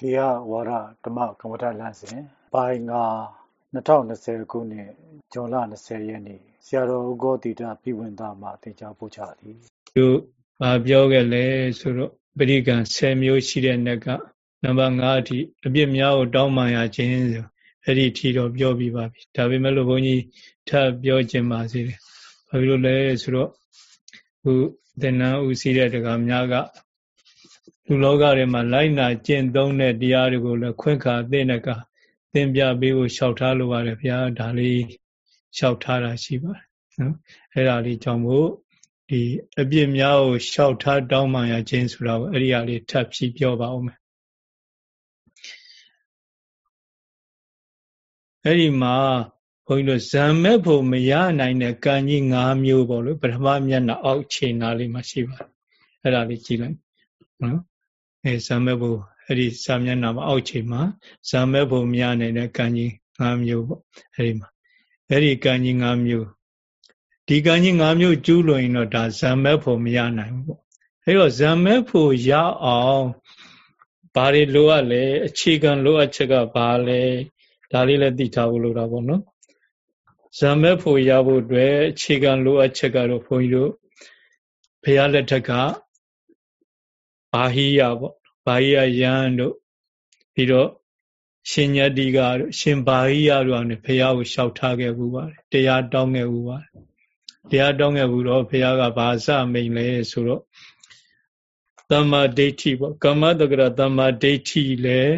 တရားဝါဒဓမ္မကမ္မဋ္ဌလမ်းစဉ်ပိုင်းငါ2020ခုနှစ်ဇွန်လ20ရက်နေ့ဆရာတော်ဥဂောတိတပြည်ဝင်သားမှာသင်ကြားပို့ချသည်သူဘာပြောခဲ့လဲဆိုတော့ပရိကံ10မျိုးရှိတဲ့နက်ကနံပါတ်5အထိအပြစ်များကိုတောင်းပန်ရခြင်းဆိုအဲ့ဒီထီတော့ပြောပြီးပါပြီဒါပေမဲ့လို့ဘုန်းကြီးထပ်ပြောခြင်းပါစေတယ်ဘာဖြစ်လို့လဲဆိုတော့ခုသင်္นานဥစီတဲ့တက္ကများက လူလောကထဲမှာလိုက်နာကျင့်သုံးတဲ့တရားတွေကိုလည်းခွင့်ခါသိတဲ့ကသင်ပြပေးဖို့လျှောက်ထားလိုပါတယ်ဗျာဒါလေးလျှောက်ထားတာရှိပါတယ်နော်အဲ့ဒါလေးကြောင့်မို့ဒီအပြစ်များကိုလျှောက်ထားတောင်းပန်ရခြင်းဆိုတာကိုအဲ့ဒီအလေးထပ်ဖြည့်ပြောပါဦးမယ်အဲ့ဒီမှာဘုန်းကြီးတို့ဇံမဲ့ဖို့မရနိုင်တဲ့ကံကြီး၅မျိုးပေါ့လို့ပထမမျက်နှာအောက်ခြေနာလေးမှာရှိပါတယ်အဲ့ဒါလေးကြည့်လိုက်နော် အဲဇံမဲ့ဖို့အဲ့ဒီစာမျက်နှာမှာအောက်ခြေမှာဇံမဲ့ဖို့မရနိုင်တဲ့ကံကြီး၅မျိုးပေါ့အဲ့ဒီမှာအဲ့ဒီကံကြီး၅မျိုးဒီကံကြီး၅မျိုးကျူးလွန်ရင်တော့ဒါဇံမဲ့ဖို့မရနိုင်ဘူးပေါ့အဲ့တော့ဇံမဲ့ဖို့ရအောင်ဘာတွေလိုအပ်လဲအခြေခံလိုအပ်ချက်ကဘာလဲဒါလေးလည်းသိထားဖို့လိုတာပေါ့နော်ဇံမဲ့ဖို့ရဖို့အတွက်အခြေခံလိုအပ်ချက်ကတော့ဘုန်းကြီးတို့ဘုရားလက်ထက်က ဘာဟိယပေါ့ဘာဟိယယံတို့ပြီးတော့ရှင်ညတိကတို့ရှင်ဘာဟိယတို့ကနေဘုရားကိုလျှောက်ထားခဲ့ဘူးပါတယ်တရားတောင်းခဲ့ဘူးပါတယ်တရားတောင်းခဲ့ဘူးတော့ဘုရားကဘာစမိန်လဲဆိုတော့သမ္မာဒိဋ္ဌိပေါ့ကမ္မတက္ကရာသမ္မာဒိဋ္ဌိလည်း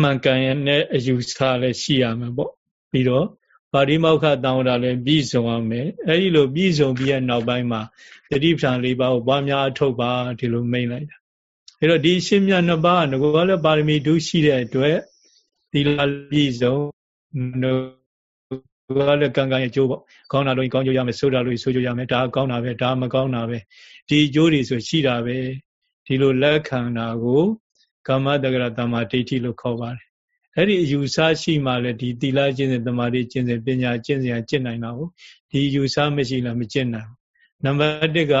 မှန်ကန်ရတဲ့အယူဆလည်းရှိရမယ်ပေါ့ပြီးတော့ ပါရိမောက္ခတောင်းတာလည်းပြည့်စုံအောင်မယ်အဲဒီလိုပြည့်စုံပြီးတဲ့နောက်ပိုင်းမှာတတိပ္ပံ၄ပါးကိုပွားများအထုတ်ပါဒီလိုမိန်လိုက်တာအဲတော့ဒီရှင်းမြတ်နှစ်ပါးကငကောလည်းပါရမီဒုရှိတဲ့အတွက်သီလပြည့်စုံငကောလည်းကံကံရဲ့အကျိုးပေါ့ကောင်းတာလို့ကောင်းကြရမယ်ဆိုးတာလို့ဆိုးကြရမယ်ဒါကောင်းတာပဲဒါမကောင်းတာပဲဒီအကျိုးတွေဆိုရှိတာပဲဒီလိုလက်ခံတာကိုကာမတက္ကရာတမ္မာဒိဋ္ဌိလို့ခေါ်ပါတယ် အဲ့ဒီအယူဆရှိမှလည်းဒီသီလကျင့်စဉ်တမာတိကျင့်စဉ်ပညာကျင့်စဉ်ကျင့်နိုင်တာကိုဒီအယူဆမရှိလားမကျင့်နိုင်ဘူးနံပါတ်1က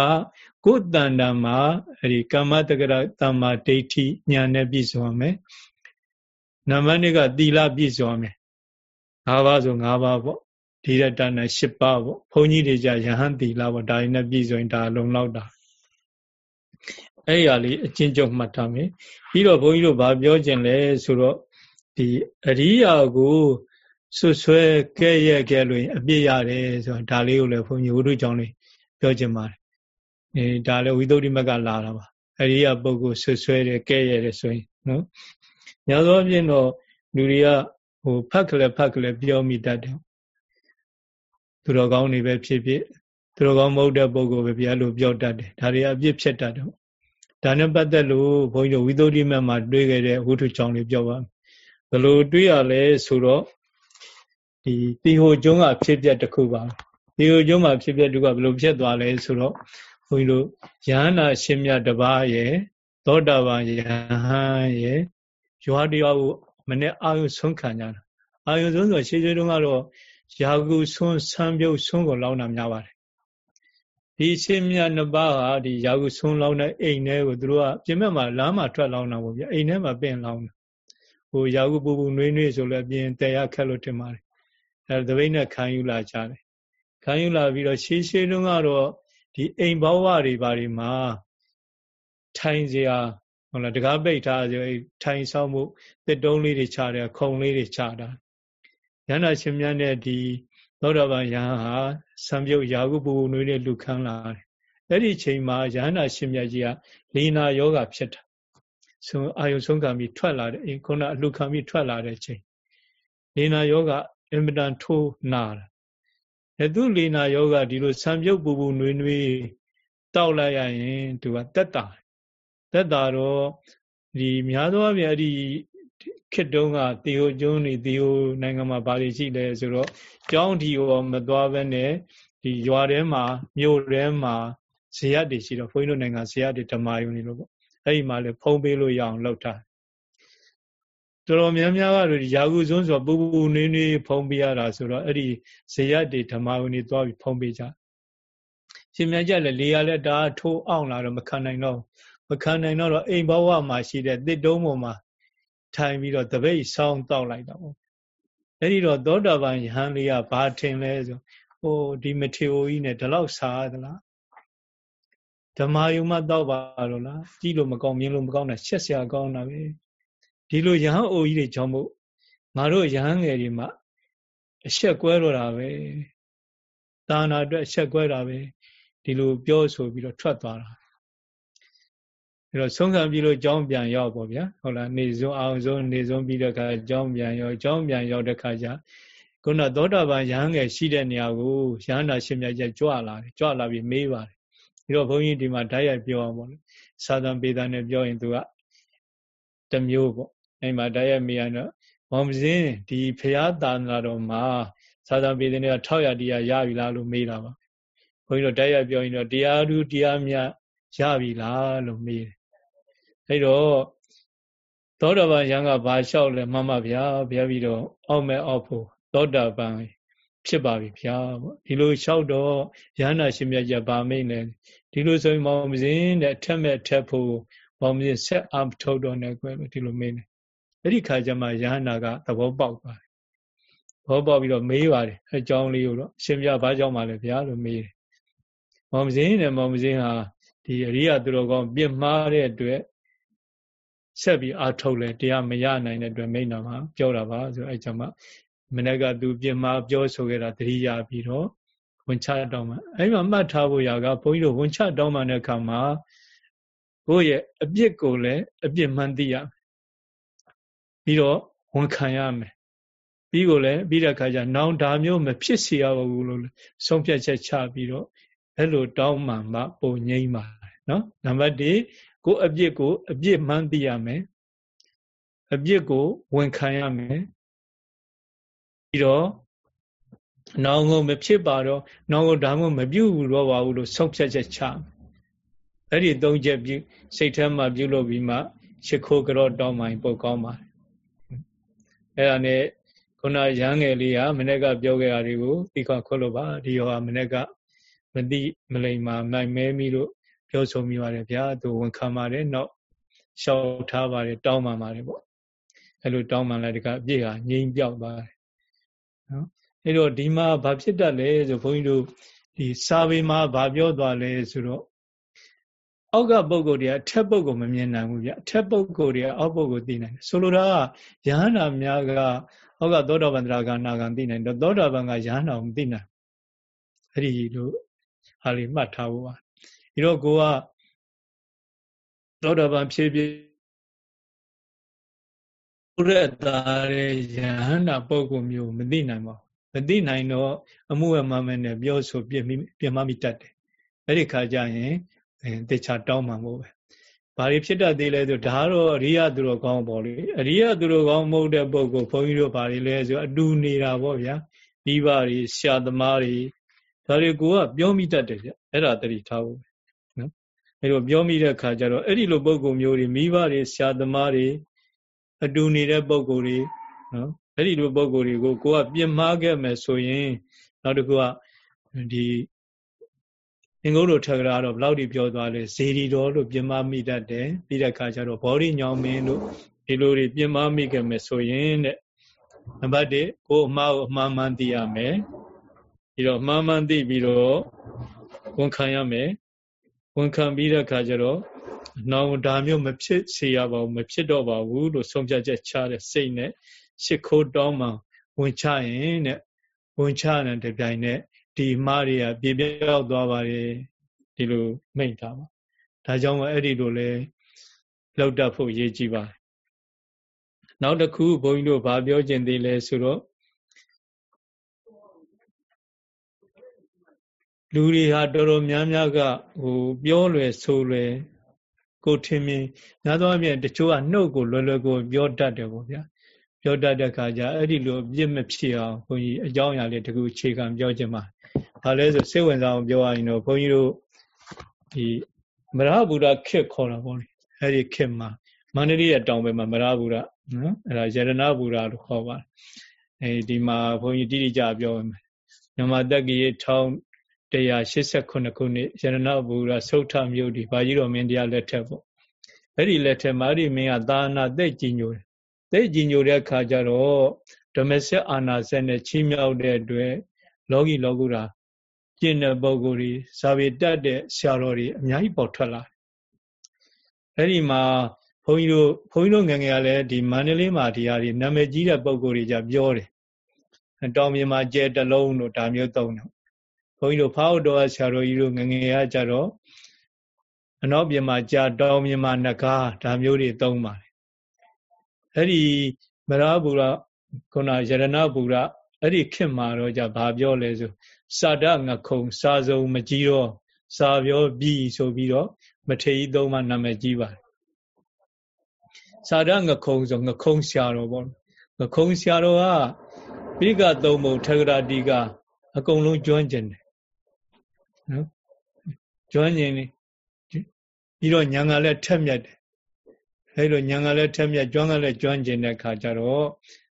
ကိုယ်တန်တာမှာအဲ့ဒီကာမတက္ကရာတမ္မာဒိဋ္ဌိဉာဏ်နဲ့ပြည့်စုံရမယ်နံပါတ်2ကသီလပြည့်စုံရမယ်၅ပါးဆို၅ပါးပေါ့ဒီရတနာ၈ပါးပေါ့ဘုန်းကြီးတွေကြယဟန်သီလပေါ့ဒါရင်းနဲ့ပြည့်စုံရင်ဒါလုံလောက်တာအဲ့ဒီဟာလေးအချင်းချုပ်မှတ်ထားမယ်ပြီးတော့ဘုန်းကြီးတို့ဗာပြောခြင်းလဲဆိုတော့ ဒီအရိယာကိုဆွဆွဲကဲ့ရဲ့ကဲလို့အပြစ်ရတယ်ဆိုတော့ဒါလေးကိုလည်းဘုန်းကြီးဝိဓုကြောင့်လေးပြောခြင်းပါတယ်အဲဒါလည်းဝိသုဒ္ဓိမကလာတာပါအရိယာပုဂ္ဂိုလ်ဆွဆွဲတယ်ကဲ့ရဲ့တယ်ဆိုရင်နော်ညာသောအပြင်တော့လူတွေကဟိုဖတ်ကလေးဖတ်ကလေးပြောမိတတ်တယ်သူတော်ကောင်းတွေပဲဖြစ်ဖြစ်သူတော်ကောင်းမဟုတ်တဲ့ပုဂ္ဂိုလ်ပဲဘုရားလိုပြောတတ်တယ်ဒါတွေအပြစ်ဖြစ်တတ်တယ်ဒါနဲ့ပတ်သက်လို့ဘုန်းကြီးတို့ဝိသုဒ္ဓိမတ်မှာတွေးခဲ့တဲ့ဝိထုကြောင့်လေးပြောပါ ဘယ်လိုတွေးရလဲဆိုတော့ဒီတီဟိုကျွန်းကဖြစ်ပျက်တစ်ခုပါတီဟိုကျွန်းမှာဖြစ်ပျက်တစ်ခုကဘယ်လိုဖြစ်သွားလဲဆိုတော့ဘုန်းကြီးတို့ယဟန္တာရှင်မြတ်တပါးရဲ့သောတာပန်ယဟန်ရဲ့ရွာတရားကိုမနေ့အာယုဆုံးခံကြတာအာယုဆုံးဆိုရှေးရှေးတုန်းကတော့ယာကုဆုံးဆံပြုတ်ဆုံးကိုလောင်းတာများပါတယ်ဒီရှင်မြတ်နှစ်ပါးဟာဒီယာကုဆုံးလောင်းတဲ့အိမ်ထဲကိုသူတို့ကပြင်မဲ့မှာလမ်းမှာထွက်လောင်းတာပေါ့ဗျအိမ်ထဲမှာပင့်လောင်းတာ ဟိုယာကုပူပူနွေးနွေးဆိုလည်းပြင်တရားခက်လို့တင်ပါတယ်အဲသပိတ်နဲ့ခံယူလာကြတယ်ခံယူလာပြီးတော့ရှေးရှေးတုန်းကတော့ဒီအိမ်ဘဝတွေဘာတွေမှာထိုင်စရာဟုတ်လားတကားပိတ်ထားဆိုထိုင်ဆောင်မှုတစ်တုံးလေးတွေချတယ်ခုံလေးတွေချတာရဟန္တာရှင်မြတ်နဲ့ဒီသောတာပန်ယဟန်ဟာစံပြုတ်ယာကုပူနွေးနဲ့လူခန်းလာတယ်အဲ့ဒီချိန်မှာယဟန္တာရှင်မြတ်ကြီးကလေနာယောဂဖြစ်တာ ဆုံးအာယုဆုံးခံပြီးထွက်လာတဲ့ခုနအလှခံပြီးထွက်လာတဲ့ချိန်လေနာယောဂအင်မတန်ထိုးနာတာအဲသူလေနာယောဂဒီလိုစံပြုတ်ပူပူနွေးနွေးတောက်လိုက်ရရင်သူကတက်တာတက်တာတော့ဒီများသောအားဖြင့်အဲ့ဒီခေတ်တုန်းကတေဟိုကျွန်းနေတေဟိုနိုင်ငံမှာဘာတွေရှိလဲဆိုတော့ကျောင်းထီရောမသွားဘဲနဲ့ဒီရွာထဲမှာမြို့ထဲမှာဇေယျတွေရှိတော့ဘုန်းကြီးတို့နိုင်ငံဇေယျတွေဓမ္မယုံနေလို့ပေါ့ အဲ့ဒီမှာလေဖုံးပေးလို့ရအောင်လုပ်ထားတော်တော်များများကတော့ဒီယာကုစွန်းဆိုပူပူနွေးနွေးဖုံးပေးရတာဆိုတော့အဲ့ဒီဇေယျတွေဓမ္မယုံတွေသွားပြီးဖုံးပေးကြရှင်မြတ်ကြလည်းလေရလဲဒါထိုးအောင်လာတော့မခံနိုင်တော့မခံနိုင်တော့အိမ်ဘဝမှာရှိတဲ့တစ်တုံးပေါ်မှာထိုင်ပြီးတော့တပိတ်ဆောင်းတောက်လိုက်တာပေါ့အဲ့ဒီတော့သောတာပန်ယဟန်လေးကဘာထင်လဲဆိုဟိုဒီမထေဝကြီးနဲ့ဒီလောက်စားသလား ဓမ္မယုံမတောက်ပါလို့လားကြည့်လို့မကောင်းမြင်လို့မကောင်းတာရှက်စရာကောင်းတာပဲဒီလိုယဟန်အိုကြီးတွေကြောင့်မို့ငါတို့ယဟန်ငယ်တွေမှာအဆက်ကွဲတော့တာပဲတာနာအတွက်အဆက်ကွဲတာပဲဒီလိုပြောဆိုပြီးတော့ထွက်သွားတာအဲတော့ဆုံးခံပြီးလို့ကြောင်းပြန်ရောက်ပေါ့ဗျာဟုတ်လားနေစုံအောင်ဆုံးနေစုံပြီးတဲ့အခါကြောင်းပြန်ရောက်ကြောင်းပြန်ရောက်တဲ့အခါကျခုနသောတာပန်ရဟန်းငယ်ရှိတဲ့နေရာကိုရဟန္တာရှင်မြတ်ကျကြွလာတယ်ကြွလာပြီးမေးပါတယ် ဒီတော့ဘုန်းကြီးဒီမှာဓာတ်ရိုက်ပြောအောင်ပေါ့လေသာသံပေတာနဲ့ပြောရင်သူကတမျိုးပေါ့အဲ့မှာဓာတ်ရိုက်မေးရတော့မောင်မစင်းဒီဖရာသာသနာတော်မှာသာသံပေတဲ့နေက600တရားရပြီလားလို့မေးတာပါဘုန်းကြီးတို့ဓာတ်ရိုက်ပြောရင်တော့တရားဓုတရားမြတ်ရပြီလားလို့မေးတယ်အဲ့တော့သောတာပန်ရံကဘာလျှောက်လဲမှန်ပါဗျာဗျာပြီးတော့အောက်မဲ့အောက်ဖို့သောတာပန် ဖြစ်ပါပြီဗျာပေါ့ဒီလိုလျှောက်တော့ရဟန္တာရှင်မြတ်ကြဗာမိတ်နေဒီလိုဆိုရင်မောင်မစင်းတဲ့အထက်မဲ့ထက်ဖို့မောင်မစင်းဆက်အပ်ထုတ်တော့နေကွယ်လို့ဒီလိုမေးနေအဲ့ဒီခါကျမှရဟန္တာကသဘောပေါက်ပါတယ်သဘောပေါက်ပြီးတော့မေးပါတယ်အကြောင်းလေးကိုတော့ရှင်ပြဘာကြောင့်မှလဲဗျာလို့မေးတယ်မောင်မစင်းနဲ့မောင်မစင်းဟာဒီအရိယသူတော်ကောင်းပြစ်မှားတဲ့အတွက်ဆက်ပြီးအာထုတ်လဲတရားမရနိုင်တဲ့အတွက်မိန့်တော်မှာပြောတာပါဆိုအဲကြောင့်မှ မနေ့ကသူပြင်မာပြောဆိုခဲ့တာတတိယပြီးတော့ဝန်ချတောင်းမှအဲ့မှာမှတ်ထားဖို့ရာကဘုန်းကြီးတို့ဝန်ချတောင်းမှတဲ့အခါမှာကိုယ့်ရဲ့အပြစ်ကိုလည်းအပြစ်မှန်သိရပြီးတော့ဝန်ခံရမယ်ပြီးကိုလည်းပြီးတဲ့အခါကျနောင်ဒါမျိုးမဖြစ်စေရဘူးလို့ဆုံးဖြတ်ချက်ချပြီးတော့အဲ့လိုတောင်းမှမှပုံငိမ့်ပါတယ်နော်နံပါတ်1ကိုအပြစ်ကို အပြစ်မှန်းသိရမယ်အပြစ်ကိုဝန်ခံရမယ် ပြီးတော့နောင်ကိုမဖြစ်ပါတော့နောင်ကိုဒါမှမပြုဘူးတော့ပါဘူးလို့ဆုံးဖြတ်ချက်ချအဲ့ဒီသုံးချက်ပြုစိတ်ထဲမှာပြုလုပ်ပြီးမှရှ िख ိုးကြောတောင်းမှန်ပုတ်ကောင်းပါတယ်အဲ့ဒါနဲ့ခုနရဟန်းငယ်လေးကမနေ့ကပြောခဲ့တာတွေကိုဒီကခွတ်လို့ပါဒီရောမနေ့ကမတိမလိမ္မာနိုင်မဲမိလို့ပြောဆိုမိပါတယ်ဗျာသူဝန်ခံပါတယ်နောက်လျှောက်ထားပါတယ်တောင်းပန်ပါတယ်ပေါ့အဲ့လိုတောင်းပန်လိုက်တကအပြည့်ဟာငြိမ်ပြောက်သွားတယ် နော်အဲ့တော့ဒီမှာဘာဖြစ်တတ်လဲဆိုဘုန်းကြီးတို့ဒီစာပေမှာဘာပြောသွားလဲဆိုတော့အောက်ကပုံကိုယ်တွေအထက်ပုံကိုမမြင်နိုင်ဘူးဗျအထက်ပုံကိုယ်တွေအောက်ပုံကိုသိနိုင်တယ်ဆိုလိုတာကယဟန္တာများကအောက်ကသောတာပန်တရာကနာကံသိနိုင်တော့သောတာပန်ကယဟန္တာကိုမသိနိုင်အဲ့ဒီလိုဟာလေးမှတ်ထားဖို့ပါဒီတော့ကိုကသောတာပန်ဖြည်းဖြ ည်းဘုရတာရဲ့ယဟန္တာပုဂ္ဂိုလ်မျိုးမသိနိုင်ပါဘူးမသိနိုင်တော့အမှုအမှန်နဲ့ပြောဆိုပြမိပြမမိတတ်တယ်အဲ့ဒီခါကျရင်တေချာတောင်းမှမို့ပဲဘာတွေဖြစ်တတ်သေးလဲဆိုဒါတော့အရိယသူတော်ကောင်းပေါ့လေအရိယသူတော်ကောင်းမဟုတ်တဲ့ပုဂ္ဂိုလ်ဘုန်းကြီးတို့ဘာတွေလဲဆိုအတူနေတာပေါ့ဗျာမိဘတွေဆရာသမားတွေဒါတွေကိုကပြောမိတတ်တယ်ဗျအဲ့ဒါတတိထားဖို့အဲလိုပြောမိတဲ့ခါကျတော့အဲ့ဒီလိုပုံကုမျိုးတွေမိဘတွေဆရာသမားတွေ အတူနေတဲ့ပုံကိုယ်တွေနော်အဲ့ဒီလိုပုံကိုယ်တွေကိုကိုကပြစ်မှားခဲ့မယ်ဆိုရင်နောက်တစ်ခုကဒီအင်္ဂုတ္တထက္ကရာတော့ဘလောက်ဒီပြောသွားလဲဇေဒီတော်လို့ပြစ်မှားမိတတ်တယ်ပြီးတဲ့ခါကျတော့ဘောဓိညောင်မင်းလို့ဒီလိုတွေပြစ်မှားမိခဲ့မယ်ဆိုရင်တဲ့နံပါတ်1ကိုအမှားကိုအမှန်မှန်သိရမယ်ပြီးတော့အမှန်မှန်သိပြီးတော့ဝန်ခံရမယ်ဝန်ခံပြီးတဲ့အခါကျတော့ နောင်ဒါမျိုးမဖြစ်စေရပါဘူးမဖြစ်တော့ပါဘူးလို့ဆုံးဖြတ်ချက်ချတဲ့စိတ်နဲ့ရှ िख ိုးတောင်းမှဝင်ချရင်တဲ့ဝင်ချတဲ့တပြိုင်နဲ့ဒီမှားတွေကပြေပြောက်သွားပါတယ်ဒီလိုမိတ်တာပါဒါကြောင့်အဲ့ဒီလိုလဲလောက်တတ်ဖို့ရည်ကြည်ပါတယ်နောက်တစ်ခုဘုန်းကြီးတို့ဗာပြောခြင်းသေးလဲဆိုတော့လူတွေဟာတော်တော်များများကဟိုပြောလွယ်ဆိုလွယ် ကိုထင်မြင်များသောအားဖြင့်တချို့ကနှုတ်ကိုလွယ်လွယ်ကိုပြောတတ်တယ်ပေါ့ဗျာပြောတတ်တဲ့ခါကျအဲ့ဒီလိုပြစ်မဖြစ်အောင်ဘုန်းကြီးအကြောင်းအရာလေးတခုအခြေခံပြောခြင်းပါဘာလဲဆိုစိတ်ဝင်စားအောင်ပြောရရင်တော့ဘုန်းကြီးတို့ဒီမရဗုဒ္ဓခေတ်ခေါ်တာပေါ့လေအဲ့ဒီခေတ်မှာမန္တလေးရဲ့တောင်ဘက်မှာမရဗုဒ္ဓနော်အဲ့ဒါယရဏဗုဒ္ဓလို့ခေါ်ပါတယ်အဲဒီမှာဘုန်းကြီးတိတိကျပြောမယ်ညမတက္ကီ 189ခုနှစ်ရဏဗုဒ္ဓသုတ်ထမြို့ဒီဘာကြီးတော်မင်းတရားလက်ထက်ပေါ့အဲ့ဒီလက်ထက်မှာအဲ့ဒီမင်းကသာနာသိကြည်ညိုတယ်သိကြည်ညိုတဲ့အခါကျတော့ဓမ္မစက်အာနာစက်နဲ့ချီးမြှောက်တဲ့အတွက်လောကီလောကုတာကျင့်တဲ့ပုဂ္ဂိုလ်တွေဇာဝေတတ်တဲ့ဆရာတော်တွေအများကြီးပေါ်ထွက်လာအဲ့ဒီမှာဘုန်းကြီးတို့ဘုန်းကြီးတို့ငငယ်ကလည်းဒီမန္တလေးမှာဒီဟာဒီနာမည်ကြီးတဲ့ပုဂ္ဂိုလ်တွေကြပြောတယ်တောင်မြေမှာကျဲတလုံးတို့ဒါမျိုးသုံးတယ် ဘုန်းကြီးတို့ဖောက်တော်ဆရာတော်ကြီးတို့ငငယ်ကကြတော့အနောက်ပြင်မှာကြာတောင်မြေမှာနဂါဒါမျိုးတွေသုံးပါတယ်အဲ့ဒီမရဘူရခုနယရဏဘူရအဲ့ဒီခေတ်မှာတော့じゃဘာပြောလဲဆိုစာဒငခုံစာစုံမကြီးတော့စာပြောပြီးဆိုပြီးတော့မထေရီသုံးပါနာမည်ကြီးပါတယ်စာဒငခုံဆိုငခုံဆရာတော်ပေါ့ငခုံဆရာတော်ကပိကသုံးပုံထဂရတိကအကုန်လုံးကျွမ်းကျင်တယ် နော်ကျွမ်းကျင်နေပြီးတော့ညာကလည်းထက်မြက်တယ်အဲလိုညာကလည်းထက်မြက်ကျွမ်းကလည်းကျွမ်းကျင်တဲ့ခါကျတော့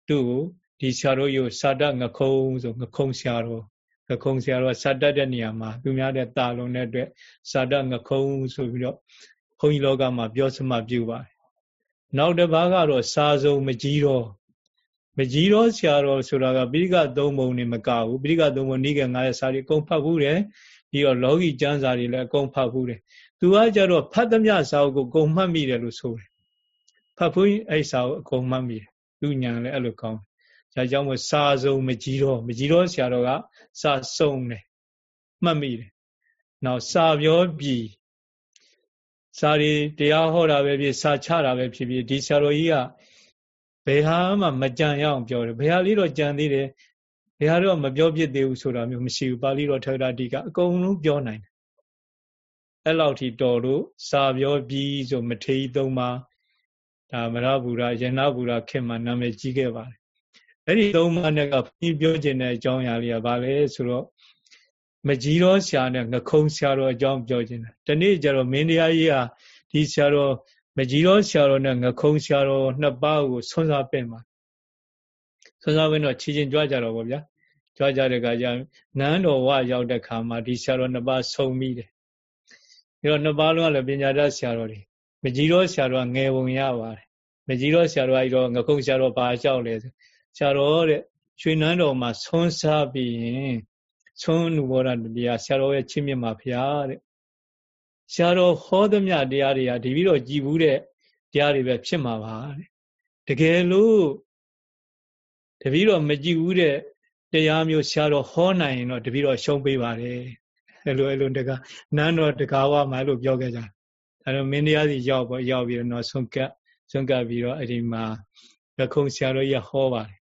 သူ့ကိုဒီဆရာတော်ယူစာတငခုံဆိုငခုံဆရာတော်ငခုံဆရာတော်စာတတ်တဲ့နေရာမှာသူများတဲ့တာလုံးတဲ့အတွက်စာတငခုံဆိုပြီးတော့ဘုန်းကြီးလောကမှာပြောစမှပြုပါတယ်နောက်တစ်ပါးကတော့စာစုံမကြီးတော့မကြီးတော့ဆရာတော်ဆိုတာကပိဋကသုံးပုံနေမကဘူးပိဋကသုံးပုံနိကေငါရဲ့စာရီအကုန်ဖတ်ဘူးတယ် ပြီးတော့လောကီကျမ်းစာတွေလည်းအကုန်ဖတ်ဘူးတယ်သူကကြတော့ဖတ်သမျှစာအုပ်ကိုအကုန်မှတ်မိတယ်လို့ဆိုတယ်ဖတ်ဖို့အဲ့စာအုပ်အကုန်မှတ်မိတယ်သူညာလည်းအဲ့လိုကောင်းတယ်ဒါကြောင့်မို့စာစုံမကြီးတော့မကြီးတော့ဆရာတော်ကစာစုံတယ်မှတ်မိတယ်နောက်စာပြောပြီးစာရီတရားဟောတာပဲဖြစ်စာချတာပဲဖြစ်ဖြစ်ဒီဆရာတော်ကြီးကဘယ်ဟာမှမကြံရအောင်ပြောတယ်ဘယ်ဟာလေးတော့ကြံသေးတယ် ဘယ်ဟာတော့မပြောဖြစ်သေးဘူးဆိုတာမျိုးမရှိဘူးပါဠိတော်ထေရတိကအကုန်လုံးပြောနိုင်တယ်အဲ့လောက်ထိတော်လို့စာပြောပြီးဆိုမထေရီသုံးပါဒါမရဘူရယနာဘူရခင်မှာနာမည်ကြီးခဲ့ပါတယ်အဲ့ဒီသုံးပါးနဲ့ကဘုန်းကြီးပြောခြင်းတဲ့အကြောင်းအရာလေးကဘာလဲဆိုတော့မကြီးတော်ဆရာနဲ့ငခုံဆရာတော်အကြောင်းပြောခြင်းတယ်ဒီနေ့ကျတော့မင်းတရားကြီးဟာဒီဆရာတော်မကြီးတော်ဆရာတော်နဲ့ငခုံဆရာတော်နှစ်ပါးကိုဆွမ်းစားပင့်ပါ ဆွမ်းစားပင့်တော့ချီချင်းကြွားကြတော့ဗောဗျာကြွားကြတဲ့အခါကျနန်းတော်ဝရောက်တဲ့ခါမှာဒီဆရာတော်နှစ်ပါးဆုံမိတယ်ပြီးတော့နှစ်ပါးလုံးကလည်းပညာတတ်ဆရာတော်တွေမကြီးတော်ဆရာတော်ကငယ်ပုံရပါတယ်မကြီးတော်ဆရာတော်ကအဲ့တော့ငခုံဆရာတော်ဘာလျှောက်လဲဆိုဆရာတော်တဲ့ရွှေနန်းတော်မှာဆွမ်းစားပြီးရင်ဆွမ်းနုဘောဓတရားဆရာတော်ရဲ့ချင်းမြတ်မှာဖျားတဲ့ဆရာတော်ဟောသမျှတရားတွေကဒီပြီးတော့ကြည်ဘူးတဲ့တရားတွေပဲဖြစ်မှာပါတဲ့တကယ်လို့ တပီတော့မကြည့်ဘူးတဲ့တရားမျိုးဆရာတော်ဟောနိုင်ရင်တော့တပီတော့ရှုံးပေးပါတယ်အဲ့လိုအဲ့လိုတကနန်းတော်တကားဝမှာလို့ပြောခဲ့ကြဒါတော့မင်းတရားစီရောက်ပေါ့ရောက်ပြီးတော့ဆုံးကပ်ဆုံးကပ်ပြီးတော့အဲ့ဒီမှာရခုံဆရာတော်ကြီးဟောပါတယ်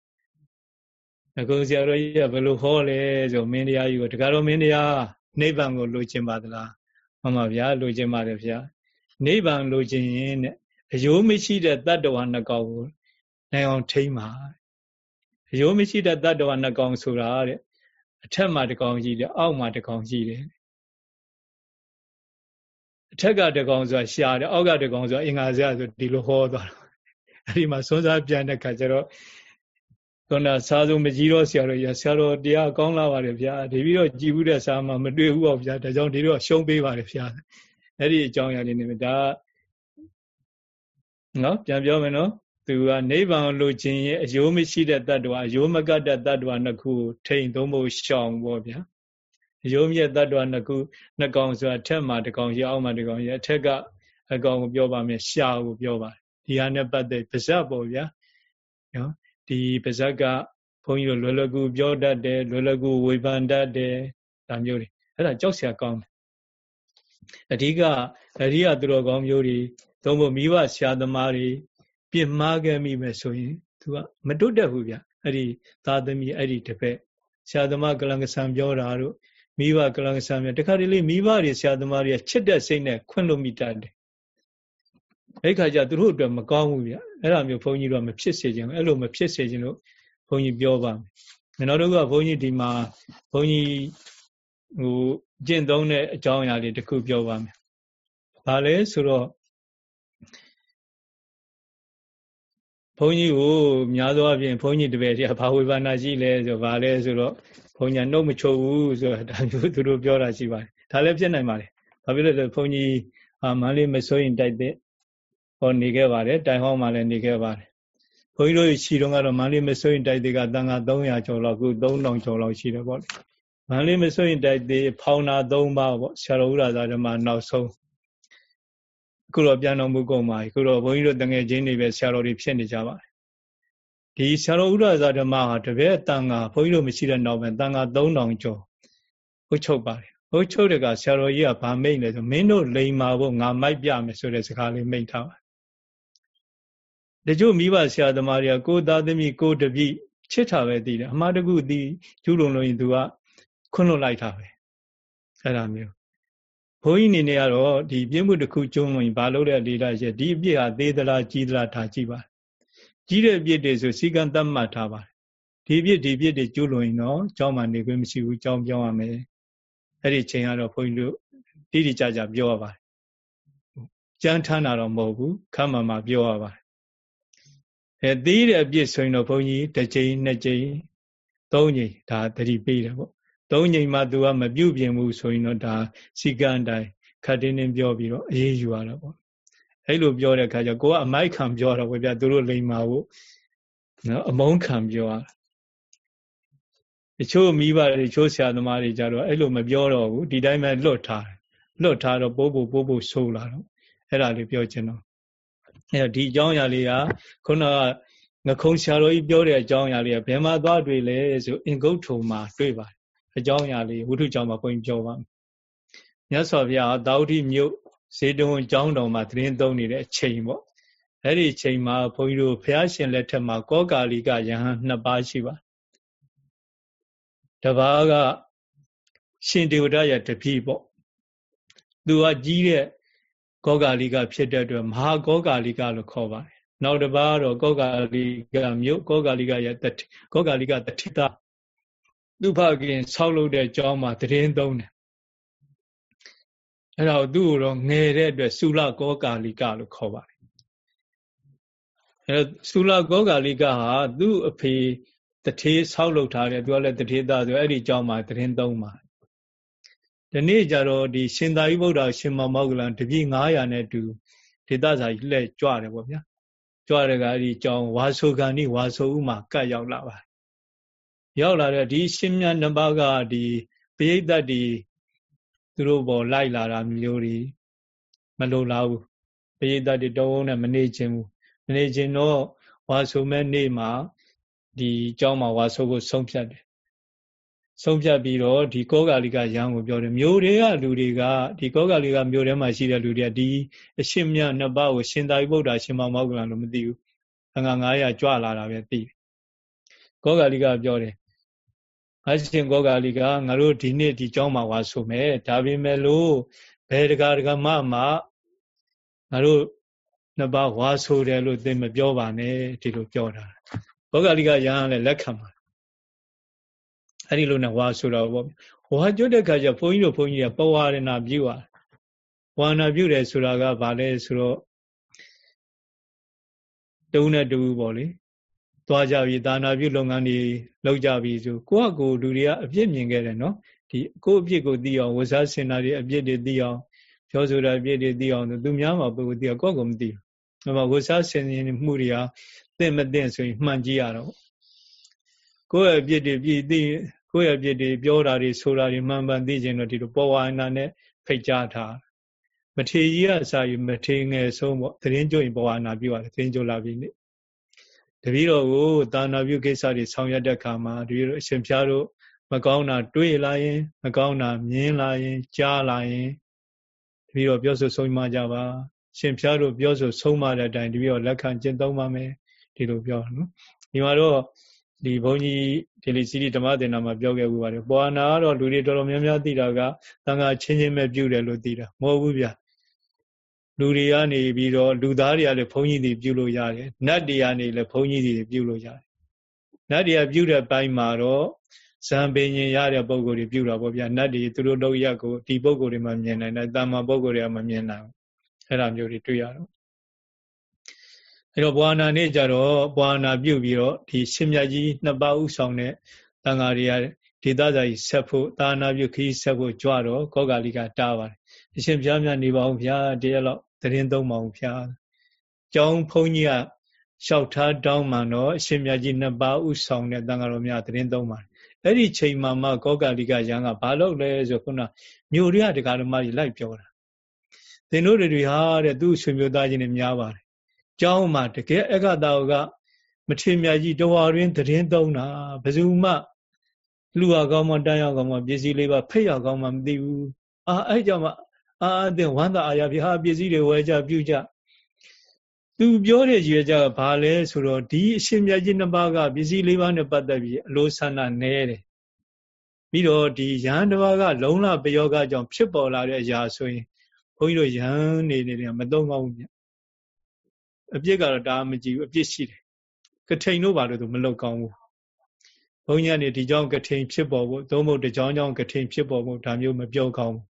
ရခုံဆရာတော်ကြီးကဘယ်လိုဟောလဲဆိုမင်းတရားကြီးကိုတကားတော့မင်းတရားနိဗ္ဗာန်ကိုလိုချင်ပါသလားမှန်ပါဗျာလိုချင်ပါတယ်ဗျာနိဗ္ဗာန်လိုချင်ရင်တဲ့အယိုးမရှိတဲ့တတ္တဝါနှစ်ကောင်ကိုနိုင်အောင်ထိမ့်ပါ အယိုးမရှိတဲ့တတ္တဝါနှစ်ကောင်ဆိုတာတဲ့အထက်မှာတစ်ကောင်ရှိတယ်အောက်မှာတစ်ကောင်ရှိတယ်အထက်ကတစ်ကောင်ဆိုတာရှားတယ်အောက်ကတစ်ကောင်ဆိုတာအင်္ဂါစရဆိုဒီလိုဟောသွားတာအဲ့ဒီမှာစွန်းစားပြန်တဲ့ခါကျတော့ခုနစာစုံမကြီးတော့ဆရာတော်ရဆရာတော်တရားကောင်းလာပါတယ်ဗျာဒီပြီးတော့ကြည်ဘူးတဲ့စာမှမတွေ့ဘူးပေါ့ဗျာဒါကြောင့်ဒီတော့ရှုံးပေးပါတယ်ဗျာအဲ့ဒီအကြောင်းအရာလေးနေဒါနော်ပြန်ပြောမယ်နော် သူကနိဗ္ဗာန်လိုချင်ရဲ့အယိုးမရှိတဲ့တ attva အယိုးမကတ်တဲ့တ attva နှစ်ခုထိန်သုံးဖို့ရှောင်ပေါ့ဗျာအယိုးမြတ်တ attva နှစ်ခုနှစ်ကောင်ဆိုတာထက်မှာတစ်ကောင်ရအောက်မှာတစ်ကောင်ရအထက်ကအကောင်ကိုပြောပါမယ်ရှာကိုပြောပါတယ်ဒီဟာနဲ့ပတ်သက်ပါဇက်ပေါ့ဗျာနော်ဒီပါဇက်ကဘုန်းကြီးတို့လွယ်လွယ်ကူပြောတတ်တယ်လွယ်လွယ်ကူဝေဖန်တတ်တယ်ဒါမျိုးတွေအဲ့ဒါကြောက်စရာကောင်းတယ်အဓိကအရိယသူတော်ကောင်းမျိုးတွေသုံးဖို့မိဘဆရာသမားတွေ ပြစ်မှားခဲ့မိမယ်ဆိုရင်သူကမတွတ်တတ်ဘူးဗျအဲ့ဒီသာသမီအဲ့ဒီတပည့်ဆရာသမားကလန်ကဆံပြောတာတို့မိဘကလန်ကဆံပြောတခါတလေမိဘတွေဆရာသမားတွေကချစ်တဲ့စိတ်နဲ့ခွင့်လို့မိတတ်တယ်အဲ့ခါကျသူတို့အတွက်မကောင်းဘူးဗျအဲ့လိုမျိုးဘုန်းကြီးတို့ကမဖြစ်စေခြင်းအဲ့လိုမဖြစ်စေခြင်းလို့ဘုန်းကြီးပြောပါမယ်ကျွန်တော်တို့ကဘုန်းကြီးဒီမှာဘုန်းကြီးဟိုကျင့်သုံးတဲ့အကြောင်းအရာလေးတစ်ခုပြောပါမယ်ဘာလဲဆိုတော့ ဘုန်းကြီးကိုများသောအားဖြင့်ဘုန်းကြီးတပည့်တည်းဘာဝေဘာနာရှိလဲဆိုဘာလဲဆိုတော့ဘုန်းကြီးနှုတ်မချုပ်ဘူးဆိုတာဒါမျိုးသူတို့ပြောတာရှိပါတယ်ဒါလည်းဖြစ်နိုင်ပါတယ်ဘာဖြစ်လို့လဲဘုန်းကြီးအာမန္လေးမစိုးရင်တိုက်တဲ့ဟောနေခဲ့ပါတယ်တိုင်ဟောင်းမှာလည်းနေခဲ့ပါတယ်ဘုန်းကြီးတို့ရှိတော့ကတော့မန္တလေးမစိုးရင်တိုက်တွေကတန်ခါ300ကျော်လောက်ခု3000ကျော်လောက်ရှိတယ်ပေါ့လေမန္တလေးမစိုးရင်တိုက်တွေဖောင်နာ3ပါးပေါ့ဆရာတော်ဥရသာဓမ္မနောက်ဆုံး ခုတော့ပြန်တော်မူကုန်ပါပြီခုတော့ဘုန်းကြီးတို့တငယ်ချင်းတွေပဲဆရာတော်တွေဖြစ်နေကြပါတယ်ဒီဆရာတော်ဥရသာဓမ္မဟာတပည့်တန်ခါဘုန်းကြီးတို့မရှိတဲ့နောက်ပဲတန်ခါ3000ကျော်ဟုတ်ချုပ်ပါတယ်ဟုတ်ချုပ်တဲ့ကဆရာတော်ကြီးကဗာမိတ်လဲဆိုမင်းတို့လိန်မာဖို့ငါမိုက်ပြမယ်ဆိုတဲ့စကားလေးမိတ်ထားပါတချို့မိဘဆရာသမားတွေကကိုသားသမီးကိုတပည့်ချစ်တာပဲသိတယ်အမှားတကူသိကျူးလွန်လို့ရင်သူကခွန့်လွတ်လိုက်တာပဲအဲ့ဒါမျိုး ဘုန်းကြီးအနေနဲ့ကတော့ဒီပြင်းမှုတစ်ခုကျုံးလို့ဘာလို့လဲဒေတာရှိဒီအပြစ်ဟာသေးသလားကြီးသလားထားကြည့်ပါကြီးတဲ့အပြစ်တွေဆိုစီကံတတ်မှတ်ထားပါတယ်ဒီပြစ်ဒီပြစ်တွေကျူးလွန်ရင်တော့ကြောင်းမှနေခွင့်မရှိဘူးကြောင်းပြောင်းရမယ်အဲ့ဒီချိန်ကတော့ဘုန်းကြီးတို့တိတိကျကျပြောရပါတယ်ကြမ်းထမ်းတာတော့မဟုတ်ဘူးခမ်းမှမှပြောရပါတယ်အဲသေးတဲ့အပြစ်ဆိုရင်တော့ဘုန်းကြီးတစ်ချိန်နှစ်ချိန်သုံးချိန်ဒါတတိပေးတယ်ပေါ့ သုံးချိန်မှသူကမပြုတ်ပြင်ဘူးဆိုရင်တော့ဒါစီကံတိုင်းခတ်တင်းတင်းပြောပြီးတော့အေးယူရတာပေါ့အဲ့လိုပြောတဲ့အခါကျကိုကအမိုက်ခံပြောတော့ဗျာသူတို့လိမ်မာဖို့နော်အမုန်းခံပြောရတချို့မိဘတွေတချို့ဆရာသမားတွေကြတော့အဲ့လိုမပြောတော့ဘူးဒီတိုင်းပဲလွတ်ထားတယ်လွတ်ထားတော့ပိုးပို့ပိုးပို့ဆိုးလာတော့အဲ့ဒါလေးပြောချင်တော့အဲ့ဒီအကြောင်းအရာလေးကခုနကငခုံဆရာတော်ကြီးပြောတဲ့အကြောင်းအရာလေးကဘယ်မှာသွားတွေ့လဲဆိုအင်ကုတ်ထုံမှာတွေ့ပါတယ် အကြောင်းအရာလေးဝိထုကြောင့်မှာဘုန်းကြီးပြောပါမယ်မြတ်စွာဘုရားတာဝတိမြို့ဇေတဝန်ကျောင်းတော်မှာသတင်းသုံးနေတဲ့အချိန်ပေါ့အဲ့ဒီအချိန်မှာဘုန်းကြီးတို့ဘုရားရှင်လက်ထက်မှာကောကာလိကယဟန်နှစ်ပါးရှိပါတပါးကရှင်တေဝဒရဲ့တပည့်ပေါ့သူကကြီးတဲ့ကောဂါလိကဖြစ်တဲ့အတွက်မဟာကောဂါလိကလို့ခေါ်ပါတယ်နောက်တစ်ပါးတော့ကောဂါလိကမြို့ကောဂါလိကရဲ့တတိကောဂါလိကတတိတာ သူဖခင်ဆောက်လုပ်တဲ့အကြောင်းမှာသတင်းသုံးတယ်အဲ့တော့သူ့ကိုတော့ငယ်တဲ့အတွက်သုလကောဂါလိကလို့ခေါ်ပါတယ်အဲသုလကောဂါလိကဟာသူ့အဖေတထေးဆောက်လုပ်ထားတယ်သူကလည်းတထေးသားဆိုအဲ့ဒီအကြောင်းမှာသတင်းသုံးပါဒီနေ့ကျတော့ဒီရှင်သာရိပုတ္တရာရှင်မောမောကလန်တပြည့်900နဲ့တူဒေသစာကြီးလှည့်ကြွတယ်ပေါ့ဗျာကြွတယ်ကအဲ့ဒီအကြောင်းဝါဆိုကံဤဝါဆိုဥမှာကတ်ရောက်လာပါ ရောက်လာတဲ့ဒီရှင်မြတ်နှစ်ပါးကဒီပရိသတ်ဒီသူတို့ပေါ်လိုက်လာတာမျိုးတွေမလိုလားဘူးပရိသတ်တွေတောင်းနဲ့မနေခြင်းဘူးမနေခြင်းတော့ဝါဆိုမဲ့နေ့မှာဒီအကြောင်းမှာဝါဆိုကိုဆုံးဖြတ်တယ်ဆုံးဖြတ်ပြီးတော့ဒီကောဂါလိကရန်ကိုပြောတယ်မျိုးတွေကလူတွေကဒီကောဂါလိကမျိုးထဲမှာရှိတဲ့လူတွေကဒီအရှင်မြတ်နှစ်ပါးကိုရှင်သာရိပုတ္တရာရှင်မောင်မောက္ကလန်လို့မသိဘူးအငါ900ကြွလာတာပဲသိတယ်ကောဂါလိကပြောတယ် မရှင်ကောဂါလီကငါတို့ဒီနေ့ဒီကြောင်းမှာဝါဆိုမယ်ဒါပေမဲ့လို့ဘယ်တကာတကမမှငါတို့နှစ်ပါးဝါဆိုတယ်လို့သင်မပြောပါနဲ့ဒီလိုပြောတာဘောဂါလီကရဟန်းလည်းလက်ခံပါအဲ့ဒီလိုနဲ့ဝါဆိုတော့ပေါ့ဝါကြွတဲ့ခါကျဘုန်းကြီးတို့ဘုန်းကြီးကပဝါရဏပြုပါဝါနာပြုတယ်ဆိုတာကဘာလဲဆိုတော့တုံးတဲ့တူပေါ့လေ သွားကြပြီဒါနာပြုလုပ်ငန်းတွေလုပ်ကြပြီဆိုကိုယ့်အကိုလူတွေကအပြစ်မြင်ခဲ့တယ်နော်ဒီကိုယ့်အပြစ်ကိုသိအောင်ဝဇ္ဇစင်နာတွေအပြစ်တွေသိအောင်ပြောဆိုတာအပြစ်တွေသိအောင်သူများမှာပုဂ္ဂိုလ်သိအောင်ကိုယ့်ကိုမသိဘူး။ဒါမှဝဇ္ဇစင်မှုတွေကသင့်မသင့်ဆိုရင်မှန်ကြည့်ရတော့ကိုယ့်ရဲ့အပြစ်တွေပြည်သိကိုယ့်ရဲ့အပြစ်တွေပြောတာတွေဆိုတာတွေမှန်မှန်သိခြင်းတော့ဒီလိုပေါ်ဝါနာနဲ့ဖိတ်ကြားထားမထေကြီးကစာယူမထေငယ်ဆုံးပေါ့သတင်းကြိုရင်ပေါ်ဝါနာပြုရတယ်သတင်းကြိုလာပြီနေ့ တပည့်တော်ကိုတာနာပြုကိစ္စတွေဆောင်ရွက်တဲ့အခါမှာတပည့်တော်အရှင်ဖျားတို့မကောင်းတာတွေးလာရင်မကောင်းတာမြင်လာရင် ကြားလာရင်တပည့်တော်ပြောဆိုဆုံးမကြပါရှင်ဖျားတို့ပြောဆိုဆုံးမတဲ့အတိုင်းတပည့်တော်လက်ခံကျင့်သုံးပါမယ်ဒီလိုပြောနော်ဒီမှာတော့ဒီဘုန်းကြီးဒီလိစီရီဓမ္မသင်္နာမှာပြောခဲ့ဘူးပါတယ်ပွာနာကတော့လူတွေတော်တော်များများသိတာကသံဃာချင်းချင်းပဲပြုတယ်လို့သိတာမဟုတ်ဘူးဗျ လူတွေကနေပြီးတော့လူသားတွေကလည်းဘုန်းကြီးတွေပြုလို့ရတယ်နတ်တွေကနေလည်းဘုန်းကြီးတွေပြုလို့ရတယ်နတ်တွေကပြုတဲ့ပိုင်းမှာတော့ဇံပင်ရင်ရတဲ့ပုံကိုယ်တွေပြုတာပေါ့ဗျာနတ်တွေသူတို့လောက်ရက်ကိုဒီပုံကိုယ်တွေမှမြင်နိုင်တယ်တာမန်ပုံကိုယ်တွေကမမြင်နိုင်ဘူးအဲ့ဒါမျိုးတွေတွေ့ရတော့အဲ့တော့ဘွာနာနေ့ကျတော့ဘွာနာပြုတ်ပြီးတော့ဒီရှင်မြတ်ကြီးနှစ်ပါးဥဆောင်တဲ့တန်ဃာတွေကဒေသစာကြီးဆက်ဖို့သာနာပြုခီးဆက်ဖို့ကြွတော့ကောဂါလိကတားပါတယ် အရှင်ဘုရားမြတ်နေပါအောင်ဘုရားတရက်လောက်သတင်းသုံးပါအောင်ဘုရားကျောင်းဘုန်းကြီးကလျှောက်ထားတောင်းမှတော့အရှင်မြတ်ကြီးနှစ်ပါးဥဆောင်တဲ့တန်ဃာတော်များသတင်းသုံးပါတယ်အဲ့ဒီချိန်မှာမှကောကာလိကရန်ကဘာလုပ်လဲဆိုခုနမြို့ရတက္ကရာမကြီးလိုက်ပြောတာသင်တို့တွေဟာတဲ့သူ့ဆွေမျိုးသားချင်းတွေများပါတယ်ကျောင်းမှာတကယ်အက္ခတာကမထေမြတ်ကြီးတဝါရင်းသတင်းသုံးတာဘယ်သူမှလူဟာကောင်းမှတန်းရောက်ကောင်းမှပစ္စည်းလေးပါဖိတ်ရောက်ကောင်းမှမသိဘူးအာအဲ့ကြောင့်မှ အာအတဲ့ဝမ်းသာအာရပြဟာပစ္စည်းတွေဝယ်ကြပြုကြသူပြောတဲ့ရည်ရွယ်ချက်ကဘာလဲဆိုတော့ဒီအရှင်မြတ်ကြီးနှစ်ပါးကပစ္စည်းလေးပါးနဲ့ပတ်သက်ပြီးအလိုဆန္ဒနဲတယ်ပြီးတော့ဒီယဟန်တစ်ပါးကလုံလပယောဂကြောင့်ဖြစ်ပေါ်လာတဲ့အရာဆိုရင်ဘုန်းကြီးတို့ယဟန်နေနေတယ်မသုံးကောင်းဘူးပြအပြစ်ကတော့ဒါမကြည့်ဘူးအပြစ်ရှိတယ်ကထိန်တို့ဘာလို့သူမလောက်ကောင်းဘူးဘုန်းကြီးကနေဒီကြောင့်ကထိန်ဖြစ်ပေါ်ဖို့သုံးဖို့တကြောင်ကြောင့်ကထိန်ဖြစ်ပေါ်ဖို့ဒါမျိုးမပြောကောင်းဘူး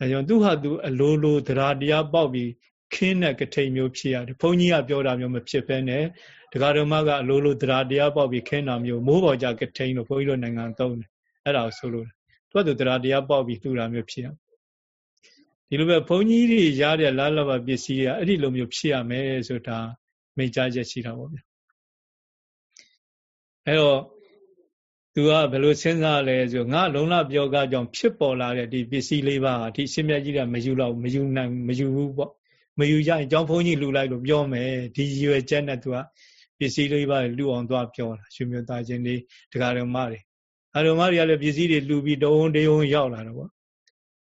အဲကြောင့်သူဟာသူအလိုလိုတရားတရားပေါက်ပြီးခင်းတဲ့ကထိန်မျိုးဖြစ်ရတယ်ဘုန်းကြီးကပြောတာမျိုးမဖြစ်ဘဲနဲ့ဒကာတော်မကအလိုလိုတရားတရားပေါက်ပြီးခင်းတာမျိုးမိုးပေါ်ကြကထိန်လို့ဘုန်းကြီးတို့နိုင်ငံသုံးတယ်အဲ့ဒါကိုဆိုလို့သူကသူတရားတရားပေါက်ပြီးလှူတာမျိုးဖြစ်ရဒီလိုပဲဘုန်းကြီးတွေရတဲ့လာလဘပစ္စည်းကအဲ့ဒီလိုမျိုးဖြစ်ရမယ်ဆိုတာမိတ်ကြားချက်ရှိတာပေါ့ဗျာအဲ့တော့ သူကဘယ်လိုစဉ်းစားလဲဆိုငါလုံလပြောကကြောင့်ဖြစ်ပေါ်လာတဲ့ဒီပစ္စည်းလေးပါးဒီအရှင်မြတ်ကြီးကမယူတော့မယူနိုင်မယူဘူးပေါ့မယူကြရင်အကြောင်းဘုန်းကြီးလှူလိုက်လို့ပြောမယ်ဒီရွယ်ချက်နဲ့သူကပစ္စည်းလေးပါးလှူအောင်သွားပြောတာရှင်မျိုးသားချင်းတွေဒကာတော်မတွေအတော်မတွေကလည်းပစ္စည်းတွေလှူပြီးတုံးတုံးရောက်လာတော့ပေါ့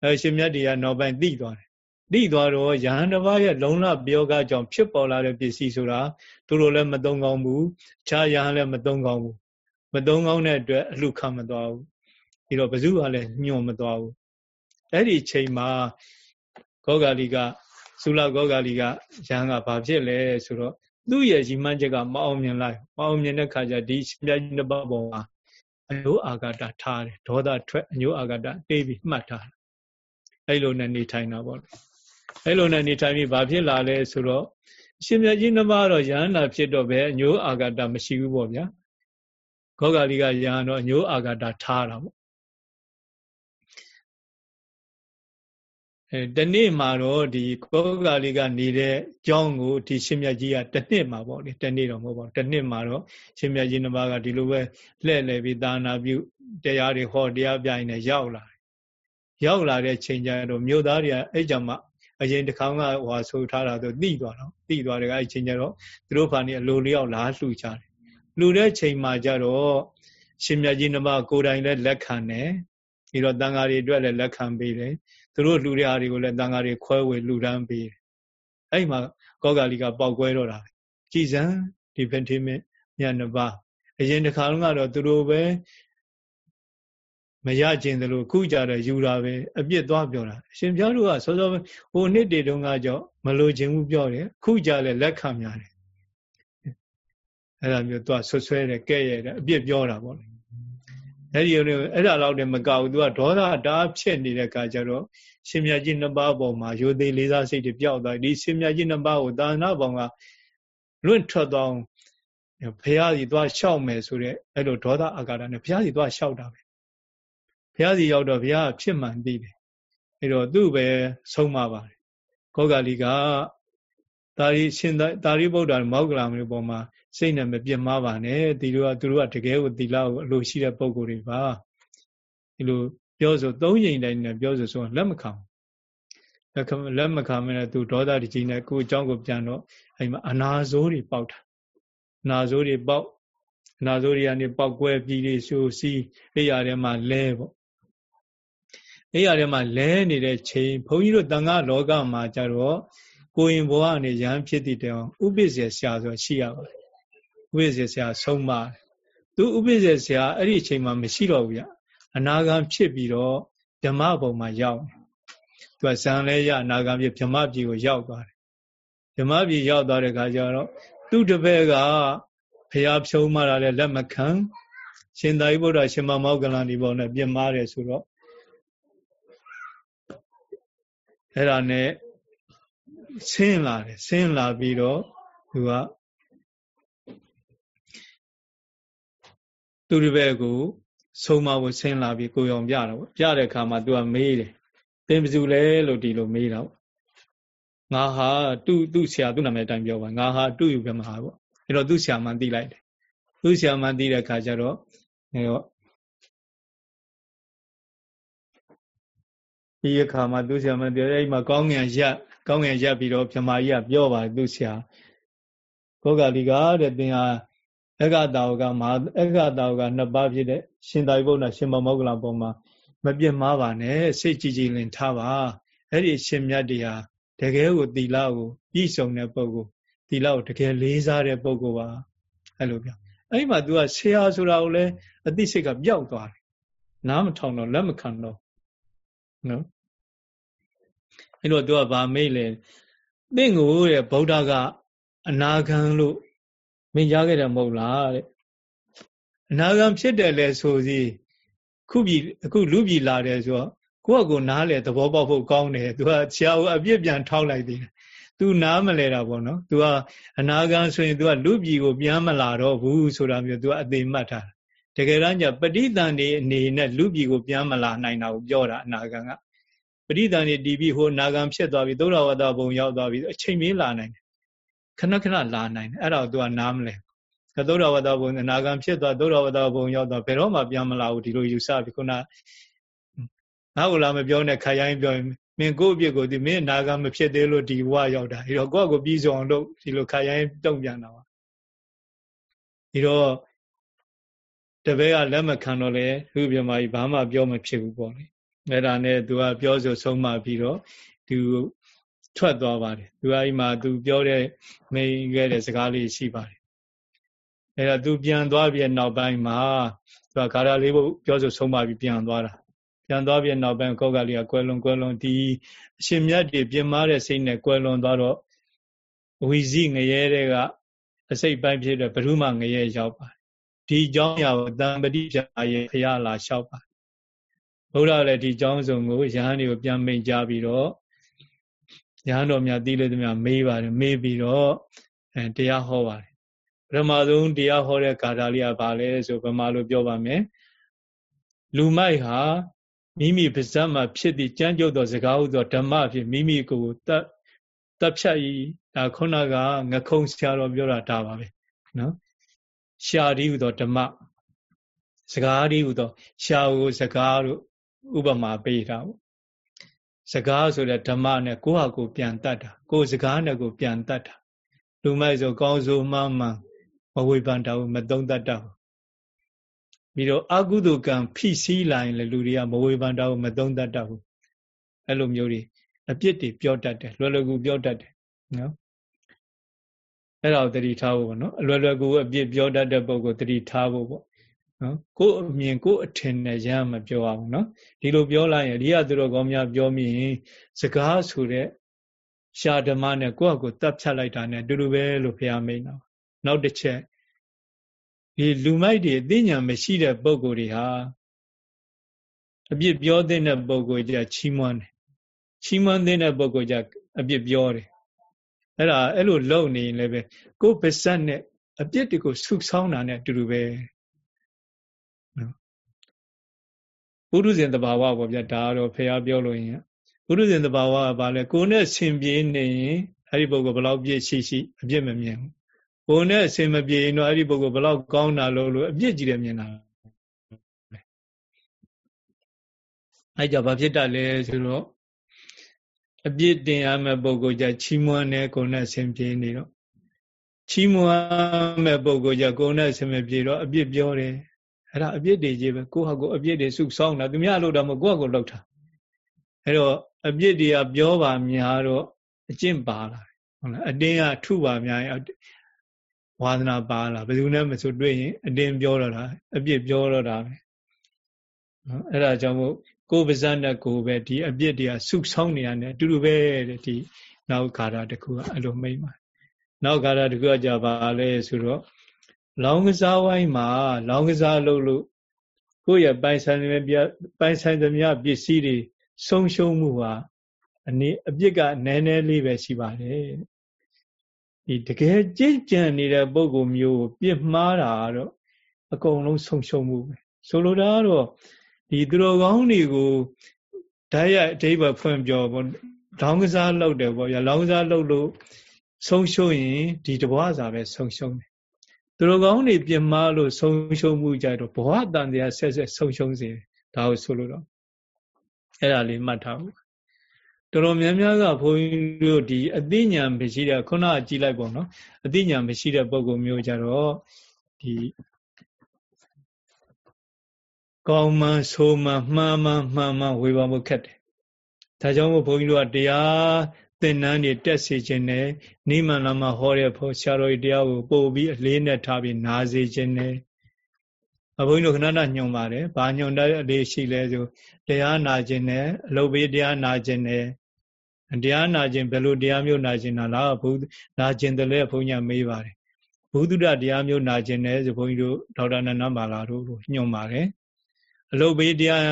အဲရှင်မြတ်တွေကနောက်ပိုင်းသိသွားတယ်သိသွားတော့ယဟန်တစ်ပါးရဲ့လုံလပြောကကြောင့်ဖြစ်ပေါ်လာတဲ့ပစ္စည်းဆိုတာသူတို့လည်းမသုံးကောင်းဘူးအခြားယဟန်လည်းမသုံးကောင်းဘူး မသုံးကောင်းတဲ့အတွက်အလှခံမသွားဘူးပြီးတော့ဘဇုကလည်းညွန်မသွားဘူးအဲ့ဒီချိန်မှာဂောဂါလီကသုလဂောဂါလီကယဟန်ကဘာဖြစ်လဲဆိုတော့သူ့ရဲ့ရီမှန်းချက်ကမအောင်မြင်လိုက်မအောင်မြင်တဲ့ခါကျဒီမြတ်ကြီးနှစ်ပါးပေါ်မှာအညိုးအာဂတထားတယ်ဒေါသထွက်အညိုးအာဂတတေးပြီးမှတ်ထားတယ်အဲ့လိုနဲ့နေထိုင်တာပေါ့အဲ့လိုနဲ့နေထိုင်ပြီးဘာဖြစ်လာလဲဆိုတော့အရှင်မြတ်ကြီးနှစ်ပါးတော့ယန္နာဖြစ်တော့ပဲအညိုးအာဂတမရှိဘူးပေါ့ဗျာ ဂောဂါလိကယဟန်တော့အညိုးအာဂတထားတာပေါ့အဲတနေ့မှာတော့ဒီကောဂါလေးကနေတဲ့ကျောင်းကိုဒီရှင်မြတ်ကြီးကတနှစ်မှာပေါ့လေတနေ့တော့မဟုတ်ပါဘူးတနှစ်မှာတော့ရှင်မြတ်ကြီးနှစ်ပါးကဒီလိုပဲလှည့်လည်ပြီးသာနာပြုတရားတွေဟောတရားပြိုင်နေရောက်လာတယ်ရောက်လာတဲ့ချိန်ကျတော့မြို့သားတွေကအဲ့ကြမှာအရင်တစ်ခါကဟွာဆိုထားတာတော့တိသွားတော့တိသွားတယ်အဲ့ချိန်ကျတော့သူတို့ဖာနေအလိုလျောက်လာလှူကြတယ် လှူတဲ့ချိန်မှာကျတော့ရှင်မြတ်ကြီးနှစ်ပါးကိုယ်တိုင်လည်းလက်ခံတယ်ပြီးတော့တန်ဃာတွေအတွက်လည်းလက်ခံပေးတယ်သူတို့လှူတဲ့အားတွေကိုလည်းတန်ဃာတွေခွဲဝေလှူဒန်းပေးတယ်အဲ့မှာကောဂါလီကပေါက်ကွဲတော့တာကြည်စံဒီဖက်တိမင်းမြတ်နှစ်ပါးအရင်တစ်ခါလုံးကတော့သူတို့ပဲမရကျင်တယ်လို့ခုကြတော့ယူတာပဲအပြစ်သွားပြောတာအရှင်ပြားတို့ကစောစောဟိုနှစ်တည်းတုန်းကကြောင့်မလိုချင်ဘူးပြောတယ်ခုကြလည်းလက်ခံများတယ် အဲ့ဒါမျိုးသွားဆွဆွဲတယ်ကဲ့ရဲ့တယ်အပြစ်ပြောတာပေါ့လေအဲ့ဒီလိုအဲ့ဒါလောက်တည်းမကဘူးသူကဒေါသတားဖြစ်နေတဲ့အခါကျတော့ရှင်မြတ်ကြီးနှစ်ပါးပေါ်မှာယိုသေးလေးစားစိတ်တွေပျောက်သွားဒီရှင်မြတ်ကြီးနှစ်ပါးကိုသာသနာပေါင်းကလွင့်ထွက်သွားဘုရားစီသွားလျှောက်မယ်ဆိုတဲ့အဲ့လိုဒေါသအာကာရနဲ့ဘုရားစီသွားလျှောက်တာပဲဘုရားစီရောက်တော့ဘုရားဖြစ်မှန်သိတယ်အဲ့တော့သူ့ပဲဆုံးမပါတယ်ကောဂါလီကဒါရီရှင်သာရိပုတ္တရာမောက္ကလာမျိုးပေါ်မှာ စိတ်နဲ့မပြစ်မှားပါနဲ့ဒီလိုကသူတို့ကတကယ်ကိုသီလကိုအလိုရှိတဲ့ပုံကိုယ်တွေပါဒီလိုပြောဆိုသုံးရင်တိုင်းနဲ့ပြောဆိုဆိုလက်မခံလက်လက်မခံမနဲ့သူဒေါသတကြီးနဲ့ကိုယ်အကြောင်းကိုပြန်တော့အဲ့မှာအနာဆိုးတွေပေါက်တာအနာဆိုးတွေပေါက်အနာဆိုးတွေကနေပေါက်ကွဲပြီးတွေရှိုးစီးအဲ့ရထဲမှာလဲပေါ့အဲ့ရထဲမှာလဲနေတဲ့ချိန်ဘုန်းကြီးတို့တန်ခါလောကမှာကြတော့ကိုရင်ဘဝကနေရဟန်းဖြစ်တည်တဲ့ဥပိ္ပဇေဆရာဆိုရှိရပါတယ် ဥပိ္ပဇေဆရာဆုံးမသူဥပိ္ပဇေဆရာအဲ့ဒီအချိန်မှာမရှိတော့ဘူးဗျအနာဂံဖြစ်ပြီးတော့ဓမ္မဘုံမှာရောက်သူကဇံလဲရအနာဂံဖြစ်ဓမ္မပြည်ကိုရောက်သွားတယ်ဓမ္မပြည်ရောက်သွားတဲ့အခါကျတော့သူ့တပည့်ကဖျားဖြုံးမှတာလည်းလက်မခံရှင်သာရိပုတ္တရာရှင်မမောကလန်ဒီပေါ်နဲ့ပြင်မာတယ်ဆိုတော့အဲ့ဒါနဲ့ဆင်းလာတယ်ဆင်းလာပြီးတော့သူက သူဒီဘက်ကိုဆုံးမဖို့ဆင်းလာပြီးကိုရောင်ပြတော့ပြတဲ့အခါမှာသူကမေးတယ်သင်ဘယ်သူလဲလို့ဒီလိုမေးတော့ငါဟာသူ့သူ့ဆရာသူ့နာမည်အတိုင်းပြောပါငါဟာတူယူပြမဟာပေါ့အဲ့တော့သူ့ဆရာမှန်သိလိုက်တယ်သူ့ဆရာမှန်သိတဲ့အခါကျတော့အဲ့တော့ဒီအခါမှာသူ့ဆရာမှန်ပြောအဲ့မှာကောင်းငင်ရက်ကောင်းငင်ရက်ပြီးတော့မြမကြီးကပြောပါသူ့ဆရာကောကလီကတဲ့သင်ဟာ အက္ခတာဝကမဟာအက္ခတာဝကနှစ်ပါးဖြစ်တဲ့ရှင်သာရိပုတ္တရာရှင်မောဂလပုံမှာမပြစ်မှားပါနဲ့စိတ်ကြည်ကြည်လင်ထားပါအဲ့ဒီရှင်မြတ်တရားတကယ်ကိုသီလကိုပြည့်စုံတဲ့ပုဂ္ဂိုလ်သီလကိုတကယ်လေးစားတဲ့ပုဂ္ဂိုလ်ပါအဲ့လိုပြောအဲ့ဒီမှာ तू ကဆရာဆိုတာကိုလည်းအသိစိတ်ကပျောက်သွားတယ်နားမထောင်တော့လက်မခံတော့နော်အဲ့တော့ तू ကဗာမိတ်လေသင်ကိုတဲ့ဗုဒ္ဓကအနာဂံလို့ မင်းရခဲ့တယ်မဟုတ်လားတဲ့အနာဂံဖြစ်တယ်လဲဆိုစီခုပြီအခုလူပြီလာတယ်ဆိုတော့ကိုယ့်အကိုနားလေသဘောပေါက်ဖို့ကောင်းတယ်သူကဆရာကိုအပြစ်ပြန်ထောက်လိုက်သေးတယ်သူနားမလဲတာပေါ့နော်သူကအနာဂံဆိုရင်သူကလူပြီကိုပြန်မလာတော့ဘူးဆိုတာမျိုးသူကအသေးမှတ်ထားတကယ်တမ်းကျပဋိသန္ဓေအနေနဲ့လူပြီကိုပြန်မလာနိုင်တာကိုပြောတာအနာဂံကပဋိသန္ဓေတီးပြီးဟိုနာဂံဖြစ်သွားပြီသုဒ္ဓဝတ္တဘုံရောက်သွားပြီအချိန်မင်းလာနိုင်တယ် ခဏခဏလာနိုင်တယ်အဲ့ဒါကိုသူကနားမလဲသုဒ္ဓဝတ္တဘုံအနာဂံဖြစ်သွားသုဒ္ဓဝတ္တဘုံရောက်သွားဘယ်တော့မှပြန်မလာဘူးဒီလိုယူဆပြီးခုနငါ့ကိုလာမပြောနဲ့ခရိုင်းပြောရင်မင်းကိုယ့်အပြစ်ကိုဒီမင်းနာဂမဖြစ်သေးလို့ဒီဘဝရောက်တာဒီတော့ကိုယ့်ကိုပြီးဆုံးအောင်လုပ်ဒီလိုခရိုင်းတုံ့ပြန်တာပါဒီတော့တပည့်ကလက်မခံတော့လေလူပြမကြီးဘာမှပြောမဖြစ်ဘူးပေါ့လေအဲ့ဒါနဲ့သူကပြောဆိုဆုံးမပြီးတော့သူ ထွက်သွားပါတယ်သူကအိမ်မှာသူပြောတဲ့မိန်ခဲ့တဲ့စကားလေးရှိပါတယ်အဲ့ဒါသူပြန်သွားပြီးနောက်ပိုင်းမှာသူကဂါရလေးဖို့ပြောဆိုဆုံးမပြီးပြန်သွားတာပြန်သွားပြီးနောက်ပိုင်းကောက်ကလေးကကွယ်လွန်ကွယ်လွန်ဒီအရှင်မြတ်တွေပြင်မာတဲ့စိတ်နဲ့ကွယ်လွန်သွားတော့ဝီစီငရဲတဲ့ကအစိတ်ပိုင်းဖြစ်တဲ့ဘုရုမငရဲရောက်ပါတယ်ဒီเจ้าရာကိုတံပတိပြာရဲ့ဖရာလာလျှောက်ပါဘုရားလည်းဒီเจ้าစုံကိုယဟန်တွေကိုပြန်မိန်ကြပြီးတော့ ယဟန်တော်များသိလို့တည်းများမေးပါတယ်မေးပြီးတော့အဲတရားဟောပါတယ်ပထမဆုံးတရားဟောတဲ့ဂါထာလေးကဘာလဲဆိုဗမာလိုပြောပါမယ်လူမိုက်ဟာမိမိပါဇက်မှာဖြစ်သည့်ကြမ်းကြုတ်သောစကားဟုသောဓမ္မဖြစ်မိမိကိုယ်တပ်တပ်ဖြတ်ဤဒါခုနကငခုံဆရာတော်ပြောတာဒါပါပဲနော်ရှာရီဟုသောဓမ္မစကားရီဟုသောရှာကိုစကားတို့ဥပမာပေးတာပေါ့ စကားဆိုတဲ့ဓမ္မနဲ့ကိုယ့်ဟာကိုယ်ပြန်တတ်တာကိုယ်စကားနဲ့ကိုယ်ပြန်တတ်တာလူမိုက်ဆိုကောင်းဆိုမှမှမဝေဖန်တာဘူးမသုံးတတ်တာဘူးပြီးတော့အကုသိုလ်ကံဖိစီးလာရင်လည်းလူတွေကမဝေဖန်တော့မသုံးတတ်တတ်ဘူးအဲ့လိုမျိုးတွေအပြစ်တွေပြောတတ်တယ်လွယ်လွယ်ကူပြောတတ်တယ်နော်အဲ့ဒါကိုတတိထားဖို့ပေါ့နော်အလွယ်လွယ်ကူအပြစ်ပြောတတ်တဲ့ပုံကိုတတိထားဖို့ပေါ့ နော်ကိုယ်အမြင်ကိုယ်အထင်နဲ့ရမ်းမပြောအောင်နော်ဒီလိုပြောလိုက်ရင်ဒီကသူတော်ကောင်းများပြောမိရင်စကားဆိုတဲ့ရှာဓမ္မနဲ့ကိုယ့်အကိုတတ်ဖြတ်လိုက်တာနဲ့အတူတူပဲလို့ဘုရားမိန်တော့နောက်တစ်ချက်ဒီလူမိုက်တွေအသိဉာဏ်မရှိတဲ့ပုံကိုယ်တွေဟာအပြစ်ပြောတဲ့ပုံကိုယ်ကြချီးမွမ်းတယ်ချီးမွမ်းတဲ့ပုံကိုယ်ကြအပြစ်ပြောတယ်အဲ့ဒါအဲ့လိုလုပ်နေရင်လည်းပဲကိုယ်ပါဇက်နဲ့အပြစ်တွေကိုဆုဆောင်းတာနဲ့အတူတူပဲ ပုရုဇဉ်တဘာဝပေါ့ဗျာဒါကတော့ဖះပြောလို့ရင်ပုရုဇဉ်တဘာဝကဘာလဲကိုယ်နဲ့ဆင်ပြေနေရင်အဲ့ဒီပုဂ္ဂိုလ်ဘယ်လောက်ပြည့်ရှိရှိအပြစ်မမြင်ဘူးကိုယ်နဲ့အစင်မပြေရင်တော့အဲ့ဒီပုဂ္ဂိုလ်ဘလောက်ကောင်းတာလို့လို့အပြစ်ကြီးတယ်မြင်တာအဲ့ကြဘာဖြစ်တတ်လဲဆိုတော့အပြစ်တင်ရမယ့်ပုဂ္ဂိုလ်ကြချီးမွမ်းတဲ့ကိုယ်နဲ့အစင်ပြေနေတော့ချီးမွမ်းမဲ့ပုဂ္ဂိုလ်ကြကိုယ်နဲ့အစင်မပြေတော့အပြစ်ပြောတယ် အဲ့ဒါအပြစ်တွေကြီးပဲကိုယ့်ဟာကိုယ်အပြစ်တွေစုဆောင်းတာသူများလို့တော့မကိုယ့်ဟာကိုယ်လောက်တာအဲ့တော့အပြစ်တွေကပြောပါများတော့အကျင့်ပါလာဟုတ်လားအတင်းကထုပါများရင်ဝါသနာပါလာဘယ်သူနဲ့မဆိုတွေ့ရင်အတင်းပြောတော့တာအပြစ်ပြောတော့တာပဲနော်အဲ့ဒါကြောင့်မို့ကိုယ်ပါဇက်နဲ့ကိုယ်ပဲဒီအပြစ်တွေကဆုဆောင်းနေရတယ်အတူတူပဲတဲ့ဒီနောက်ခါရတခုကအဲ့လိုမိတ်ပါနောက်ခါရတခုကကြပါလဲဆိုတော့ လောင်းကစားဝိုင်းမှာ လောင်းကစားလုပ်လို့ကိုယ့်ရဲ့ပိုင်ဆိုင်သမျှပိုင်ဆိုင်သမျှပစ္စည်းတွေဆုံးရှုံးမှုဟာအနေအပြစ်ကနည်းနည်းလေးပဲရှိပါတယ်ဒီတကယ်ကြည်ကြံနေတဲ့ပုံကိုမျိုးကိုပြစ်မှားတာတော့အကုန်လုံးဆုံးရှုံးမှုပဲဆိုလိုတာကတော့ဒီသူတော်ကောင်းတွေကိုဓာတ်ရအဓိပ္ပာယ်ဖွင့်ပြောပေါ့လောင်းကစားလုပ်တယ်ပေါ့ဗျာလောင်းကစားလုပ်လို့ဆုံးရှုံးရင်ဒီတဘွားစာပဲဆုံးရှုံးတယ် သူတို့ကောင်းနေပြင်မလို့ဆုံးရှုံးမှုကြတော့ဘဝတန်တရားဆက်ဆက်ဆုံးရှုံးစေတယ်ဒါကိုဆိုလို့တော့အဲ့ဒါလေးမှတ်ထားဖို့တော်တော်များများကဘုန်းကြီးတို့ဒီအသိဉာဏ်မရှိတဲ့ခုနကကြည်လိုက်ပေါ့နော်အသိဉာဏ်မရှိတဲ့ပုံကုမျိုးကြတော့ဒီကောင်းမှန်ဆိုးမှန်မှန်မှန်မှန်မှန်ဝေဘာမှုခက်တယ်ဒါကြောင့်မို့ဘုန်းကြီးတို့ကတရား သင်္นานတွေတက်စေခြင်းနဲ့နိမန်လာမှာဟောတဲ့ဖို့ဆရာတော်ကြီးတရားကိုပို့ပြီးအလေးနဲ့ထားပြီးနားစေခြင်းနဲ့အဘုန်းကြီးတို့ခဏခဏညွှန်ပါတယ်။ဘာညွှန်တဲ့အလေးရှိလဲဆိုတရားနာခြင်းနဲ့အလုပ်ပေးတရားနာခြင်းနဲ့တရားနာခြင်းဘယ်လိုတရားမျိုးနာခြင်းလားဘုနာခြင်းတည်းလဲဘုန်းကြီးမေးပါတယ်။ဘုဒ္ဓတရားမျိုးနာခြင်းနဲ့ဆိုဘုန်းကြီးတို့ဒေါက်တာနန္ဒမာလာတို့ညွှန်ပါတယ်။အလုပ်ပေးတရား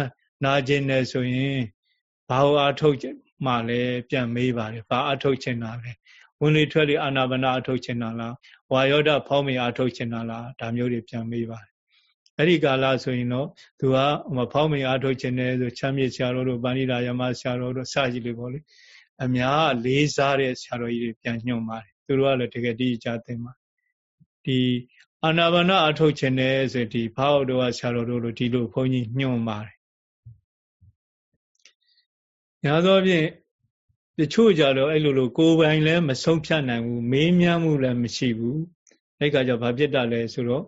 နာခြင်းနဲ့ဆိုရင်ဘာဟောအထုတ် မှလည်းပြန်မေးပါတယ်။ဘာအထုတ်ခြင်းလားလဲ။ဝင်လေထွက်လေအာနာပါနာအထုတ်ခြင်းလား။ဝါယောဒဖောင်းမီအထုတ်ခြင်းလားဒါမျိုးတွေပြန်မေးပါတယ်အဲ့ဒီကာလဆိုရင်တော့သူကမဖောင်းမင်အားထုတ်ခြင်းနဲ့ဆိုချမ်းမြေဆရာတော်တို့ပဏိတာယမဆရာတော်တို့စကြီးလေးပေါ့လေအများလေးစားတဲ့ဆရာတော်ကြီးတွေပြန်ညွှန်ပါတယ်သူတို့ကလည်းတကယ်တည်ကြသိမှာဒီအာနာပါနအထုတ်ခြင်းနဲ့ဆိုဒီဘာဝတော်ကဆရာတော်တို့လိုဒီလိုဘုန်းကြီးညွှန်ပါတယ် ညာသောဖြင့်တချို့ကြတော့အဲ့လိုလိုကိုယ်ပိုင်လည်းမဆုံးဖြတ်နိုင်ဘူးမေးမြန်းမှုလည်းမရှိဘူးအဲ့ကကြောင့်ဘာဖြစ်တာလဲဆိုတော့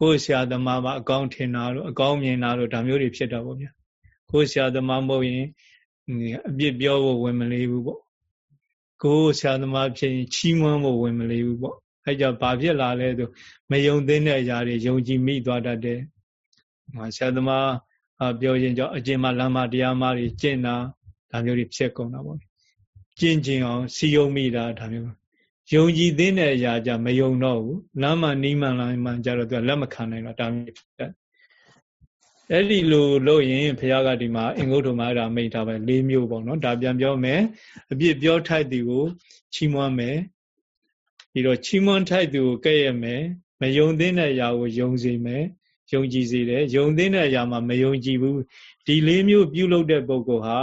ကိုယ်ဆရာသမားမှာအကောင်းထင်တာတို့အကောင်းမြင်တာတို့ဒါမျိုးတွေဖြစ်တာပေါ့ဗျာကိုယ်ဆရာသမားမဟုတ်ရင်အပြစ်ပြောဖို့ဝင်မလေးဘူးပေါ့ကိုယ်ဆရာသမားဖြစ်ရင်ချီးမွမ်းဖို့ဝင်မလေးဘူးပေါ့အဲကြောင့်ဘာဖြစ်လာလဲဆိုမယုံသင့်တဲ့အရာတွေယုံကြည်မိသွားတတ်တယ်ဆရာသမား ပြောရင်ကြောင့်အကျင့်မှလမ်းမတရားမှတွေကျင့်တာဒါမျိုးတွေဖြစ်ကုန်တာပေါ့ကျင့်ကျင်အောင်စီယုံမိတာဒါမျိုးယုံကြည်သိတဲ့အရာကြမယုံတော့ဘူးလမ်းမှနီးမှန်လာမှကြတော့သူကလက်မခံနိုင်တော့ဒါမျိုးဖြစ်တယ်အဲ့ဒီလိုလို့ရင်ဘုရားကဒီမှာအင်္ဂုတ္တမအဲ့ဒါမိတ်ထားပဲ၄မျိုးပေါ့နော်ဒါပြန်ပြောမယ်အပြစ်ပြောထိုက်သူကိုချီးမွမ်းမယ်ပြီးတော့ချီးမွမ်းထိုက်သူကိုကဲ့ရဲ့မယ်မယုံသင့်တဲ့အရာကိုယုံစေမယ် ယုံကြည်စေတယ်ယုံသင့်တဲ့အရာမှာမယုံကြည်ဘူးဒီ၄မျိုးပြုလုပ်တဲ့ပုဂ္ဂိုလ်ဟာ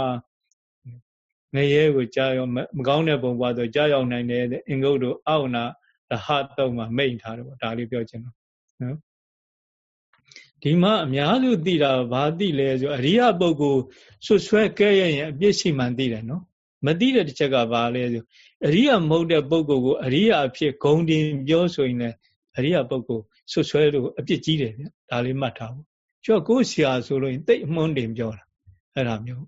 ငရဲကိုကြားရောက်မကောင်းတဲ့ပုံပွားဆိုကြားရောက်နိုင်တယ်အင်္ဂုတ္တအောက်နာရဟတုံမှာမိတ်ထားတယ်ပေါ့ဒါလေးပြောချင်တော့နော်ဒီမှာအများစုသိတာဘာသိလဲဆိုအရိယပုဂ္ဂိုလ်ဆွဆွဲကဲရရင်အပြစ်ရှိမှန်သိတယ်နော်မသိတဲ့တစ်ချက်ကဘာလဲဆိုအရိယမဟုတ်တဲ့ပုဂ္ဂိုလ်ကိုအရိယအဖြစ်ဂုံတင်ပြောဆိုရင်လည်းအရိယပုဂ္ဂိုလ် ဆွဆွဲလို့အပြစ်ကြီးတယ်ဗျဒါလေးမှတ်ထားဖို့ကျော်ကိုဆရာဆိုလို့ရင်တိတ်အမွန်းတင်ပြောတာအဲ့ဒါမျိုး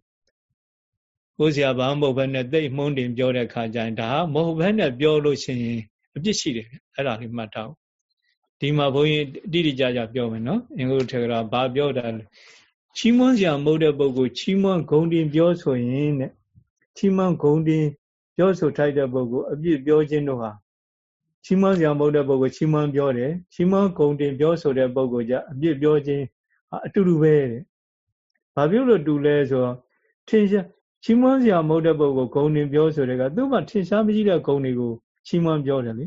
ကိုဆရာဘာမဟုတ်ဘဲနဲ့တိတ်မှုန်းတင်ပြောတဲ့ခါကျရင်ဒါမဟုတ်ဘဲနဲ့ပြောလို့ရှိရင်အပြစ်ရှိတယ်အဲ့ဒါလေးမှတ်ထားအောင်ဒီမှာဘုန်းကြီးတိတိကျကျပြောမယ်နော်အင်္ဂုတ္ထေကရာဘာပြောတာလဲချီးမွမ်းစရာမဟုတ်တဲ့ပုဂ္ဂိုလ်ချီးမွမ်းဂုံတင်ပြောဆိုရင်တဲ့ချီးမွမ်းဂုံတင်ပြောဆိုထိုက်တဲ့ပုဂ္ဂိုလ်အပြစ်ပြောခြင်းတို့ဟာ ချီးမွမ်းစရာမဟုတ်တဲ့ပုဂ္ဂိုလ်ချီးမွမ်းပြောတယ်ချီးမွမ်းဂုံတင်ပြောဆိုတဲ့ပုဂ္ဂိုလ်ကြအပြစ်ပြောခြင်းအတူတူပဲတဲ့ဘာဖြစ်လို့တူလဲဆိုတော့ထင်ရှားချီးမွမ်းစရာမဟုတ်တဲ့ပုဂ္ဂိုလ်ဂုဏ်တင်ပြောဆိုတဲ့ကသူ့မှာထင်ရှားမရှိတဲ့ဂုဏ်တွေကိုချီးမွမ်းပြောတယ်လေ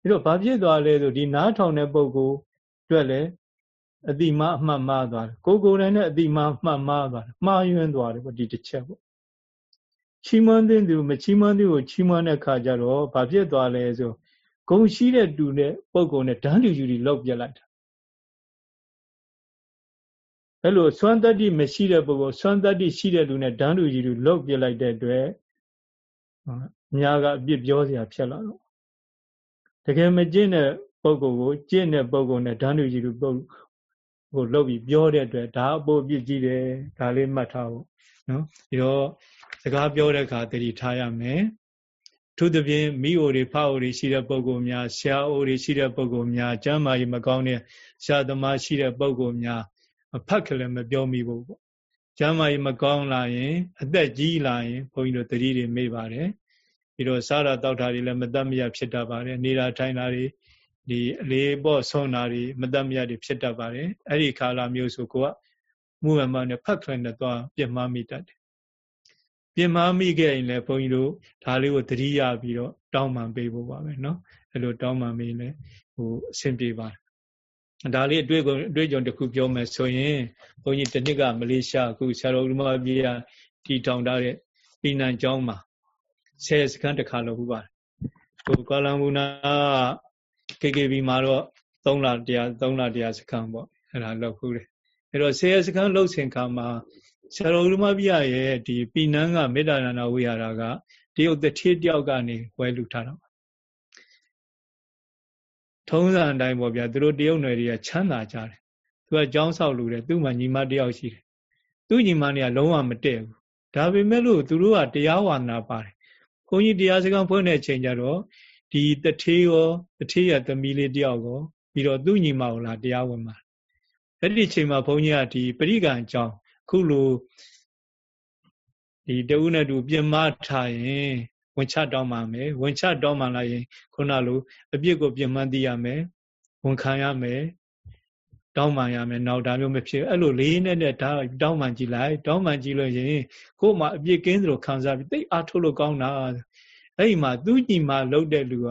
ပြီးတော့ဘာဖြစ်သွားလဲဆိုဒီနားထောင်တဲ့ပုဂ္ဂိုလ်အတွက်လည်းအတိမအမှတ်မှားသွားတယ်ကိုကိုယ်တိုင်နဲ့အတိမအမှတ်မှားသွားတယ်မှားယွင်းသွားတယ်ပေါ့ဒီတစ်ချက်ပေါ့ချီးမွမ်းတဲ့သူမချီးမွမ်းသူကိုချီးမွမ်းတဲ့ခါကျတော့ဘာဖြစ်သွားလဲဆို ဂုံရှိတဲ့တူတဲ့ပုဂ္ဂိုလ်နဲ့ဓာန်တူယူတွေလောက်ပြလိုက်တာအဲ့လိုစွမ်းတတ္တိမရှိတဲ့ပုဂ္ဂိုလ်စွမ်းတတ္တိရှိတဲ့လူနဲ့ဓာန်လူကြီးလူလုတ်ပြလိုက်တဲ့အတွက်အများကအပြစ်ပြောစရာဖြစ်လာတော့တကယ်မကျင့်တဲ့ပုဂ္ဂိုလ်ကိုကျင့်တဲ့ပုဂ္ဂိုလ်နဲ့ဓာန်လူကြီးလူပုဂ္ဂိုလ်ကိုလုတ်ပြီးပြောတဲ့အတွက်ဒါအပေါ်ပြစ်ကြီးတယ်ဒါလေးမှတ်ထားဖို့နော်ပြီးတော့စကားပြောတဲ့အခါတတိထားရမယ် ထို့သဖြင့်မိအိုတွေဖအိုတွေရှိတဲ့ပုဂ္ဂိုလ်များဆရာအိုတွေရှိတဲ့ပုဂ္ဂိုလ်များကျမ်းမာရေးမကောင်းတဲ့ဆရာသမားရှိတဲ့ပုဂ္ဂိုလ်များအဖက်ကလည်းမပြောမိဘူးပေါ့ကျမ်းမာရေးမကောင်းလာရင် အသက်ကြီးလာရင်ဘုန်းကြီးတို့တတိတွေမေ့ပါတယ်ပြီးတော့စားတာတောက်တာတွေလည်းမတတ်မရဖြစ်တတ်ပါတယ်နေတာထိုင်တာတွေဒီအလေးပေါ့ဆုံးတာတွေမတတ်မရတွေဖြစ်တတ်ပါတယ်အဲ့ဒီခါလာမျိုးဆိုကိုကမှုမှန်မှန်နဲ့ဖက်ခလနဲ့သွားပြမမိတတ်တယ် ပြမမိခဲ့ရင်လည်းဘုန်းကြီးတို့ဒါလေးကိုတတိယပြီးတော့တောင်းပန်ပေးဖို့ပါပဲเนาะအဲ့လိုတောင်းပန်ပေးလဲဟိုအဆင်ပြေပါတယ်ဒါလေးအတွေ့အတွေ့အကြုံတစ်ခုပြောမယ်ဆိုရင်ဘုန်းကြီးတနစ်ကမလေးရှားအခုဆရာတော်ဥမ္မာပြည်ကတီထောင်ထားတဲ့ ပြည်နံကျောင်းမှာဆယ်စခန်းတစ်ခါလုပ်ဘူးပါတယ်ဟိုကာလမ်ဘူနာ KKB မှာတော့3လတရား3လတရားစခန်းပေါ့အဲ့ဒါလုပ်ခုတယ်အဲ့တော့ဆယ်စခန်းလုပ်စဉ်ခါမှာ ဆရာတော်ဥရမပြရဲ့ဒီပိနန်းကမေတ္တာနာဝိဟာရကတရုတ်တစ်ထစ်တယောက်ကနေဝယ်လူထားတာထုံးစံအတိုင်းပေါ့ဗျာသူတို့တရုတ်နယ်တွေကချမ်းသာကြတယ်သူကကြောင်းဆောက်လူတယ်သူ့မှာညီမတယောက်ရှိတယ်သူ့ညီမတွေကလုံးဝမတည့်ဘူးဒါပေမဲ့လို့သူတို့ကတရားဝါနာပါတယ်ဘုန်းကြီးတရားစကားဖွင့်တဲ့အချိန်ကျတော့ဒီတထေးရောတထေးရသမီးလေးတယောက်ရောပြီးတော့သူ့ညီမကိုလာတရားဝင်ပါအဲ့ဒီအချိန်မှာဘုန်းကြီးကဒီပရိကံအကြောင်း ခုလိုဒီတဦးနဲ့တူပြင်မထားရင်ဝင်ချတောင်းပါမယ်ဝင်ချတောင်းပါလိုက်ရင်ခုနလိုအပြစ်ကိုပြင်မှန်းသိရမယ်ဝန်ခံရမယ်တောင်းပန်ရမယ်နောက်ဒါမျိုးမဖြစ်အဲ့လိုလေးနဲ့နဲ့ဒါတောင်းပန်ကြည့်လိုက်တောင်းပန်ကြည့်လို့ရင်ကို့မှာအပြစ်ကင်းသလိုခံစားပြီးတိတ်အားထုတ်လို့ကောင်းတာအဲ့ဒီမှာသူ့ညီမလှုပ်တဲ့လူက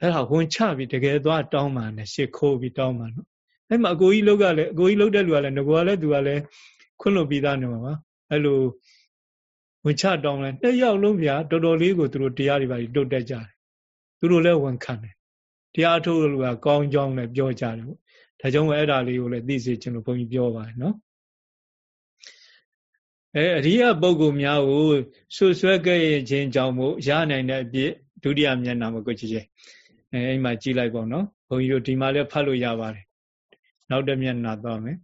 အဲ့ဒါဝန်ချပြီးတကယ်သွားတောင်းပန်တယ်ရှ िख ိုးပြီးတောင်းပန်တော့အဲ့မှာအကိုကြီးလှုပ်ကလည်းအကိုကြီးလှုပ်တဲ့လူကလည်းငကောကလည်းသူကလည်း ခွင့်လွတ်ပြီးသားနေမှာပါအဲ့လိုဝင်ချတောင်းလဲနှစ်ယောက်လုံးဗျာတော်တော်လေးကိုသူတို့တရားတွေပါတုတ်တက်ကြတယ်သူတို့လည်းဝန်ခံတယ်တရားထုတ်လို့ကကောင်းကြောင်းလည်းပြောကြတယ်ပေါ့ဒါကြောင့်မို့အဲ့ဒါလေးကိုလည်းသိစေချင်လို့ဘုန်းကြီးပြောပါတယ်နော်အဲအရိယပုဂ္ဂိုလ်များကိုဆွဆွဲခဲ့ခြင်းကြောင့်မို့ရနိုင်တဲ့အပြစ်ဒုတိယမျက်နှာမှာကိုကြည့်ချင်းအဲအဲ့မှာကြည့်လိုက်ပေါ့နော်ဘုန်းကြီးတို့ဒီမှာလည်းဖတ်လို့ရပါတယ်နောက်တစ်မျက်နှာသွားမယ်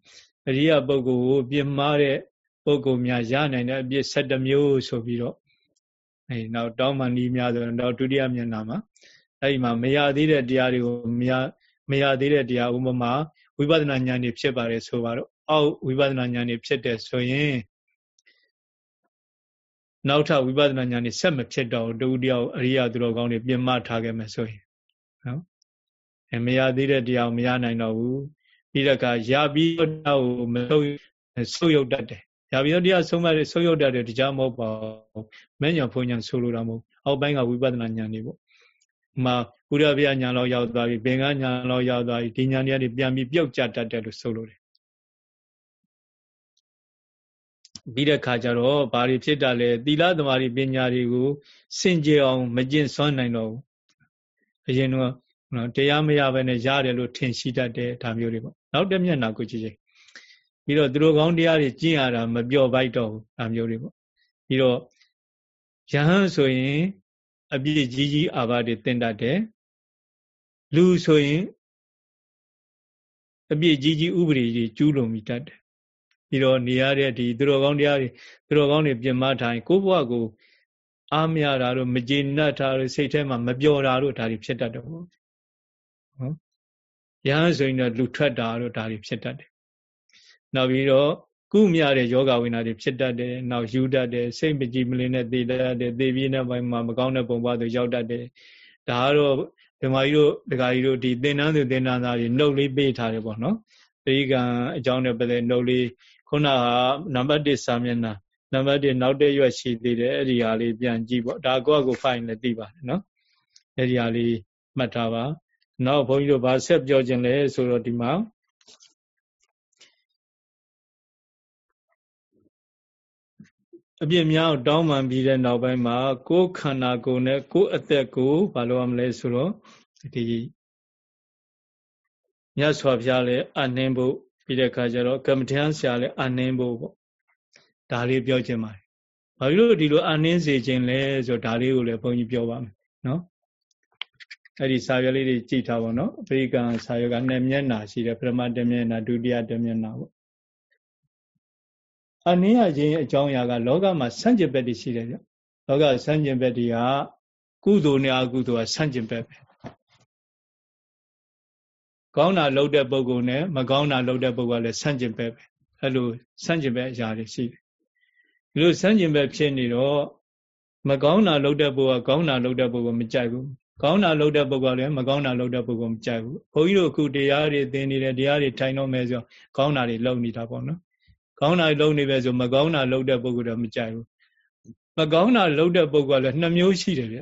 အရိယပုဂ္ဂိုလ်ကိုပြမတဲ့ပုဂ္ဂိုလ်များရနိုင်တဲ့အပြစ်7မျိုးဆိုပြီးတော့အဲနောက်တောင်းမှနီးများဆိုတော့ဒုတိယမျက်နှာမှာအဲ့ဒီမှာမရသေးတဲ့တရားတွေကိုမရမရသေးတဲ့တရားဥပမာဝိပဿနာဉာဏ်တွေဖြစ်ပါတယ်ဆိုပါတော့အောက်ဝိပဿနာဉာဏ်တွေဖြစ်တယ်ဆိုရင်နောက်ထပ်ဝိပဿနာဉာဏ်တွေဆက်မဖြစ်တော့တူတယောက်အရိယာသူတော်ကောင်းတွေပြင်မထားခဲ့မယ်ဆိုရင်နော်အဲမရသေးတဲ့တရားမရနိုင်တော့ဘူး ပြီးတော့ကရပြီးတော့မဆုပ်ဆုပ်ယုတ်တတ်တယ်ရပြီးတော့တရားဆုံးမတဲ့ဆုပ်ယုတ်တတ်တယ်တရားမဟုတ်ပါဘူးမဲ့ညာဖုန်ညာဆိုလိုတာမဟုတ်အောက်ပိုင်းကဝိပဿနာဉာဏ်တွေပေါ့မှာဘုရားဗျာညာလောက်ရောက်သွားပြီဘင်္ဂညာလောက်ရောက်သွားပြီဒီညာတရားတွေပြန်ပြီးပြုတ်ကျတတ်တယ်လို့ဆိုလိုတယ်ပြီးတဲ့ခါကျတော့ဘာတွေဖြစ်တာလဲသီလသမารိပညာတွေကိုစင်ကြယ်အောင်မကျင့်စွမ်းနိုင်တော့ဘူးအရင်တော့ နော်တရားမရဘဲနဲ့ရတယ်လို့ထင်ရှိတတ်တယ်ဒါမျိုးတွေပေါ့နောက်တစ်မျက်နှာကိုကြည့်ကြည့်ပြီးတော့သူတို့ကောင်းတရားတွေကျင့်ရတာမပြော့ပိုက်တော့ဘူးဒါမျိုးတွေပေါ့ပြီးတော့ယဟန်ဆိုရင်အပြည့်ကြီးကြီးအာဘတွေတင်တတ်တယ်လူဆိုရင်အပြည့်ကြီးကြီးဥပဒေကြီးကျူးလွန်မိတတ်တယ်ပြီးတော့နေရတဲ့ဒီသူတော်ကောင်းတရားတွေသူတော်ကောင်းတွေပြင်မထိုင်ကိုယ့်ဘဝကိုအားမရတာတို့မကျေနပ်တာတို့စိတ်ထဲမှာမပျော်တာတို့ဒါတွေဖြစ်တတ်တယ်ပေါ့နော် ရဟန်းဆိုရင်တော့လူထွက်တာတို့ဒါတွေဖြစ်တတ်တယ်နောက်ပြီးတော့ကုမြတဲ့ယောဂဝိနာတွေဖြစ်တတ်တယ်နောက်ယူတတ်တယ်စိတ်မကြည်မလင်းနဲ့သိတတ်တယ်သိပြီးတဲ့ဘက်မှာမကောင်းတဲ့ပုံပွားတွေရောက်တတ်တယ်ဒါကတော့ဓမ္မကြီးတို့ဒကာကြီးတို့ဒီသင်္นานသူသင်္นานသားတွေနှုတ်လေးပေးထားတယ်ပေါ့နော်ပရိကံအကြောင်းနဲ့ပတ်သက်နှုတ်လေးခုနကနံပါတ်1စာမျက်နှာနံပါတ်1နောက်တဲ့ရွက်ရှိသေးတယ်အဲ့ဒီဟာလေးပြန်ကြည့်ပေါ့ဒါကိုယ့်အကိုဖိုင်လည်းသိပါတယ်နော်အဲ့ဒီဟာလေးမှတ်ထားပါ နောက်ဘုန်းကြီးတို့ဗာဆက်ပြောခြင်းလဲဆိုတော့ဒီမှာအပြစ်များကိုတောင်းပန်ပြီးတဲ့နောက်ပိုင်းမှာကိုယ်ခန္ဓာကိုယ်နဲ့ကိုယ်အသက်ကိုဘာလို့ရမလဲဆိုတော့ဒီမြတ်စွာဘုရားလည်းအနှင်းဖို့ပြီးတဲ့အခါကျတော့ကမ္မထမ်းဆရာလည်းအနှင်းဖို့ပေါ့ဒါလေးပြောချင်ပါတယ်။ဘာလို့ဒီလိုအနှင်းစေခြင်းလဲဆိုတော့ဒါလေးကိုလည်းဘုန်းကြီးပြောပါမယ်နော်။ အဲ့ဒီစာရွက်လေးတွေကြည့်ထားပါတော့။အပိကံစာရွက်က2မျက်နှာရှိတယ်ပထမ1မျက်နှာဒုတိယ1မျက်နှာပေါ့အနည်းရခြင်းအကြောင်းအရာကလောကမှာဆန့်ကျင်ဘက်တွေရှိတယ်ဗျလောကဆန့်ကျင်ဘက်တွေကကုသိုလ်နဲ့အကုသိုလ်ကဆန့်ကျင်ဘက်ပဲကောင်းတာလုပ်တဲ့ပုဂ္ဂိုလ်နဲ့မကောင်းတာလုပ်တဲ့ပုဂ္ဂိုလ်ကလည်းဆန့်ကျင်ဘက်ပဲအဲ့လိုဆန့်ကျင်ဘက်အရာတွေရှိတယ်ဒီလိုဆန့်ကျင်ဘက်ဖြစ်နေတော့မကောင်းတာလုပ်တဲ့ပုဂ္ဂိုလ်ကကောင်းတာလုပ်တဲ့ပုဂ္ဂိုလ်မကြိုက်ဘူး ကောင်းတာလုပ်တဲ့ပုဂ္ဂိုလ်လည်းမကောင်းတာလုပ်တဲ့ပုဂ္ဂိုလ်မကြိုက်ဘူးဘုန်းကြီးတို့အခုတရားတွေသင်နေတယ်တရားတွေထိုင်တော့မယ်ဆိုကောင်းတာတွေလုပ်နေတာပေါ့နော်ကောင်းတာလုပ်နေပဲဆိုမကောင်းတာလုပ်တဲ့ပုဂ္ဂိုလ်တော့မကြိုက်ဘူးမကောင်းတာလုပ်တဲ့ပုဂ္ဂိုလ်ကလည်းနှစ်မျိုးရှိတယ်ဗျ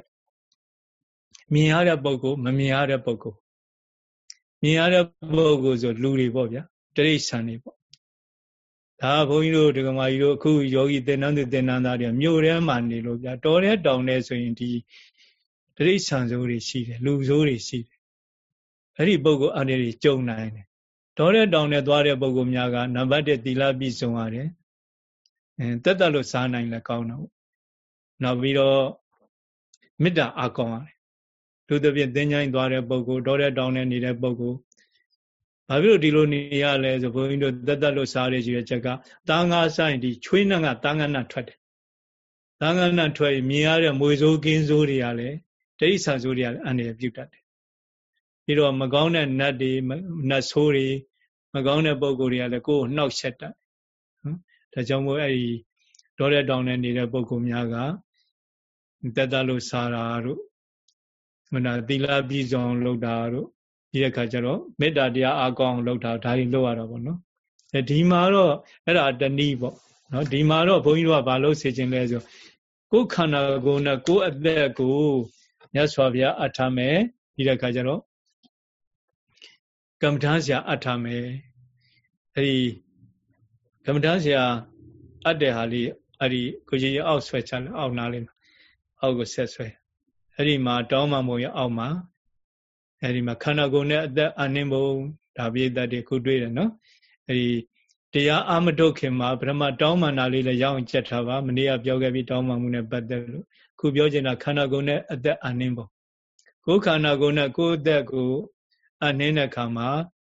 မြင်ရတဲ့ပုဂ္ဂိုလ်မမြင်ရတဲ့ပုဂ္ဂိုလ်မြင်ရတဲ့ပုဂ္ဂိုလ်ဆိုလူတွေပေါ့ဗျာတိရိစ္ဆာန်တွေပေါ့ ဒါဘုန်းကြီးတို့ဒကမာကြီးတို့အခုယောဂီသင်္นานသူသင်္นานသားတွေမြို့ထဲမှာနေလို့ဗျာတော်တဲ့တောင်ထဲဆိုရင်ဒီ တရိษံစိုးတွေရှိတယ်လူစိုးတွေရှိတယ်အဲ့ဒီပုဂ္ဂိုလ်အနေနဲ့ကြုံနိုင်တယ်တော်တဲ့တောင်ထဲသွားတဲ့ပုဂ္ဂိုလ်များကနံပါတ်1သီလပြည့်စုံရတယ်အဲတက်တက်လို့စားနိုင်လဲကောင်းတော့နောက်ပြီးတော့မေတ္တာအကောင်းရတယ်လူသဖြင့်သင်္ချိုင်းသွားတဲ့ပုဂ္ဂိုလ်တော်တဲ့တောင်ထဲနေတဲ့ပုဂ္ဂိုလ်ဘာဖြစ်လို့ဒီလိုနေရလဲဆိုဘုန်းကြီးတို့တက်တက်လို့စားရရှိတဲ့ချက်ကသားငါဆိုင်ဒီချွေးနှံကသားငါနှံထွက်တယ်သားငါနှံထွက်မြင်ရတဲ့မွေစိုးကင်းစိုးတွေကလည်း တိဋ္ဌာစိုးတွေကလည်းအန္တရာယ်ပြုတ်တတ်တယ်ပြီးတော့မကောင်းတဲ့နတ်တွေနတ်ဆိုးတွေမကောင်းတဲ့ပုံကိုယ်တွေကလည်းကိုယ်ကိုနှောက်ယှက်တတ်နော်ဒါကြောင့်မို့အဲ့ဒီဒေါတဲ့တောင်နဲ့နေတဲ့ပုံကိုယ်များကတက်တက်လို့စားတာတို့မနာသီလပြီးဆောင်လုပ်တာတို့ဒီတဲ့ခါကျတော့မေတ္တာတရားအကောင်းလုပ်တာဒါတွေလုပ်ရတာပေါ့နော်ဒီမှာတော့အဲ့ဒါတဏီပေါ့နော်ဒီမှာတော့ဘုန်းကြီးတို့ကဘာလို့စေခြင်းလဲဆိုကိုယ်ခန္ဓာကိုယ်နဲ့ကိုယ်အသက်ကို မြတ်စွာဘုရားအထာမယ်ဒီတဲ့ခါကျတော့ကမ္မထာဆရာအထာမယ်အဲ့ဒီကမ္မထာဆရာအပ်တဲ့ဟာလေးအဲ့ဒီကိုကြီးအောက်ဆွဲချလိုက်အောက်နားလေးအောက်ကိုဆက်ဆွဲအဲ့ဒီမှာတောင်းမှမုံရအောက်မှာအဲ့ဒီမှာခန္ဓာကိုယ်နဲ့အသက်အနှင်းဘုံဒါပြိတ္တတွေခုတွေ့တယ်နော်အဲ့ဒီတရားအာမတုခင်မှာဗြဟ္မတောင်းမှန်တာလေးလည်းရအောင်ကြက်ထားပါမနေ့ကပြောခဲ့ပြီးတောင်းမှန်မှုနဲ့ပတ်သက်လို့ ခုပြောချင်တာခန္ဓာကိုယ်နဲ့အသက်အနှင်းဘုံကိုယ်ခန္ဓာကိုယ်နဲ့ကိုယ်အသက်ကိုအနှင်းတဲ့ခါမှာ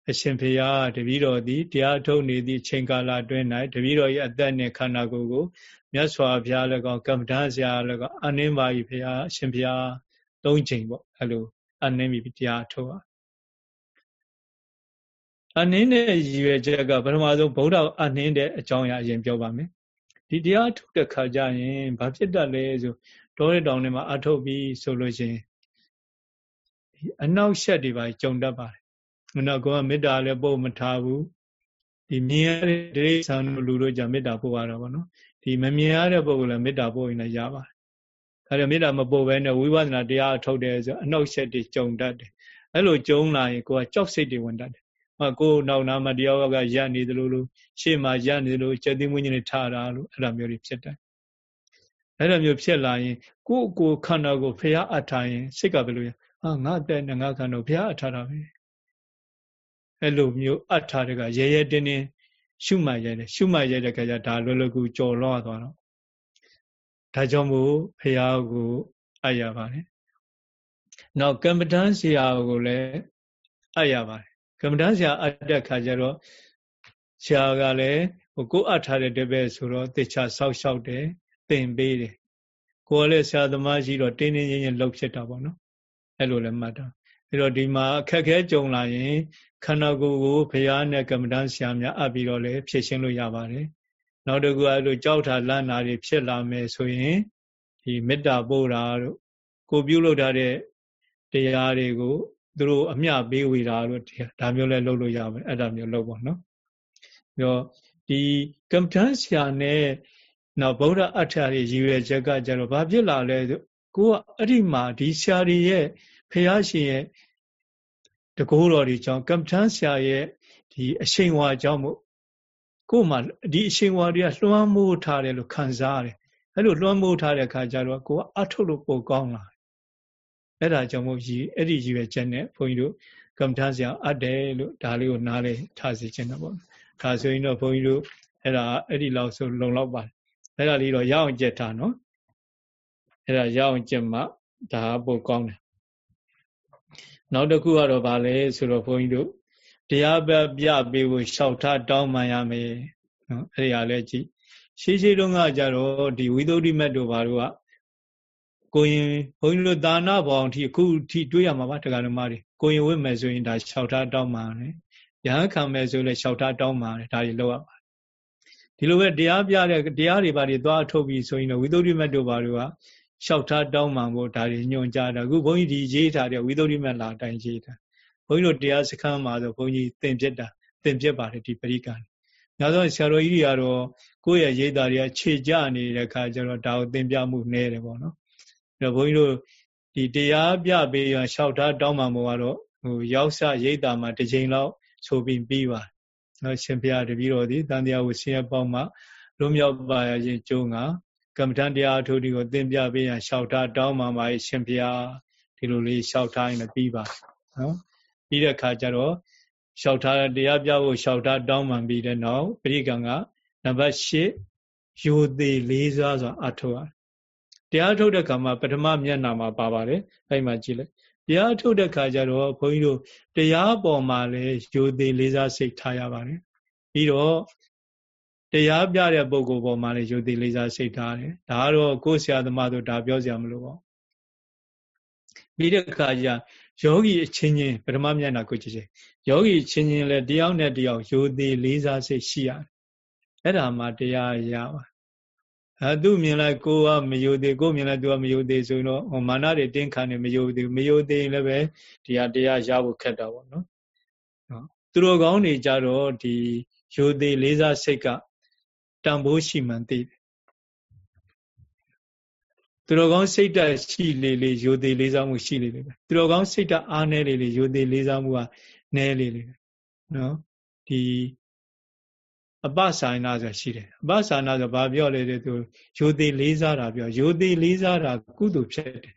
အရှင်ဖေယတပည့်တော်သည်တရားထုတ်နေသည့်ချိန်ကာလအတွင်း၌တပည့်တော်၏အသက်နှင့်ခန္ဓာကိုယ်ကိုမြတ်စွာဘုရားလည်းကောကမ္မဋ္ဌာန်းဆရာလည်းကောအနှင်းပါ၏ဖေယအရှင်ဖေယသုံးချိန်ပေါ့အဲ့လိုအနှင်းပြီးတရားထုတ်ပါအနှင်းတဲ့ရည်ရွယ်ချက်ကပထမဆုံးဗုဒ္ဓအနှင်းတဲ့အကြောင်းအရာအရင်ပြောပါမယ်ဒီတရားထုတ်တဲ့ခါကျရင်ဘာဖြစ်တတ်လဲဆို တောရတောင်ထဲမှာအထုတ်ပြီးဆိုလို့ရှိရင်အနောက်ရှက်တွေပါကြုံတတ်ပါတယ်မနောကောမေတ္တာလည်းပို့မထားဘူးဒီမြင်ရတဲ့ဒိဋ္ဌိဆံလူတို့ကြမေတ္တာပို့ရတာပေါ့နော်ဒီမမြင်ရတဲ့ပုဂ္ဂိုလ်လည်းမေတ္တာပို့ရင်လည်းရပါတယ်ဒါကြောင့်မေတ္တာမပို့ဘဲနဲ့ဝိပဿနာတရားအထုတ်တယ်ဆိုအနောက်ရှက်တွေကြုံတတ်တယ်အဲ့လိုကြုံလာရင်ကိုကကြောက်စိတ်တွေဝင်တတ်တယ်ဟာကိုနောက်နာမှာတရားကရပ်နေသလိုလိုရှေ့မှာရပ်နေသလိုကျက်သိမွေးညနေထားတာလို့အဲ့လိုမျိုးတွေဖြစ်တယ် အဲ့လိုမျိုးဖြစ်လာရင်ကိုယ့်ကိုယ်ခန္ဓာကိုဖះအထားရင်စိတ်ကဘယ်လိုလဲဟာငါတဲ့ငါခန္ဓာကိုဖះအထားတာပဲအဲ့လိုမျိုးအပ်ထားတဲ့ကရဲရဲတင်းတင်းရှုမှတ်ရတယ်ရှုမှတ်ရတဲ့ခါကျဒါလွယ်လွယ်ကူကြော်လွှားသွားတော့ဒါကြောင့်မို့ဖရာကိုအပ်ရပါတယ်နောက်ကမ္မဋ္ဌာန်းဆရာကိုလည်းအပ်ရပါတယ်ကမ္မဋ္ဌာန်းဆရာအပ်တဲ့ခါကျတော့ဆရာကလည်းဟိုကိုအပ်ထားတဲ့တပည့်ဆိုတော့တေချာဆောက်ရှောက်တယ် သင်ပေးတယ်ကိုယ်လည်းဆရာသမားရှိတော့တင်းတင်းရင်းရင်းလှုပ်ဖြစ်တာပေါ့နော်အဲ့လိုလည်းမှတ်တာပြီးတော့ဒီမှာအခက်ခဲကြုံလာရင်ခန္ဓာကိုယ်ကိုဘုရားနဲ့ကမ္မဋ္ဌာန်းဆရာများအပ်ပြီးတော့လည်းဖြည့်ရှင်းလို့ရပါတယ်။နောက်တစ်ခုအဲ့လိုကြောက်တာလန့်တာတွေဖြစ်လာမယ်ဆိုရင်ဒီမေတ္တာပို့တာတို့ကိုပြုလုပ်ထားတဲ့တရားတွေကိုသူတို့အမျှပေးဝေတာတို့ဒါမျိုးလည်းလုပ်လို့ရမယ်အဲ့ဒါမျိုးလုပ်ပါနော်။ပြီးတော့ဒီကမ္မဋ္ဌာန်းဆရာနဲ့ နောက်ဗုဒ္ဓအဋ္ဌာရည်ရွယ်ချက်ကကြတော့ဘာဖြစ်လာလဲဆိုကိုကအဲ့ဒီမှာဒီဆရာကြီးရဲ့ဖះရှင်ရဲ့တကိုးတော်ဒီကြောင့်ကမ္မထမ်းဆရာရဲ့ဒီအရှိန်ဝါကြောင့်မို့ကို့မှာဒီအရှိန်ဝါတွေကလွှမ်းမိုးထားတယ်လို့ခံစားရတယ်အဲ့လိုလွှမ်းမိုးထားတဲ့အခါကျတော့ကိုကအထုတ်လို့ပိုကောင်းလာအဲ့ဒါကြောင့်မို့ဒီအဲ့ဒီရည်ရွယ်ချက်နဲ့ဘုန်းကြီးတို့ကမ္မထမ်းဆရာအပ်တယ်လို့ဒါလေးကိုနားလေထားစီခြင်းတော့ပေါ့ဒါဆိုရင်တော့ဘုန်းကြီးတို့အဲ့ဒါအဲ့ဒီလောက်ဆိုလုံလောက်ပါတယ် အဲ့ဒါလေးတော့ရအောင်ကြက်ထားနော်အဲ့ဒါရအောင်ကြက်မှဒါပိုကောင်းတယ်နောက်တစ်ခုကတော့ဗာလဲဆိုတော့ဘုန်းကြီးတို့တရားပြပြပေးဖို့လျှောက်ထားတောင်းပန်ရမယ်နော်အဲ့ဒီဟာလဲကြည့်ရှေးရှေးတုန်းကကြတော့ဒီဝိသုဒ္ဓိမတ်တို့ဘာတို့ကကိုရင်ဘုန်းကြီးတို့ဒါနဘောင်ထိအခုထိတွေးရမှာပါတရားဓမ္မတွေကိုရင်ဝတ်မယ်ဆိုရင်ဒါလျှောက်ထားတောင်းပန်တယ်ရဟန်းခံမယ်ဆိုလဲလျှောက်ထားတောင်းပန်တယ်ဒါတွေလောက်ရပါတယ် ဒီလိုပဲတရားပြတဲ့တရားတွေဘာတွေသွားထုတ်ပြီးဆိုရင်တော့ဝိသုဒ္ဓိမတ်တို့ဘာတို့ကလျှောက်ထားတောင်းပန်ဖို့ဒါတွေညွှန်ကြားတာအခုဘုန်းကြီးဒီရေးထားတဲ့ဝိသုဒ္ဓိမလာအတိုင်းရေးတာဘုန်းကြီးတို့တရားစခန်းမှာဆိုဘုန်းကြီးသင်ပြတာသင်ပြပါတယ်ဒီပရိက္ခ။ညာတော့ဆရာတော်ကြီးတွေကတော့ကိုယ့်ရဲ့ရေးတာတွေကခြေကြနေတဲ့ခါကျတော့ဒါကိုသင်ပြမှုနည်းတယ်ပေါ့နော်။အဲတော့ဘုန်းကြီးတို့ဒီတရားပြပေးရလျှောက်ထားတောင်းပန်ဖို့ကတော့ဟိုရောက်စရိတ်တာမှာတစ်ချိန်လောက်ဆိုပြီးပြီးပါ နော်ရှင်ဘုရားတပည့်တော်သည်တန်တရားကိုဆင်းရဲပေါက်မှလွမြောက်ပါရခြင်းကျိုးငါကမ္မထန်တရားအထုဒီကိုသင်ပြပေးရန်လျှောက်ထားတောင်းပါပါရှင်ဘုရားဒီလိုလေးလျှောက်ထားရင်လည်းပြီးပါနော်ပြီးတဲ့အခါကျတော့လျှောက်ထားတရားပြဖို့လျှောက်ထားတောင်းပန်ပြီးတဲ့နောက်ပရိကံကနံပါတ်၈ယိုသေးလေးစားစွာအထောက်တရားထုတ်တဲ့ခါမှာပထမမျက်နှာမှာပါပါတယ်အဲ့မှာကြည့်လိုက် တရားထုတ်တဲ့ခါကျတော့ဘုန်းကြီးတို့တရားပေါ်မှာလည်းယိုသေးလေးစားစိတ်ထားရပါတယ်ပြီးတော့တရားပြတဲ့ပုဂ္ဂိုလ်ပေါ်မှာလည်းယုတ်တိလေးစားစိတ်ထားတယ်ဒါကတော့ကိုယ်ဆရာသမားတို့ဒါပြောစရာမလိုပါဘူးပြီးတဲ့အခါကျယောဂီအချင်းချင်းပထမမျက်နှာကိုကြည့်ချင်းယောဂီချင်းချင်းလည်းတယောက်နဲ့တယောက်ယုတ်တိလေးစားစိတ်ရှိရတယ်အဲ့ဒါမှတရားရပါ အဲသူမြင်လိုက်ကိုကမယုတ်သေးကိုမြင်လိုက်သူကမယုတ်သေးဆိုရင်တော့ဟောမာနတွေတင်းခံနေမယုတ်သေးမယုတ်သေးရင်လည်းပဲတရားတရားရဖို့ခက်တာပေါ့နော်နော်သူတို့ကောင်းနေကြတော့ဒီယုတ်သေးလေးစားစိတ်ကတန်ဖိုးရှိမှန်သိတယ်သူတော်ကောင်းစိတ်ဓာတ်ရှိလေလေယိုသေးလေးစားမှုရှိလေလေသူတော်ကောင်းစိတ်ဓာတ်အားနည်းလေလေယိုသေးလေးစားမှုကနည်းလေလေနော်ဒီ အပစာယနာဆိုရှိတယ်အပစာနာဆိုဘာပြောလဲတဲ့သူယိုသေးလေးစားတာပြောယိုသေးလေးစားတာကုသိုလ်ဖြစ်တယ်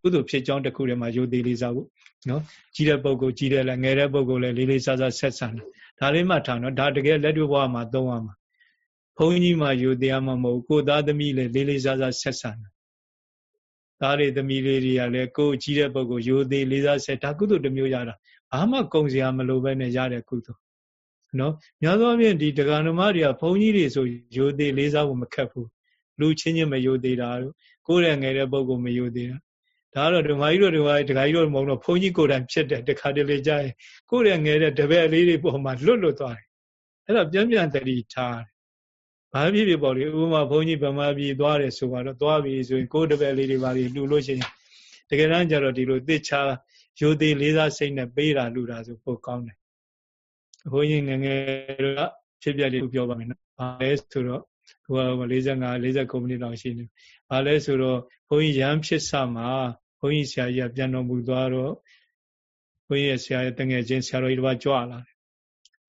ကုသိုလ်ဖြစ်ကြောင်းတစ်ခုတည်းမှာယိုသေးလေးစားဖို့နော်ကြီးတဲ့ပုဂ္ဂိုလ်ကြီးတဲ့လည်းငယ်တဲ့ပုဂ္ဂိုလ်လည်းလေးလေးစားစားဆက်ဆံတယ်ဒါလေးမှထားနော်ဒါတကယ်လက်တွေ့ဘဝမှာသုံးရမှာဘုန်းကြီးမှယူတရားမှမဟုတ်ကိုသားသမီးလည်းလေးလေးစားစားဆက်ဆံတယ်သားတွေသမီးလေးတွေကလည်းကိုကြီးတဲ့ပုဂ္ဂိုလ်ယူသေးလေးစားဆက်ဒါကုသိုလ်တစ်မျိုးရတာဘာမှကုံစရာမလိုပဲနဲ့ရတဲ့ကုသိုလ် နော်များသောအားဖြင့်ဒီဒကာနမတွေကဘုန်းကြီးတွေဆိုယူသေးလေးစားဖို့မခက်ဘူးလူချင်းချင်းမယူသေးတာတို့ကိုယ်ရဲ့ငယ်တဲ့ပုဂ္ဂိုလ်မယူသေးတာဒါကတော့ဓမ္မကြီးတို့ဓမ္မကြီးဒကာကြီးတို့မဟုတ်တော့ဘုန်းကြီးကိုယ်တိုင်ဖြစ်တဲ့တခါတလေကြာရင်ကိုယ်ရဲ့ငယ်တဲ့တပည့်လေးတွေပေါ်မှာလွတ်လွတ်သွားတယ်အဲ့တော့ပြန်ပြန်တတိထားဘာဖြစ်ဖြစ်ပေါ့လေဥပမာဘုန်းကြီးဗမာပြည်သွားတယ်ဆိုတော့သွားပြီဆိုရင်ကိုယ်တပည့်လေးတွေပါလေလှူလို့ရှိရင်တကယ်တမ်းကျတော့ဒီလိုသစ်ချာရိုသေလေးစားစိတ်နဲ့ပေးတာလှူတာဆိုပိုကောင်းတယ် ဘုန်းကြီးငငယ်ကဖြစ်ပြလေးပြောပါမယ်နော်ဘာလဲဆိုတော့ဟို45 49မိနစ်လောက်ရှိနေဘာလဲဆိုတော့ဘုန်းကြီးရမ်းဖြစ်စမှာဘုန်းကြီးဆရာကြီးကပြန်တော်မူသွားတော့ဘုန်းကြီးရဲ့ဆရာရဲ့တငယ်ချင်းဆရာတော်ကြီးတစ်ပါးကြွလာတယ်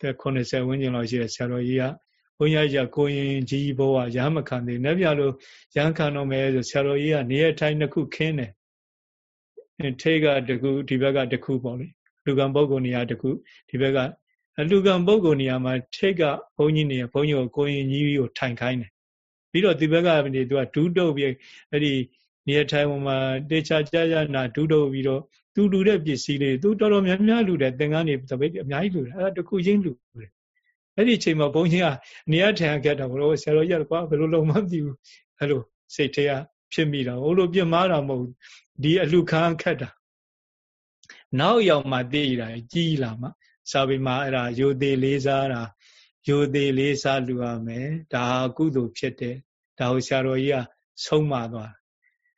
တဲ့80ဝန်းကျင်လောက်ရှိတဲ့ဆရာတော်ကြီးကဘုန်းကြီးကကိုရင်ကြီးဘဝရဟမခံသေးနဲ့ပြလို့ရဟန်းခံတော့မယ်ဆိုဆရာတော်ကြီးကနေရထိုင်နှစ်ခုခင်းတယ်ထိတ်ကတခုဒီဘက်ကတခုပေါ့လေလူကံပုဂ္ဂိုလ်နေရာတခုဒီဘက်က လူကံပုဂ္ဂိုလ်နေရာမှာထိတ်ကဘုန်းကြီးနေရာဘုန်းကြီးကိုကိုရင်ကြီးကိုထိုင်ခိုင်းတယ်ပြီးတော့ဒီဘက်ကနေသူကဒူးတုပ်ပြီးအဲ့ဒီနေရာထိုင်ပေါ်မှာတေချာကြကြနာဒူးတုပ်ပြီးတော့သူလူတဲ့ပစ္စည်းလေးသူတော်တော်များများလူတယ်သင်္ကန်းနေတပိတ်အများကြီးလူတယ်အဲ့ဒါတခုချင်းလူတယ်အဲ့ဒီအချိန်မှာဘုန်းကြီးကနေရာထိုင်ခဲ့တာဘလို့ဆရာတော်ကြီးကွာဘယ်လိုလုံးမသိဘူးအဲ့လိုစိတ်ထဲကဖြစ်မိတာဟိုလိုပြမားတာမဟုတ်ဒီအလူခံခက်တာနောက်ရောက်မှသိတာကြီးလာမှ စာပေမှာအဲ့ဒါယိုသေးလေးစားတာယိုသေးလေးစားလူရမယ်ဒါကုသိုလ်ဖြစ်တယ်ဒါကိုဆရာတော်ကြီးကဆုံးမသွား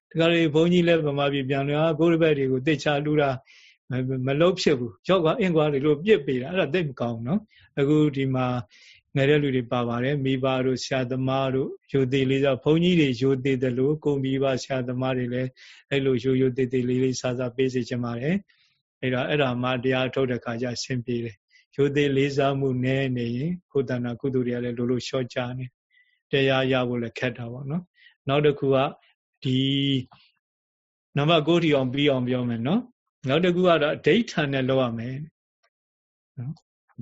တခါလေဘုန်းကြီးလည်းဗမာပြည်ပြန်လာကိုယ်ဘက်တွေကိုတိတ်ချလူတာမလုတ်ဖြစ်ဘူးရော့ကအင်ကွာတွေလို့ပြစ်ပေးတာအဲ့ဒါသိမကောင်းနော်အခုဒီမှာငယ်တဲ့လူတွေပါပါတယ်မိဘတို့ဆရာသမားတို့ယိုသေးလေးစားဘုန်းကြီးတွေယိုသေးတယ်လို့ကိုမိဘဆရာသမားတွေလည်းအဲ့လိုယိုယိုသေးသေးလေးလေးစားစားပေးစေချင်ပါတယ် အဲ့တော့အဲ့ဒါမှတရားထုတ်တဲ့ခါကျဆင်ပြေတယ်ယိုသေးလေးစားမှုနည်းနေရင်ကိုယ်တဏ္ဍကုသိုလ်တွေကလည်းလိုလိုလျှော့ချနေတရားရဖို့လည်းခက်တာပေါ့နော်နောက်တစ်ခုကဒီနံပါတ်9တီအောင်ပြီးအောင်ပြောမယ်နော်နောက်တစ်ခုကတော့အဋိဋ္ဌာန်နဲ့လောက်ရမယ်နော်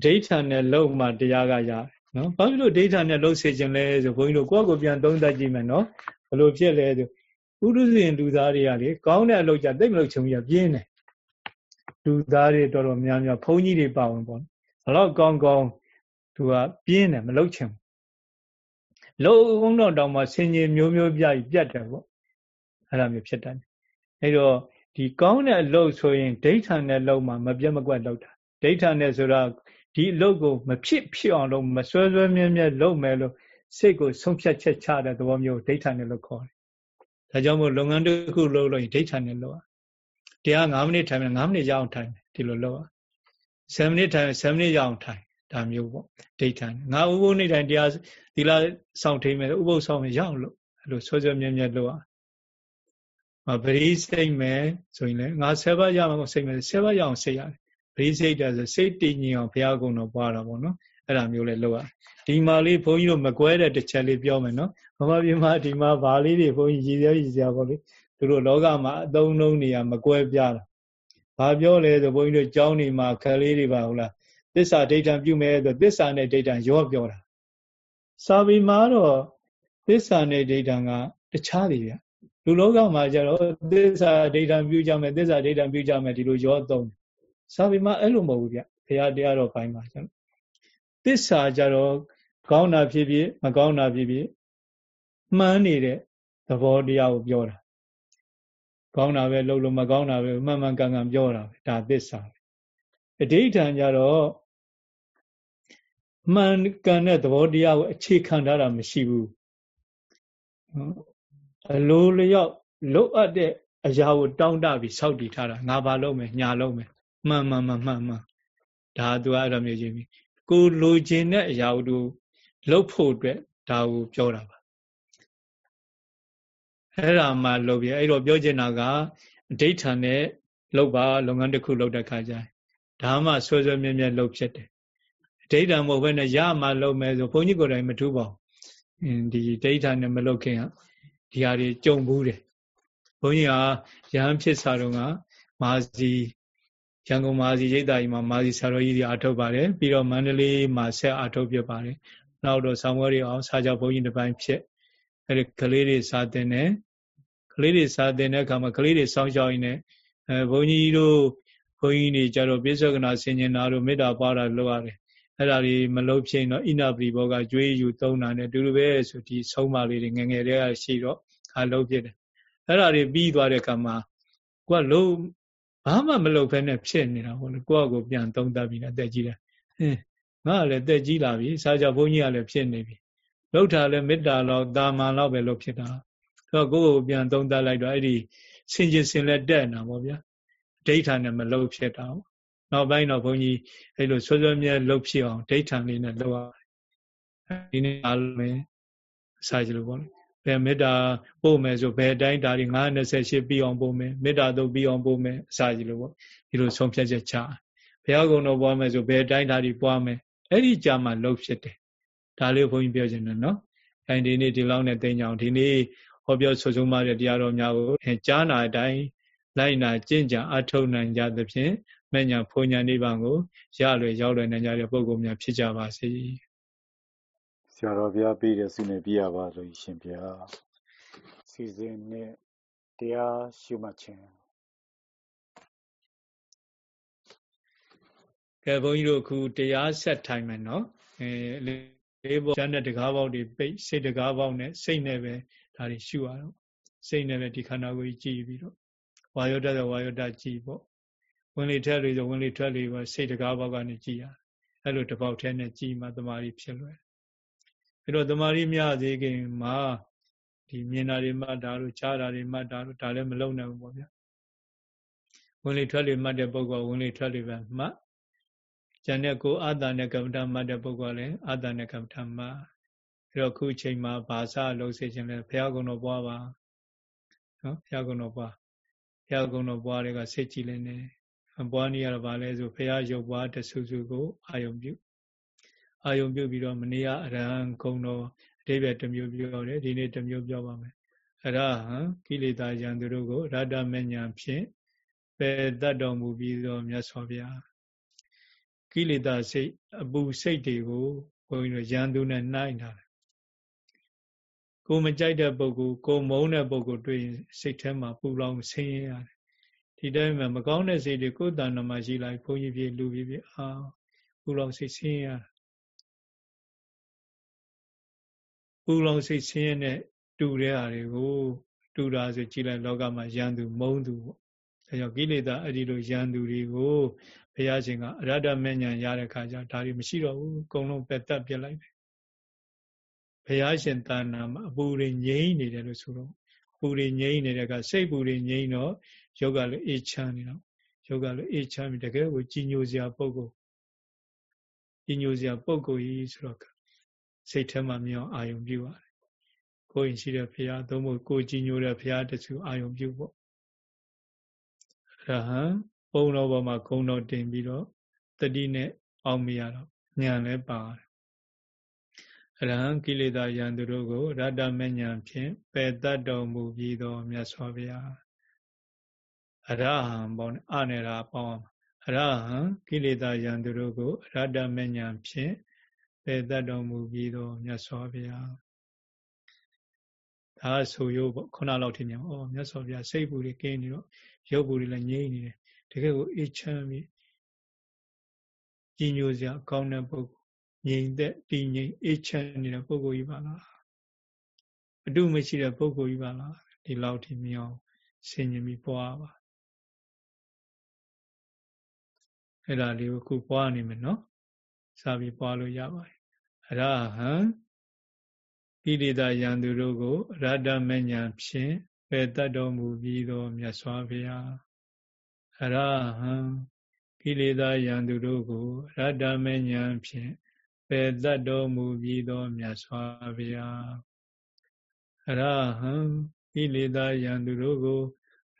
ဒိဋ္ဌာန်နဲ့လုံမှတရားကရတယ်နော်ဘာဖြစ်လို့ဒိဋ္ဌာန်နဲ့လုံစေခြင်းလဲဆိုဘုန်းကြီးတို့ကိုယ့်ကိုပြန်သုံးသပ်ကြည့်မယ်နော်ဘယ်လိုဖြစ်လဲဆိုဥဒုဇင်လူသားတွေကလေကောင်းတဲ့အလုပ်ကြသိမလို့ချုံကြီးပြင်းတယ် လူသားတွေတော်တော်များများဘုန်းကြီးတွေပါဝင်ပေါ့ဘလောက်ကောင်းကောင်းသူကပြင်းတယ်မလုပ်ချင်ဘူးလုံတော့တောင်မှဆင်ញင်မျိုးမျိုးပြပြတ်တယ်ပေါ့အဲ့လိုမျိုးဖြစ်တတ်တယ်အဲ့တော့ဒီကောင်းတဲ့အလုပ်ဆိုရင်ဒိဋ္ဌာန်နဲ့လုပ်မှမပြတ်မကွက်လုပ်တာဒိဋ္ဌာန်နဲ့ဆိုတော့ဒီအလုပ်ကိုမဖြစ်ဖြစ်အောင်လုပ်မဆွဲဆွဲမြဲမြဲလုပ်မယ်လို့စိတ်ကိုဆုံးဖြတ်ချက်ချတဲ့သဘောမျိုးဒိဋ္ဌာန်နဲ့လို့ခေါ်တယ်။ဒါကြောင့်မို့လုပ်ငန်းတစ်ခုလုပ်လို့ရင်ဒိဋ္ဌာန်နဲ့လုပ်ရ။ တရား9မိနစ်ထိုင်မယ်9မိနစ်ရအောင်ထိုင်မယ်ဒီလိုလုပ်ရ။7မိနစ်ထိုင်7မိနစ်ရအောင်ထိုင်ဒါမျိုးပေါ့ဒိဋ္ဌာန်။ငါဥပုပ်နေ့တိုင်းတရားသီလဆောင်ထိမယ်ဥပုပ်ဆောင်မယ်ရအောင်လို့အဲ့လိုဆွဲဆွဲမြဲမြဲလုပ်ရ။မပရိစိတ်မယ်ဆိုရင်လည်းငါ7ဘတ်ရမှာကိုစိတ်မယ်7ဘတ်ရအောင်စိတ်ရတယ်ပရိစိတ်တယ်ဆိုစိတ်တည်ငြိမ်အောင်ဘုရားကုံတော်ပွားတာပေါ့နော်အဲ့ဒါမျိုးလဲလုပ်ရဒီမှာလေးဘုန်းကြီးတို့မကွဲတဲ့တစ်ချက်လေးပြောမယ်နော်ဗမာပြည်မှာဒီမှာဗာလေးတွေဘုန်းကြီးရည်ရွယ်ရည်စရာပေါ့လေ သူတို့လောကမှာအသုံးလုံးနေရမကွဲပြားတာဘာပြောလဲဆိုဘုန်းကြီးတို့ကျောင်းနေမှာခလေးတွေပါဟုတ်လားသစ္စာဒိဋ္ဌံပြုမယ်ဆိုသစ္စာနဲ့ဒိဋ္ဌံရောပြောတာစာပေမှာတော့သစ္စာနဲ့ဒိဋ္ဌံကတခြားတွေဗျလူလောကမှာကျတော့သစ္စာဒိဋ္ဌံပြုကြမယ်သစ္စာဒိဋ္ဌံပြုကြမယ်ဒီလိုရောသုံးစာပေမှာအဲ့လိုမဟုတ်ဘူးဗျဘုရားတရားတော်ပိုင်းမှာကျတော့သစ္စာကြတော့ကောင်းတာဖြစ်ဖြစ်မကောင်းတာဖြစ်ဖြစ်မှန်းနေတဲ့သဘောတရားကိုပြောတာ ကောင်းတာပဲလုပ်လို့မကောင်းတာပဲမှန်မှန်ကန်ကန်ပြောတာပဲဒါသစ္စာအဋိဌာန်ကြတော့မှန်ကန်တဲ့သဘောတရားကိုအခြေခံထားတာမရှိဘူးအလိုလျောက်လုတ်အပ်တဲ့အရာကိုတောင်းတပြီးစောက်တည်ထားတာငါဘာလုပ်မယ်ညာလုပ်မယ်မှန်မှန်မှန်မှန်မှန်ဒါသူကအဲ့လိုမျိုးချင်းပြီကိုလိုချင်တဲ့အရာကိုလှုပ်ဖို့အတွက်ဒါကိုပြောတာပါ အဲ့ဒါမှလုပ်ပြအဲ့တော့ပြောချင်တာကအဋိဋ္ဌာန်နဲ့လုပ်ပါလုပ်ငန်းတစ်ခုလုပ်တဲ့ခါကျရင်ဒါမှဆွဲဆွဲမြဲမြဲလုပ်ဖြစ်တယ်အဋိဋ္ဌာန်မဟုတ်ဘဲနဲ့ရမှလုပ်မယ်ဆိုဘုန်းကြီးကိုယ်တိုင်မထူးပါဘူးဒီဒိဋ္ဌာန်နဲ့မလုပ်ခင်ကဒီဟာတွေကြုံဘူးတယ်ဘုန်းကြီးကရဟန်းဖြစ်စာတော့ကမာစီရန်ကုန်မာစီရိတ်တာကြီးမှာမာစီဆရာတော်ကြီးတွေအထုတ်ပါတယ်ပြီးတော့မန္တလေးမှာဆက်အထုတ်ပြပါတယ်နောက်တော့ဆောင်းဝဲတွေအောင်စာကြဘုန်းကြီးတစ်ပိုင်းဖြစ် အဲ့ဒီကလေးတွေစာတင်တယ်ကလေးတွေစာတင်တဲ့အခါမှာကလေးတွေစောင့်ရှောက်ရင်းနဲ့အဲဘုန်းကြီးတို့ဘုန်းကြီးတွေကြတော့ပိဿကနာဆင်ញင်တာတို့မေတ္တာပွားတာလုပ်ရတယ်အဲ့ဒါတွေမလုပ်ဖြစ်တော့ဣနာပရိဘောကကြွေးယူသုံးတာနဲ့အတူတူပဲဆိုဒီဆုံးမလေးတွေငငယ်တွေကရှိတော့အလုပ်ဖြစ်တယ်အဲ့ဒါတွေပြီးသွားတဲ့အခါမှာကိုကလုံးဘာမှမလုပ်ဖဲနဲ့ဖြစ်နေတာပေါ့လေကိုယ့်အကိုပြန်သုံးသပ်ပြီးအသက်ကြီးတယ်ဟင်းငါကလည်းတက်ကြီးလာပြီစာကြဘုန်းကြီးကလည်းဖြစ်နေပြီ လောက်တာလည်းမေတ္တာလောက်တာမန်လောက်ပဲလို့ဖြစ်တာဆိုတော့ကိုယ့်ကိုပြန်သုံးသပ်လိုက်တော့အဲ့ဒီစင်ကျင်စင်လက်တက်နေတာပေါ့ဗျာဒိဋ္ဌာနဲ့မလုံဖြစ်တာပေါ့နောက်ပိုင်းတော့ဘုန်းကြီးအဲ့လိုဆွဆွမြဲလှုပ်ဖြစ်အောင်ဒိဋ္ဌာလေးနဲ့လှုပ်ရတယ်ဒီနေ့အားလုံးအစာကြလို့ပေါ့လေဘယ်မေတ္တာပို့မယ်ဆိုဘယ်အတိုင်းဒါတွေ928ပြီးအောင်ပို့မယ်မေတ္တာတုတ်ပြီးအောင်ပို့မယ်အစာကြလို့ပေါ့ဒီလိုဆုံးဖြတ်ချက်ချဘုရားကုံတော်ပွားမယ်ဆိုဘယ်အတိုင်းဒါတွေပွားမယ်အဲ့ဒီကြာမှလှုပ်ဖြစ်တယ် ဒါလေးဘုန်းကြီးပြောချင်တယ်နော်အဲဒီနေ့ဒီလောက်နဲ့သိကြအောင်ဒီနေ့ဟောပြောဆွဆုံးမတဲ့တရားတော်များကိုကြားနာအတိုင်းလိုက်နာကျင့်ကြံအထောက်နိုင်ကြသဖြင့်မညာဖုန်ညာနိဗ္ဗာန်ကိုရလွယ်ရောက်လွယ်နိုင်ကြတဲ့ပုဂ္ဂိုလ်များဖြစ်ကြပါစေဆရာတော်ဘုရားပြည့်တဲ့ဆုနဲ့ပြရပါလို့ရှင်ဘုရားစီစဉ်နဲ့တရားရှုမှတ်ခြင်းကဲဘုန်းကြီးတို့အခုတရားဆက်ထိုင်မယ်နော်အဲ လေးဘောဇန်တဲ့တကားပေါက်တွေပိတ်စိတ်တကားပေါက်နဲ့စိတ်နဲ့ပဲဒါတွေရှုရတော့စိတ်နဲ့ပဲဒီခန္ဓာကိုယ်ကြီးကြည့်ပြီးတော့ဝါယောဒဆိုဝါယောဒကြည့်ပေါ့ဝင်လေထက်လေဆိုဝင်လေထွက်လေပဲစိတ်တကားပေါက်ကနေကြည့်ရအဲ့လိုတပေါက်ထဲနဲ့ကြည့်မှတမာရီဖြစ်လွယ်အဲ့တော့တမာရီမြသေးခင်မှာဒီမြင်တာတွေမှတ်တာတို့ကြားတာတွေမှတ်တာတို့ဒါလည်းမလုံနိုင်ဘူးပေါ့ဗျာဝင်လေထွက်လေမှတ်တဲ့ပုဂ္ဂိုလ်ဝင်လေထွက်လေပဲမှတ် ကျန်တဲ့ကိုအာတာနဲ့ကမ္မဋ္ဌမှတ်တဲ့ပုဂ္ဂိုလ်လည်းအာတာနဲ့ကမ္မဋ္ဌမှတ်အဲ့တော့ခုချိန်မှာဘာသာလုံးစေခြင်းလဲဘုရားကုံတော်ပွားပါနော်ဘုရားကုံတော်ပွားဘုရားကုံတော်ပွားတွေကစိတ်ကြည်လင်းနေပွားနေရတော့ဗာလဲဆိုဘုရားရုပ်ပွားတဆူဆူကိုအာယုံပြုအာယုံပြုပြီးတော့မနေ့ကအရဟံကုံတော်အတိပ္ပယ်တစ်မျိုးပြောတယ်ဒီနေ့တစ်မျိုးပြောပါမယ်အရဟံကိလေသာယံသူတို့ကိုရတ္တမဉ္ဇဉ်ဖြင့်ပယ်တတ်တော်မူပြီးတော့မြတ်စွာဘုရား ကိလေသာစိတ်အပူစိတ်တွေကိုဘုန်းကြီးတို့ရန်သူနဲ့နှိုင်းထားတယ်ကိုမကြိုက်တဲ့ပုဂ္ဂိုလ်ကိုမုန်းတဲ့ပုဂ္ဂိုလ်တွေ့ရင်စိတ်ထဲမှာပူလောင်ဆင်းရဲရတယ်ဒီတိုင်းမှာမကောင်းတဲ့စိတ်တွေကိုယ်တဏ္ဍမှာရှိလိုက်ဘုန်းကြီးပြေလူပြေပြေအာပူလောင်စိတ်ဆင်းရဲရပူလောင်စိတ်ဆင်းရဲနဲ့တူတဲ့ဟာတွေကိုတူတာဆိုကြည်လိုက်လောကမှာရန်သူမုန်းသူပေါ့ဒါကြောင့်ကိလေသာအဲ့ဒီလိုရန်သူတွေကို ဘုရားရှင်ကအရဟတမဉ္ဇဉ်ရတဲ့ခါကျဒါတွေမရှိတော့ဘူးအကုန်လုံးပယ်တတ်ပြလိုက်တယ်ဘုရားရှင်တာနာမှာအပူတွေငြိမ့်နေတယ်လို့ဆိုတော့ပူတွေငြိမ့်နေတဲ့ကစိတ်ပူတွေငြိမ့်တော့ယောဂလည်းအေးချမ်းနေတော့ယောဂလည်းအေးချမ်းပြီးတကယ်ကိုကြီးညိုစရာပုံကိုကြီးညိုစရာပုံကိုကြီးဆိုတော့စိတ်ထဲမှာမြောင်အာယုံပြုရတယ်ကိုယ်ရင်ရှိတဲ့ဘုရားသို့မဟုတ်ကိုကြီးညိုတဲ့ဘုရားတချို့အာယုံပြုပေါ့ရဟန်း ဘုံတော်ပေါ်မှာဂုံတော်တင်ပြီးတော့တတိနဲ့အောင်မရတော့ဉာဏ်လည်းပါတယ်အရဟံကိလေသာယံသူတို့ကိုရတ္တမဉဏ်ဖြင့်ပယ်တတ်တော်မူပြီးသောမြတ်စွာဘုရားအရဟံပေါ့အနေတာပေါင်းအရဟံကိလေသာယံသူတို့ကိုရတ္တမဉဏ်ဖြင့်ပယ်တတ်တော်မူပြီးသောမြတ်စွာဘုရားဒါဆိုရုပ်ပေါ့ခုနလောက်ထင်မြန်ဩမြတ်စွာဘုရားစိတ်ပူတွေကင်းနေတော့ရုပ်ပူတွေလည်းငြိမ့်နေတယ် တကယ်ကိုအေးချမ်းပြီးကြီးညိုစရာကောင်းတဲ့ပုဂ္ဂိုလ်ငြိမ်သက်တည်ငြိမ်အေးချမ်းနေတဲ့ပုဂ္ဂိုလ်ကြီးပါလားအတုမရှိတဲ့ပုဂ္ဂိုလ်ကြီးပါလားဒီလောက်ထိမြင်အောင်ဆင်ញင်ပြီးပွားပါအဲ့ဒါလေးကိုခုပွားနေမယ်နော်စပြီးပွားလို့ရပါတယ်အရဟံကိလေသာယံသူတို့ကိုရတ္တမဉ္ဇဉ်ဖြင့်ပယ်တတ်တော်မူပြီးသောမြတ်စွာဘုရား အရဟံကိလေသာယံသူတို့ကိုရတ္တမဉ္ဇဉ်ဖြင့်ပယ်တတ်တော်မူပြီးသောမြတ်စွာဘုရားအရဟံကိလေသာယံသူတို့ကို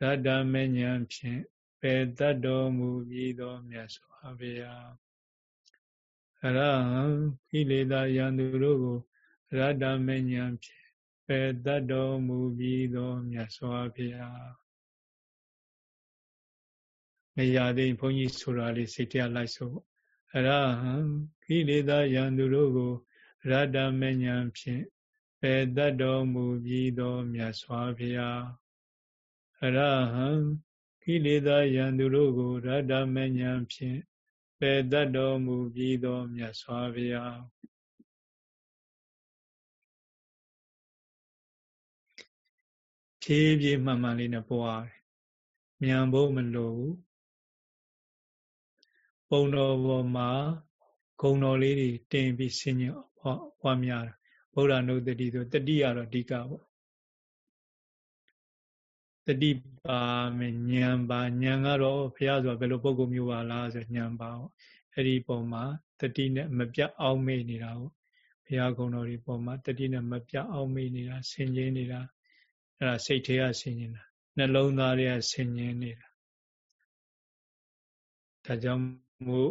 ရတ္တမဉ္ဇဉ်ဖြင့်ပယ်တတ်တော်မူပြီးသောမြတ်စွာဘုရားအရဟံကိလေသာယံသူတို့ကိုရတ္တမဉ္ဇဉ်ဖြင့်ပယ်တတ်တော်မူပြီးသောမြတ်စွာဘုရား မရသေးဘုန်းကြီးဆိုတာလေးစိတ်ထဲလိုက်ဆိုအရဟံကိလေသာယံသူတို့ကိုရတ္တမဉ္ဇဉ်ဖြင့်ပယ်တတ်တော်မူပြီးသောမြတ်စွာဘုရားအရဟံကိလေသာယံသူတို့ကိုရတ္တမဉ္ဇဉ်ဖြင့်ပယ်တတ်တော်မူပြီးသောမြတ်စွာဘုရားဖြည်းဖြည်းမှန်မှန်လေးနဲ့ပွားတယ်မြန်ဖို့မလိုဘူး ပုံတော်ပေါ်မှာဂုံတော်လေးတွေတင်ပြီးဆင်ញံပွားများတာဗုဒ္ဓနုတ္တိဆိုတတိယတော့အဓိကပေါ့တတိပါမယ်ဉာဏ်ပါဉာဏ်ကတော့ဘုရားဆိုတာဘယ်လိုပုံကုမျိုးပါလားဆိုဉာဏ်ပါပေါ့အဲ့ဒီပုံမှာတတိနဲ့မပြတ်အောင်မေ့နေတာကိုဘုရားကုံတော်ဒီပုံမှာတတိနဲ့မပြတ်အောင်မေ့နေတာဆင်ခြင်နေတာအဲ့ဒါစိတ်ထဲကဆင်ခြင်တာနှလုံးသားတွေကဆင်ခြင်နေတာဒါကြောင့် မို့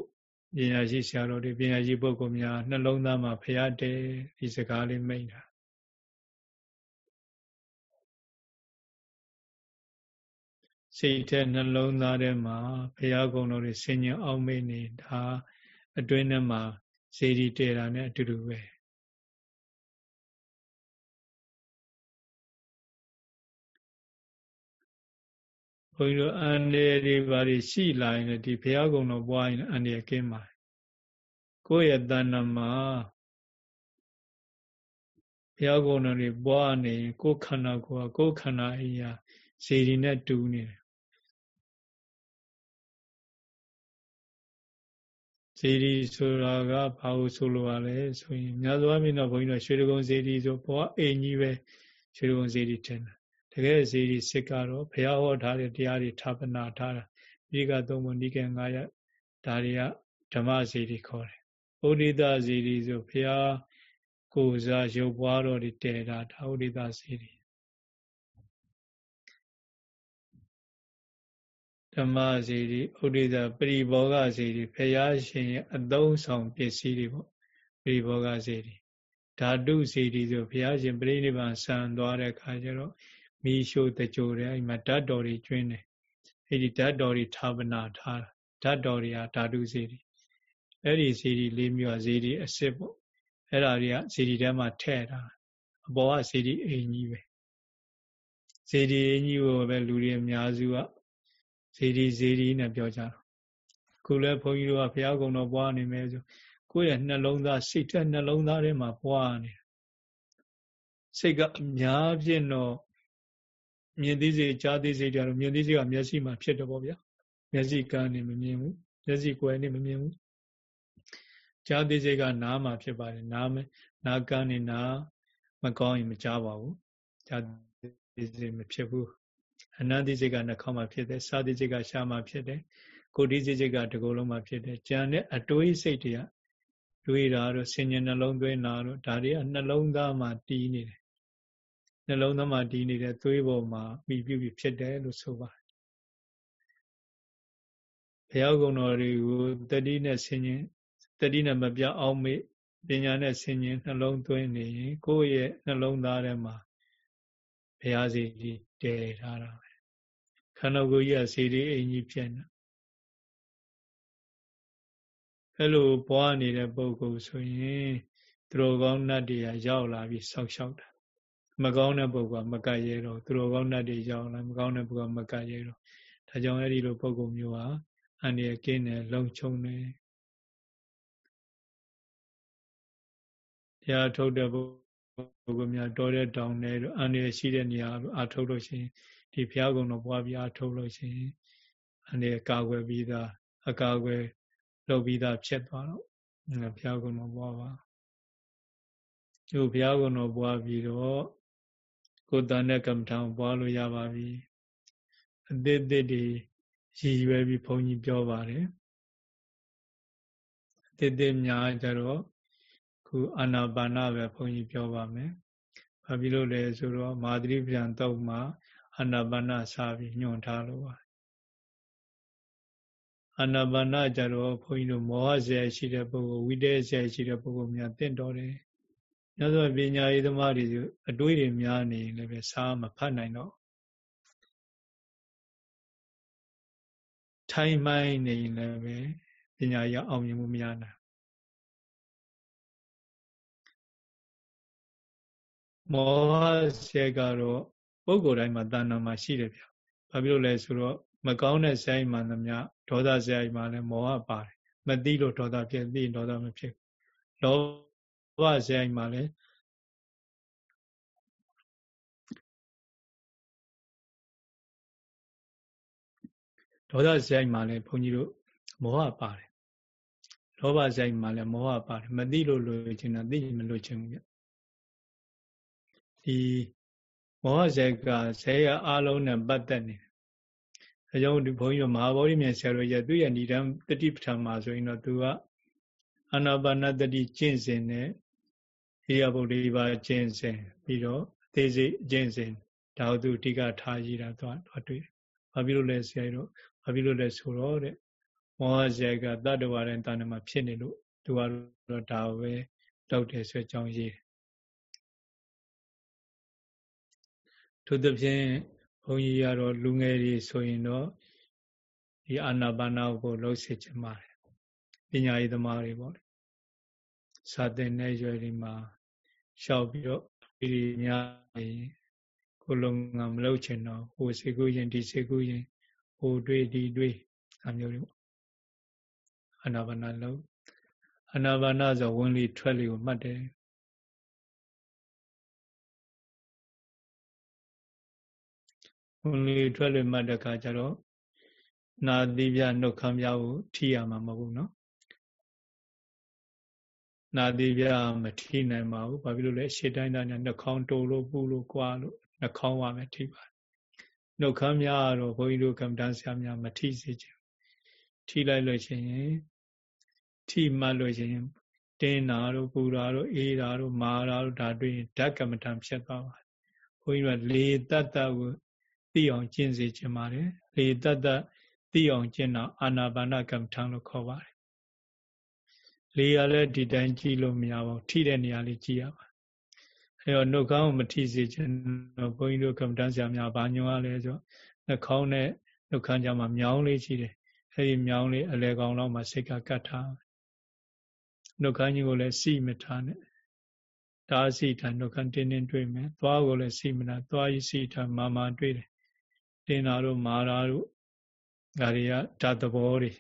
ပညာရှိဆရာတော်တွေပညာရှိပုဂ္ဂိုလ်များနှလုံးသားမှာဖရာတဲ့ဒီစကားလေးမိတ်တာစိတ်ထဲနှလုံးသားထဲမှာဘုရားကုံတော်တွေဆင်ញံအောင်မေ့နေတာအတွင်းထဲမှာစေတီတည်တာနဲ့အတူတူပဲ န်းကြီးတို့အန္တရာယ်တွေဘာတွေရှိလာရင်ဒီဘုရားကုံတော်ပွားရင်အန္တရာယ်ကင်းပါတယ်ကိုယ့်ရဲ့တဏ္ဍမှာဘုရားကုံတော်တွေပွားနေကိုယ်ခန္ဓာကိုယ်ကကိုယ်ခန္ဓာအရာစေတီနဲ့တူနေတယ်စေတီဆိုတာကဘာလို့ဆိုလိုရလဲဆိုရင်များသောအားဖြင့်တော့ဘုန်းကြီးတို့ရွှေတကုံစေတီဆိုဘောအိမ်ကြီးပဲရွှေတကုံစေတီထင်တယ် တကယ်စေတီစစ်ကတော့ဘုရားဟောထားတဲ့တရားတွေဌာပနာထားတာဒီကသုံးပုံဒီက9ရက်ဒါတွေကဓမ္မစေတီခေါ်တယ်။ဩဒိတစေတီဆိုဘုရားကိုယ်စားရုပ်ပွားတော်တွေတည်တာဒါဩဒိတစေတီဓမ္မစေတီဥဒိတပရိဘောဂစေတီဖရာရှင်ရဲ့အသုံးဆောင်ပစ္စည်းတွေပေါ့ပရိဘောဂစေတီဓာတုစေတီဆိုဘုရားရှင်ပြိဋိဘံဆံသွားတဲ့အခါကျတော့ မီးရှို့တကြိုတယ်အဲ့မှာဓာတ်တော်တွေကျွင်းတယ်အဲ့ဒီဓာတ်တော်တွေဌာပနာထားဓာတ်တော်တွေကဓာတုစေတီအဲ့ဒီစေတီလေးမျိုးကစေတီအစစ်ပေါ့အဲ့ဒါတွေကစေတီထဲမှာထည့်တာအပေါ်ကစေတီအင်ကြီးပဲစေတီအင်ကြီးကိုပဲလူတွေအများစုကစေတီစေတီနဲ့ပြောကြတာခုလဲဘုန်းကြီးတို့ကဘုရားကုံတော်ပွားနေမယ်ဆိုကိုယ့်ရဲ့နှလုံးသားစိတ်ထဲနှလုံးသားထဲမှာပွားနေစိတ်ကအများဖြင့်တော့ မြင်သိစေကြားသိစေကြတော့မြင်သိစေကမျက်စိမှာဖြစ်တယ်ပေါ့ဗျာမျက်စိကန်းနေမမြင်ဘူးမျက်စိကွယ်နေမမြင်ဘူးကြားသိစေကနားမှာဖြစ်ပါတယ်နားမနားကန်းနေနားမကောင်းရင်မကြားပါဘူးကြားသိစေမဖြစ်ဘူးအနန္တိစိတ်ကနှာခေါင်းမှာဖြစ်တယ်စာတိစိတ်ကရှားမှာဖြစ်တယ်ကိုတိစိတ်ကတကိုယ်လုံးမှာဖြစ်တယ်ကြံတဲ့အတွေးစိတ်တွေကတွေးတာတော့ဆင်ញံနှလုံးသွင်းတာတော့ဒါတွေကနှလုံးသားမှာတည်နေတယ် နှလုံးသားမှာတည်နေတဲ့သွေးပေါ်မှာပြီးပြုပြီးဖြစ်တယ်လို့ဆိုပါတယ်ဘုရားကုံတော်တွေကိုတတိနဲ့ဆင်ញင်တတိနဲ့မပြအောင်မေ့ပညာနဲ့ဆင်ញင်နှလုံးသွင်းနေရင်ကိုယ့်ရဲ့နှလုံးသားထဲမှာဘုရားစီကြီးတည်ထားတာပဲခန္ဓာကိုယ်ကြီးကစေတီအင်ကြီးဖြစ်နေအဲ့လိုပွားနေတဲ့ပုဂ္ဂိုလ်ဆိုရင်သူတော်ကောင်းနတ်တွေကရောက်လာပြီးဆောက်ရှောက်တာ မကောင်းတဲ့ပုဂ္ဂိုလ်ကမကတ်ရဲတော့သူတော်ကောင်းနတ်တွေရောက်လာမကောင်းတဲ့ပုဂ္ဂိုလ်ကမကတ်ရဲတော့ဒါကြောင့်အဲ့ဒီလိုပုဂ္ဂိုလ်မျိုးဟာအန္တရာယ်ကင်းတယ်လုံခြုံတယ်တရားထုတ်တဲ့ပုဂ္ဂိုလ်များတော်တဲ့တောင်တွေတို့အန္တရာယ်ရှိတဲ့နေရာအာထုတ်လို့ရှိရင်ဒီဘုရားကုံတော်ပွားပြီးအာထုတ်လို့ရှိရင်အန္တရာယ်ကာကွယ်ပြီးသားအကာအကွယ်လုပ်ပြီးသားဖြစ်သွားတော့ဘုရားကုံတော်ပွားပါဒီဘုရားကုံတော်ပွားပြီးတော့ ကိုယ်တန်တဲ့ကမ္မထံပွားလို့ရပါပြီအသေးသေးတွေရည်ရွယ်ပြီးဘုန်းကြီးပြောပါတယ်အသေးသေးများကြတော့ခုအာနာပါနပဲဘုန်းကြီးပြောပါမယ်။ဘာဖြစ်လို့လဲဆိုတော့မာသရိပြန်တော့မှအာနာပါနစပြီးညွှန်ထားလို့ပါအာနာပါနကြတော့ဘုန်းကြီးတို့မောဟဆရာရှိတဲ့ပုဂ္ဂိုလ်ဝိတ္တဆရာရှိတဲ့ပုဂ္ဂိုလ်များတင့်တော်တယ်။ ညသောပညာရေးသမားတွေအတွေးတွေများနေလည်းပဲစားမဖတ်နိုင်တော့ထိုင်မှိုင်းနေရင်လည်းပဲပညာရအောင်မြင်မှုမရနိုင်မောဟဆဲကတော့ပုဂ္ဂိုလ်တိုင်းမှာတဏ္ဍာမှာရှိတယ်ဗျ။ဘာဖြစ်လို့လဲဆိုတော့မကောင်းတဲ့ဇိုင်းမှန်သမျှဒေါသဇိုင်းမှလည်းမောဟပါတယ်။မသိလို့ဒေါသဖြစ်သိရင်ဒေါသမဖြစ်။လော ဘဇိုင်းမှလည်းဒေါသဇိုင်းမှလည်းဘုန်းကြီးတို့မောဟပါတယ်။လောဘဇိုင်းမှလည်းမောဟပါတယ်။မသိလို့လို့ချင်တာသိရင်မလို့ချင်ဘူးဗျ။ဒီမောဟဇက်ကဇေယအလုံးနဲ့ပတ်သက်နေတယ်။အဲကြောင့်ဒီဘုန်းကြီးတို့မဟာဗောဓိမြတ်ဆရာတော်ရဲ့သူ့ရဲ့ဏိဒံတတိပဋ္ဌာန်မှာဆိုရင်တော့သူက အနာပါနတတိကျင့်စဉ်နဲ့ဣရိယာပုတ်လေးပါကျင့်စဉ်ပြီးတော့အသေးစိတ်ကျင့်စဉ်ဒါသူအဓိကထားရတာတော့တွေ့။ဘာဖြစ်လို့လဲဆရာတို့ဘာဖြစ်လို့လဲဆိုတော့တဲ့မောဟဇက်ကတတ္တဝါတိုင်းတဏ္ဍမှာဖြစ်နေလို့သူကတော့ဒါပဲတောက်တယ်ဆိုအကြောင်းရေးထို့သဖြင့်ဘုန်းကြီးကတော့လူငယ်တွေဆိုရင်တော့ဒီအာနာပါနာကိုလှုပ်စေချင်ပါတယ် ပညာရေးသမားတွေပေါ့လေစာသင်တဲ့ရွယ်တွေမှာရှောက်ပြီးတော့ဒီများရင်ကိုလုံးငါမလှုပ်ချင်တော့ဟိုစေကူရင်ဒီစေကူရင်ဟိုတွေးဒီတွေးအမျိုးတွေပေါ့အာနာပါနာလှုပ်အာနာပါနာဆိုဝင်လေထွက်လေကိုမှတ်တယ်ဝင်လေထွက်လေမှတ်တဲ့အခါကျတော့နာသီးပြနှုတ်ခမ်းပြကိုထိရမှာမဟုတ်ဘူးနော် နာသီးပြမထိနိုင်ပါဘူးဘာဖြစ်လို့လဲရှေ့တိုင်းတိုင်းနှာခေါင်းတိုးလို့ပူလို့ကွာလို့နှာခေါင်းဝါမယ်ထိပါနှုတ်ခမ်းများတော့ဘုန်းကြီးတို့ကမ္ဘာဆရာများမထိစေချင်ထိလိုက်လို့ရှိရင်ထိမှတ်လို့ရှိရင်တင်းတာတို့ပူတာတို့အေးတာတို့မာတာတို့ဒါတွေ့ရင်ဓာတ်ကမ္မထံဖြစ်သွားပါတယ်ဘုန်းကြီးကလေတတ်တကိုသိအောင်ကျင့်စေခြင်းပါတယ်လေတတ္တသိအောင်ကျင့်တော့အာနာပါနကမ္မထံလို့ခေါ်ပါတယ် လေရလည်းဒီတိုင်းကြည့်လို့မရပါဘူးထိတဲ့နေရာလေးကြည့်ရပါအဲတော့နှုတ်ခေါင်းကိုမထိစေခြင်းတော့ဘုန်းကြီးတို့ကမ္မထံဆရာများဘာညွှန်ရလဲဆိုနှာခေါင်းနဲ့နှုတ်ခမ်းကြားမှာမြောင်းလေးရှိတယ်အဲဒီမြောင်းလေးအလဲကောင်လောက်မှာစိတ်ကကတ်ထားနှုတ်ခမ်းကြီးကိုလည်းစီမထားနဲ့ဒါစီထားနှုတ်ခမ်းတင်းတင်းတွေ့မယ်သွားကိုလည်းစီမထားသွားကြီးစီထားမာမာတွေ့တယ်တင်တာတို့မာတာတို့ဒါတွေကဓာတ်သဘောတွေ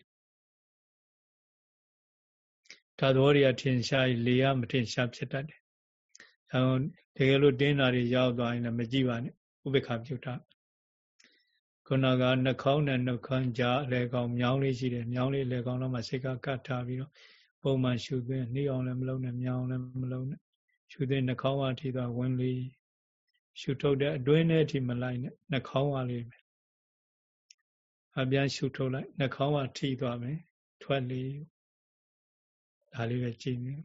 ဓာတ်သဘောတွေကထင်ရှားလေရမထင်ရှားဖြစ်တတ်တယ်။အဲတော့တကယ်လို့တင်းတာတွေရောက်သွားရင်လည်းမကြည့်ပါနဲ့ဥပေက္ခပြုတ်တာခုနကနှာခေါင်းနဲ့နှုတ်ခမ်းကြားအလဲကောင်မြောင်းလေးရှိတယ်မြောင်းလေးအလဲကောင်တော့မှစိတ်ကကတ်ထားပြီးတော့ပုံမှန်ရှုသွင်းနှီးအောင်လည်းမလုပ်နဲ့မြောင်းလည်းမလုပ်နဲ့ရှုသွင်းနှာခေါင်းဝါထိသွားဝင်လေးရှုထုတ်တဲ့အတွင်းထဲထိမလိုက်နဲ့နှာခေါင်းဝါလေးပဲအပြန်ရှုထုတ်လိုက်နှာခေါင်းကထိသွားမယ်ထွက်လေ ဒါလေးပဲကြည့်နေ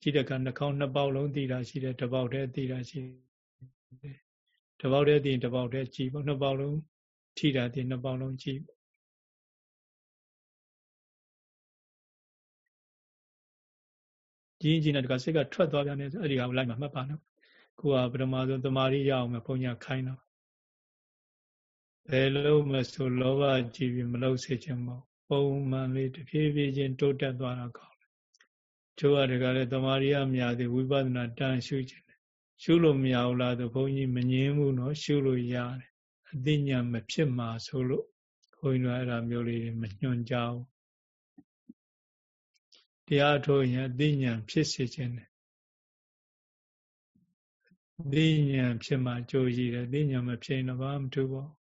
ကြည့်တဲ့အခါနှာခေါင်းနှစ်ပေါက်လုံးသိတာရှိတယ်တစ်ပေါက်တည်းသိတာရှိတယ်တစ်ပေါက်တည်းသိရင်တစ်ပေါက်တည်းကြည့်ပေါ့နှစ်ပေါက်လုံးထိတာသိနှစ်ပေါက်လုံးကြည့်ကြီးကြီးနဲ့တကစိတ်ကထွက်သွားပြန်တယ်ဆိုအဲ့ဒီဟာကိုလိုက်မှမှတ်ပါနော်ကိုကပထမဆုံးတမာရီရအောင်မယ်ဘုန်းကြီးခိုင်းတော့ဘယ်လို့မဆိုလောဘကြည့်ပြီးမလို့စေချင်မဟုတ် ပုံမှန်လေးတဖြည်းဖြည်းချင်းတိုးတက်သွားတာကောင်းတယ်ကျိုးရတကလည်းတမာရီရမြာသည်ဝိပဿနာတန်ရှုခြင်းရှုလို့မရဘူးလားဆိုဘုန်းကြီးမငင်းဘူးနော်ရှုလို့ရတယ်အသိဉာဏ်မဖြစ်မှာဆိုလို့ဘုန်းကြီးတို့အဲ့ဒါမျိုးလေးမညွှန်ကြဘူးတရားထုတ်ရင်အသိဉာဏ်ဖြစ်စေခြင်းတယ်သိဉာဏ်ဖြစ်မှကြိုးရည်တယ်သိဉာဏ်မဖြစ်ရင်တော့ဘာမှမထူပါဘူး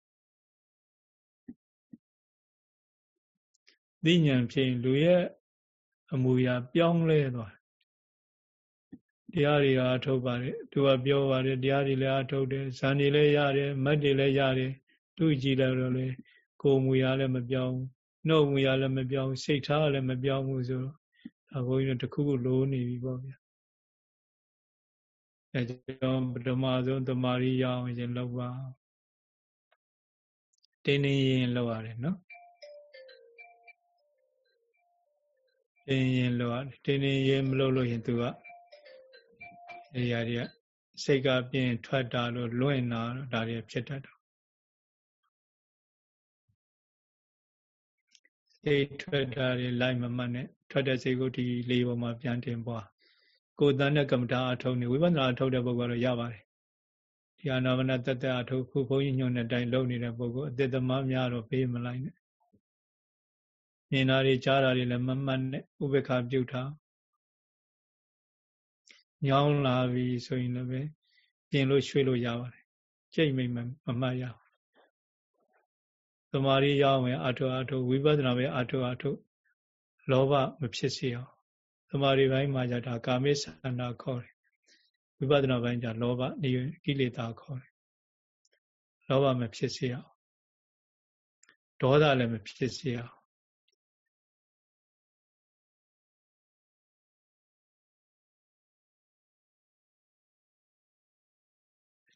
သိဉာဏ်ဖြစ်ရင်လူရဲ့အမူအရာပြောင်းလဲသွားတရားတွေအားထုတ်ပါတယ်သူကပြောပါတယ်တရားတွေလည်းအားထုတ်တယ်ဇန်တွေလည်းရတယ်မတ်တွေလည်းရတယ်သူကြည့်လိုက်တော့လေကိုယ်မူရာလည်းမပြောင်းနှုတ်မူရာလည်းမပြောင်းစိတ်ထားလည်းမပြောင်းဘူးဆိုတော့ဒါဘုန်းကြီးတို့တခုခုလိုနေပြီပေါ့ဗျာအဲကြောင့်ပထမဆုံးတမာရီရအောင်ရင်လောက်ပါတင်းနေရင်လောက်ရတယ်နော် တင်းရင်လောက်ရတယ်တင်းနေရင်မလောက်လို့ရင်သူကနေရာတွေကစိတ်ကပြင်းထွက်တာလို့လွင့်တာဒါတွေဖြစ်တတ်တယ်စိတ်ထွက်တာတွေလိုက်မမှတ်နဲ့ထွက်တဲ့စိတ်ကိုဒီလေးပေါ်မှာပြန်တင်ပွားကိုယ်တန်းတဲ့ကမ္မထာအထုံးနေဝိပဿနာအထုံးတဲ့ပုဂ္ဂိုလ်ကတော့ရပါတယ်ဒီအာနာမနတတအထုံးခုဘုန်းကြီးညွှန်တဲ့အတိုင်းလုပ်နေတဲ့ပုဂ္ဂိုလ်အတ္တသမားများတော့ပေးမလိုက်နဲ့ မြင်တာတွေကြားတာတွေလည်းမမှတ်နဲ့ဥပေက္ခပြုထားညောင်းလာပြီဆိုရင်လည်းပြင်လို့ရွှေ့လို့ရပါတယ်ကြိတ်မိတ်မမှတ်ရဘူးသမာဓိရအောင်အထုအထုဝိပဿနာပဲအထုအထုလောဘမဖြစ်စေအောင်သမာဓိပိုင်းမှာကြတာကာမိသန္တာခေါ်တယ်ဝိပဿနာပိုင်းကြလောဘနေကိလေသာခေါ်တယ်လောဘမဖြစ်စေအောင်ဒေါသလည်းမဖြစ်စေအောင်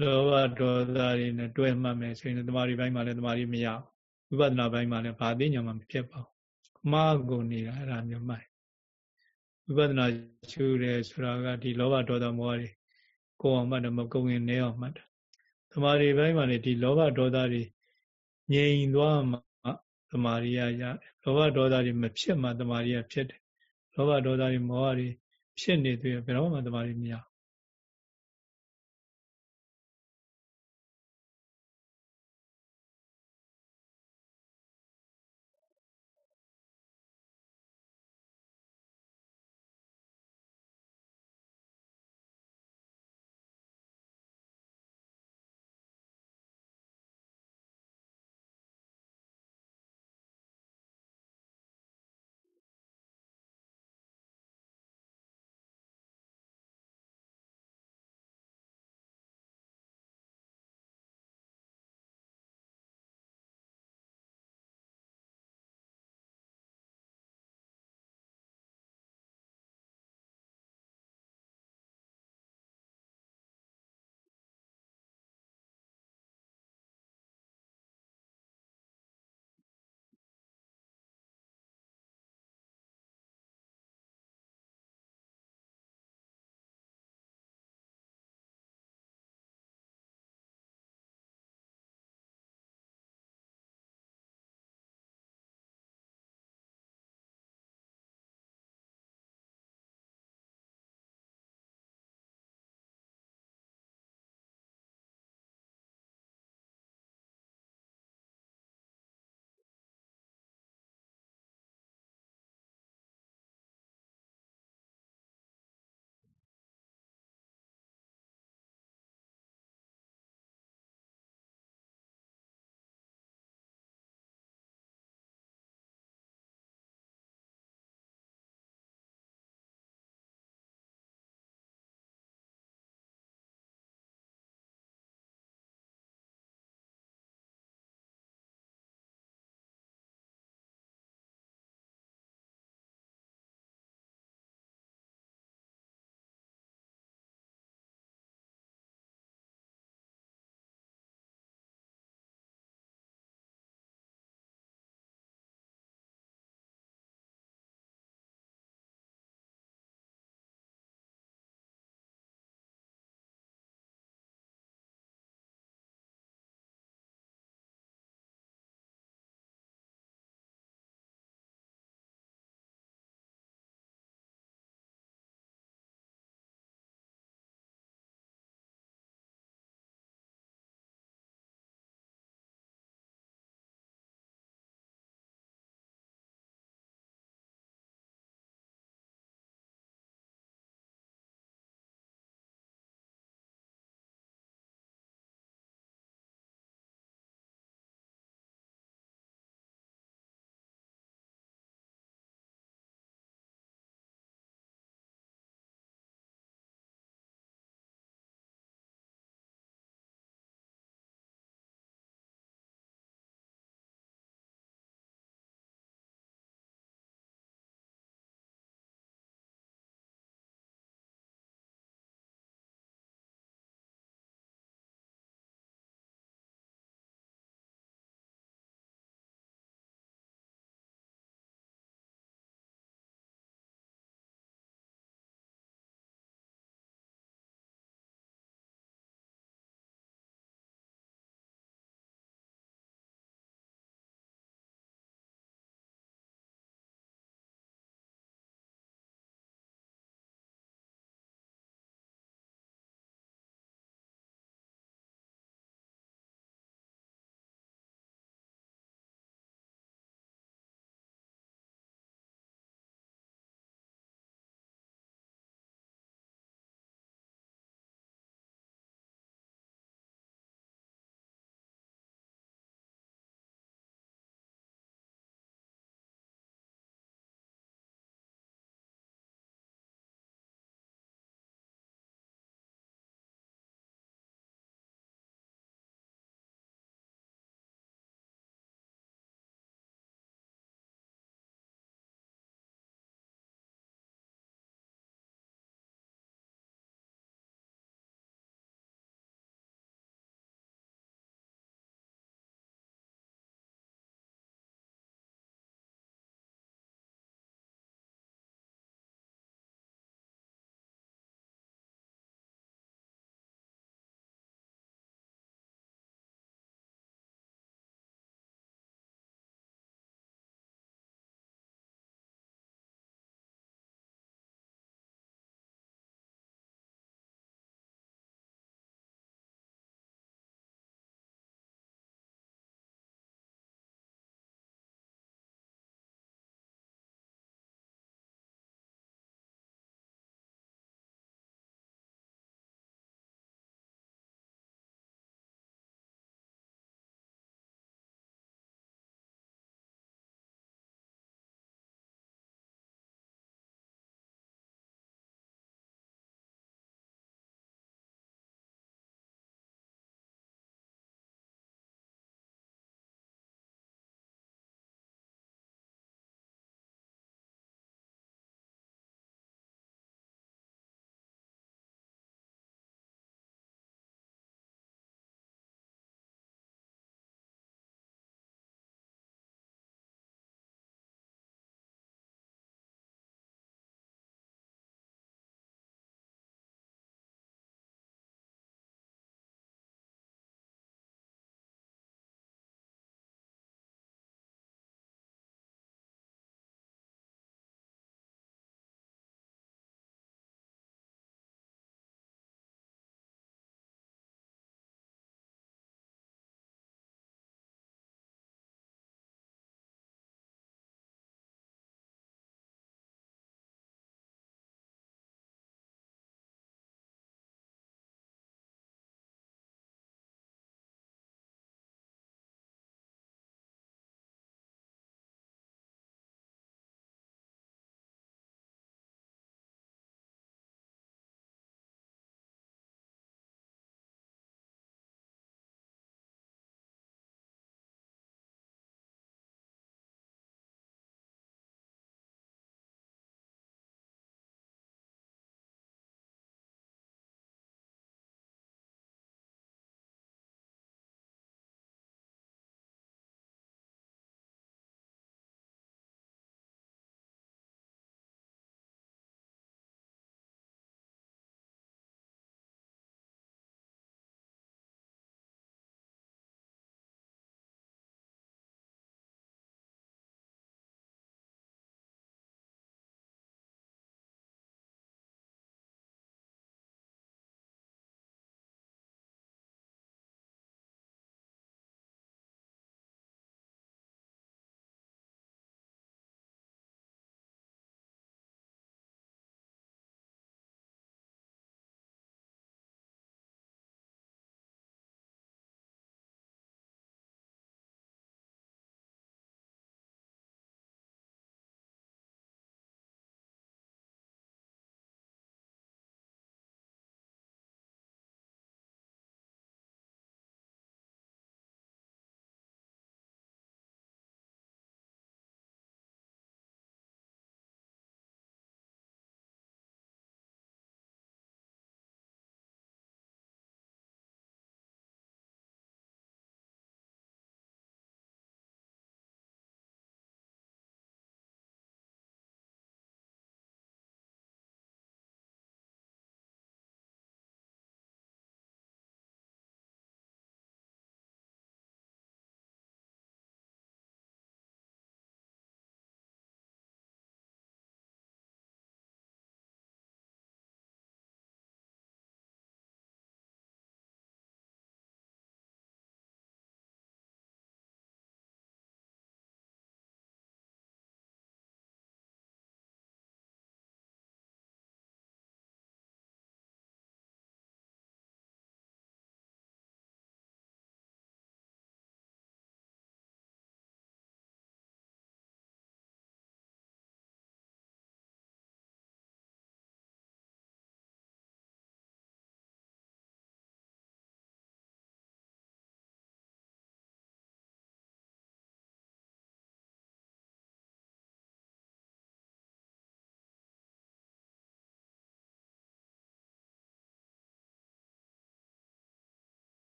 လောဘဒေါသတွေနဲ့တွဲမှတ်မယ်ဆိုရင်သမာဓိပိုင်းမှာလည်းသမာဓိမရဝိပဿနာပိုင်းမှာလည်းဘာသိညာမှမဖြစ်ပါဘူးမှားကုန်နေတာအဲ့ဒါမျိုးမှတ်ဝိပဿနာရှုတယ်ဆိုတာကဒီလောဘဒေါသမောဟတွေကိုအောင်မှတ်တယ်မကုံရင်နေအောင်မှတ်တယ်သမာဓိပိုင်းမှာလည်းဒီလောဘဒေါသတွေငြိမ်သွားမှသမာဓိရရတယ်လောဘဒေါသတွေမဖြစ်မှသမာဓိရဖြစ်တယ်လောဘဒေါသတွေမောဟတွေဖြစ်နေသေးတယ်ဘယ်တော့မှသမာဓိမရဘူး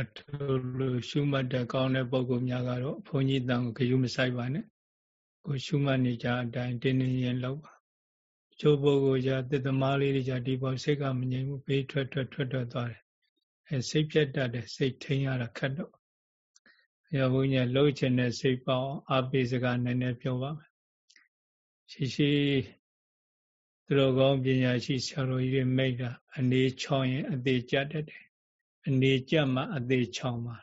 အထုလို့ရှုမှတ်တဲ့ကောင်းတဲ့ပုံကများကတော့ဘုန်းကြီးတန်ကိုဂယုမဆိုင်ပါနဲ့ကိုရှုမှတ်နေကြအတိုင်းတင်းတင်းရင်လောက်ပါချိုးပုဂ္ဂိုလ်ကြတစ်သမားလေးတွေကြဒီပေါ်စိတ်ကမငြိမ်ဘူးဘေးထွက်ထွက်ထွက်ထွက်သွားတယ်အဲစိတ်ပြတ်တတ်တယ်စိတ်ထိန်ရတာခက်တော့ရဘုန်းကြီးလှုပ်ချင်တဲ့စိတ်ပေါအောင်အပိစကားနည်းနည်းပြောပါမယ်ရှိရှိသူတော်ကောင်းပညာရှိဆရာတော်ကြီးတွေမိတ်တာအနေချောင်းရင်အသေးကြတတ်တယ် အနေကြမှအသေးချောင်းပါ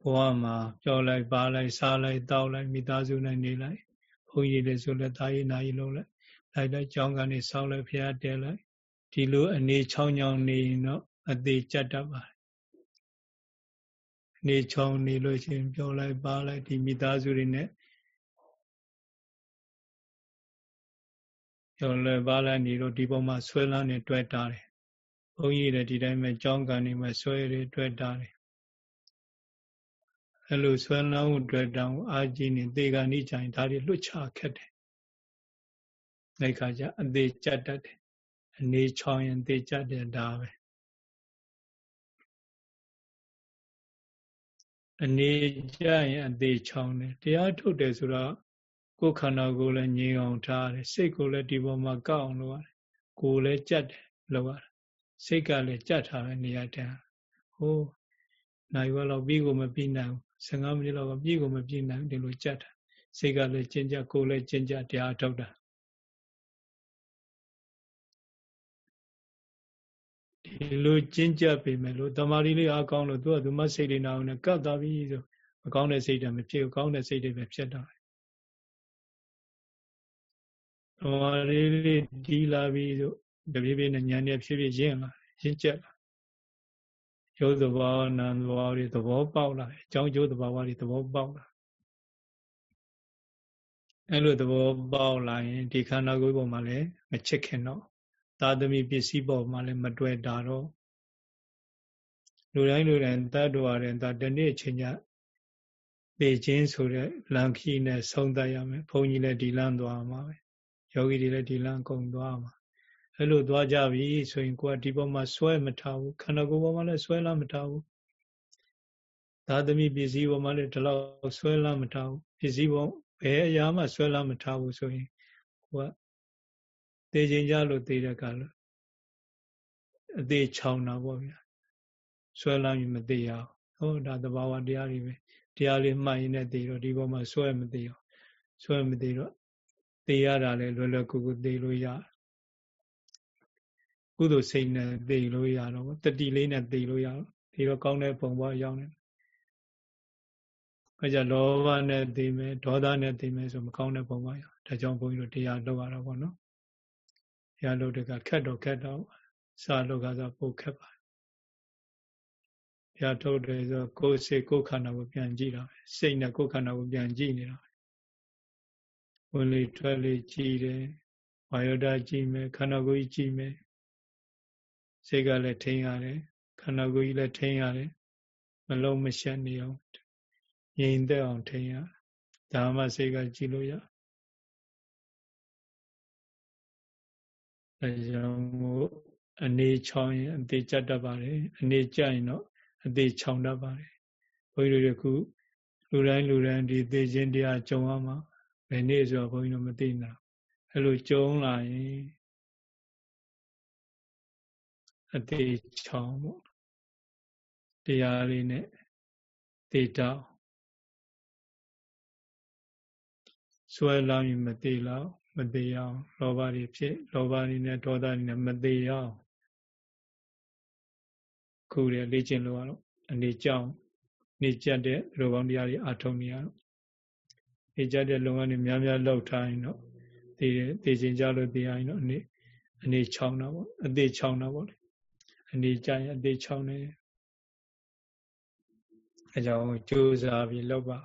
ဘဝမှာပြောလိုက်ပါလိုက်စားလိုက်တောက်လိုက်မိသားစုနဲ့နေလိုက်ဘုန်းကြီးတွေဆိုလည်းတာရီနာရီလုံးလိုက်လိုက်လိုက်ကြောင်းကနေဆောက်လိုက်ဖျားတဲလိုက်ဒီလိုအနေချောင်းချောင်းနေရင်တော့အသေးကြတတ်ပါတယ်အနေချောင်းနေလို့ရှိရင်ပြောလိုက်ပါလိုက်ဒီမိသားစုတွေနဲ့ပြောလဲပါလိုက်နေတော့ဒီပုံမှာဆွဲလန်းနေတွေ့တာတယ် ဘုန်းကြီးတွေဒီတိုင်းပဲကြောင်းကနေမှဆွဲရတွေ့တာတယ်အဲ့လိုဆွဲလန်းမှုတွေ့တောင်အာကြည့်နေသေကဏိကြိုင်ဒါတွေလွတ်ချခက်တယ်။အဲ့ခါကျအသေးကြတ်တတ်တယ်။အနေချောင်းရင်သေကြတ်တယ်ဒါပဲ။အနေကြရင်အသေးချောင်းတယ်တရားထုတ်တယ်ဆိုတော့ကိုယ်ခန္ဓာကိုယ်လည်းငြိမ်အောင်ထားတယ်စိတ်ကိုလည်းဒီပေါ်မှာကောက်အောင်လုပ်ရတယ်။ကိုယ်လည်းကြတ်တယ်လုပ်ရတယ်။ စိတ်ကလည်းကြတ်ထားတဲ့နေရာတန်းဟိုနိုင်ဝလောက်ပြီးကိုမပြီးနိုင်ဘူး15မိနစ်လောက်ကပြည့်ကိုမပြည့်နိုင်ဒီလိုကြက်တာစိတ်ကလည်းကျဉ်ကြကိုယ်လည်းကျဉ်ကြတရားထုတ်တာဒီလိုကျဉ်ကြပေမဲ့လို့တမာရီလေးအားကောင်းလို့သူကသူမစိတ်လေးနာအောင်နဲ့ကတ်သွားပြီဆိုမကောင်းတဲ့စိတ်တွေမဖြစ်ဘူးကောင်းတဲ့စိတ်တွေပဲဖြစ်တော့တမာရီလေးဒီလာပြီဆို တပြေးပြေးနဲ့ဉာဏ်နဲ့ဖြည်းဖြည်းရင့်လာရင့်ကျက်လာရုပ်သဘောနာမ်သဘောတွေသဘောပေါက်လာတယ်အကြောင်းကျိုးသဘောတွေသဘောပေါက်လာအဲ့လိုသဘောပေါက်လာရင်ဒီခန္ဓာကိုယ်ပေါ်မှာလည်းမချစ်ခင်တော့သာသမီပစ္စည်းပေါ်မှာလည်းမတွေ့တာတော့လူတိုင်းလူတိုင်းတတ်တော်ရတယ်ဒါတနေ့အချိန်ညပေခြင်းဆိုတဲ့လမ်းခီးနဲ့ဆုံးတတ်ရမယ်ဘုန်းကြီးလည်းဒီလမ်းသွားမှာပဲယောဂီတွေလည်းဒီလမ်းကုန်သွားမှာ အဲ့လိုသွားကြပြီဆိုရင်ကိုကဒီပေါ်မှာဆွဲမထားဘူးခန္ဓာကိုယ်ပေါ်မှာလည်းဆွဲလာမထားဘူးသာသမီပစ္စည်းပေါ်မှာလည်းဒီလောက်ဆွဲလာမထားဘူးပစ္စည်းပေါ်ဘယ်အရာမှဆွဲလာမထားဘူးဆိုရင်ကိုကသေခြင်းကြလို့သေတဲ့ကလို့အသေးချောင်းတာပေါ့ဗျာဆွဲလာရင်မသေးရအောင်ဟောဒါသဘာဝတရားတွေပဲတရားလေးမှတ်ရင်လည်းသေတော့ဒီပေါ်မှာဆွဲမသေးအောင်ဆွဲမသေးတော့သေရတာလည်းလွယ်လွယ်ကူကူသေလို့ရတယ် ကုသိုလ်စိတ်နဲ့သိလို့ရတော့တတိလေးနဲ့သိလို့ရတော့ဒီတော့ကောင်းတဲ့ပုံပေါ်ရောက်နေအဲကြလောဘနဲ့သိမယ်ဒေါသနဲ့သိမယ်ဆိုမကောင်းတဲ့ပုံပေါ်ရောက်ဒါကြောင့်ဘုန်းကြီးတို့တရားလုပ်ရတော့ဗောနော်တရားလုပ်တဲ့ကခက်တော့ခက်တော့စာလုပ်ကဆိုပိုခက်ပါတရားထုတ်တယ်ဆိုကိုယ်စိတ်ကိုယ်ခန္ဓာကိုပြန်ကြည့်တာပဲစိတ်နဲ့ကိုယ်ခန္ဓာကိုပြန်ကြည့်နေတာဝင်လေထွက်လေကြည့်တယ်ဝါယောဒကြည့်မယ်ခန္ဓာကိုယ်ကြီးကြည့်မယ် စိတ်ကလည်းထိန်းရတယ်ခန္ဓာကိုယ်ကြီးလည်းထိန်းရတယ်မလုံးမရှက်နေအောင်ငြိမ်သက်အောင်ထိန်းရဒါမှစိတ်ကကြည်လို့ရအဲကြောင့်မို့အနေချောင်းရင်အသေးကြတတ်ပါတယ်အနေကြရင်တော့အသေးချောင်းတတ်ပါတယ်ဘုန်းကြီးတို့ကလူတိုင်းလူတိုင်းဒီသေခြင်းတရားကြုံရမှာဘယ်နေ့ဆိုတော့ဘုန်းကြီးတို့မသိနိုင်အဲ့လိုကြုံလာရင် အသေးချောင်းပေါ့တရားလေးနဲ့တေတောက်ဆွဲလောင်းရင်မသေးလောက်မသေးအောင်လောဘတွေဖြစ်လောဘတွေနဲ့ဒေါသတွေနဲ့မသေးအောင်ခုရလေ့ကျင့်လို့ရတော့အနေကြောင်းနေကြတဲ့လူကောင်းတရားတွေအထုံနေရတော့နေကြတဲ့လုံကနေများများလောက်ထားရင်တော့သေသေခြင်းကြလို့သေရင်တော့အနေအနေချောင်းတာပေါ့အသေးချောင်းတာပေါ့လေ အနေကြရင်အသေးချောင်းနေအဲကြောင့်ကြိုးစားပြီးလုပ်ပါ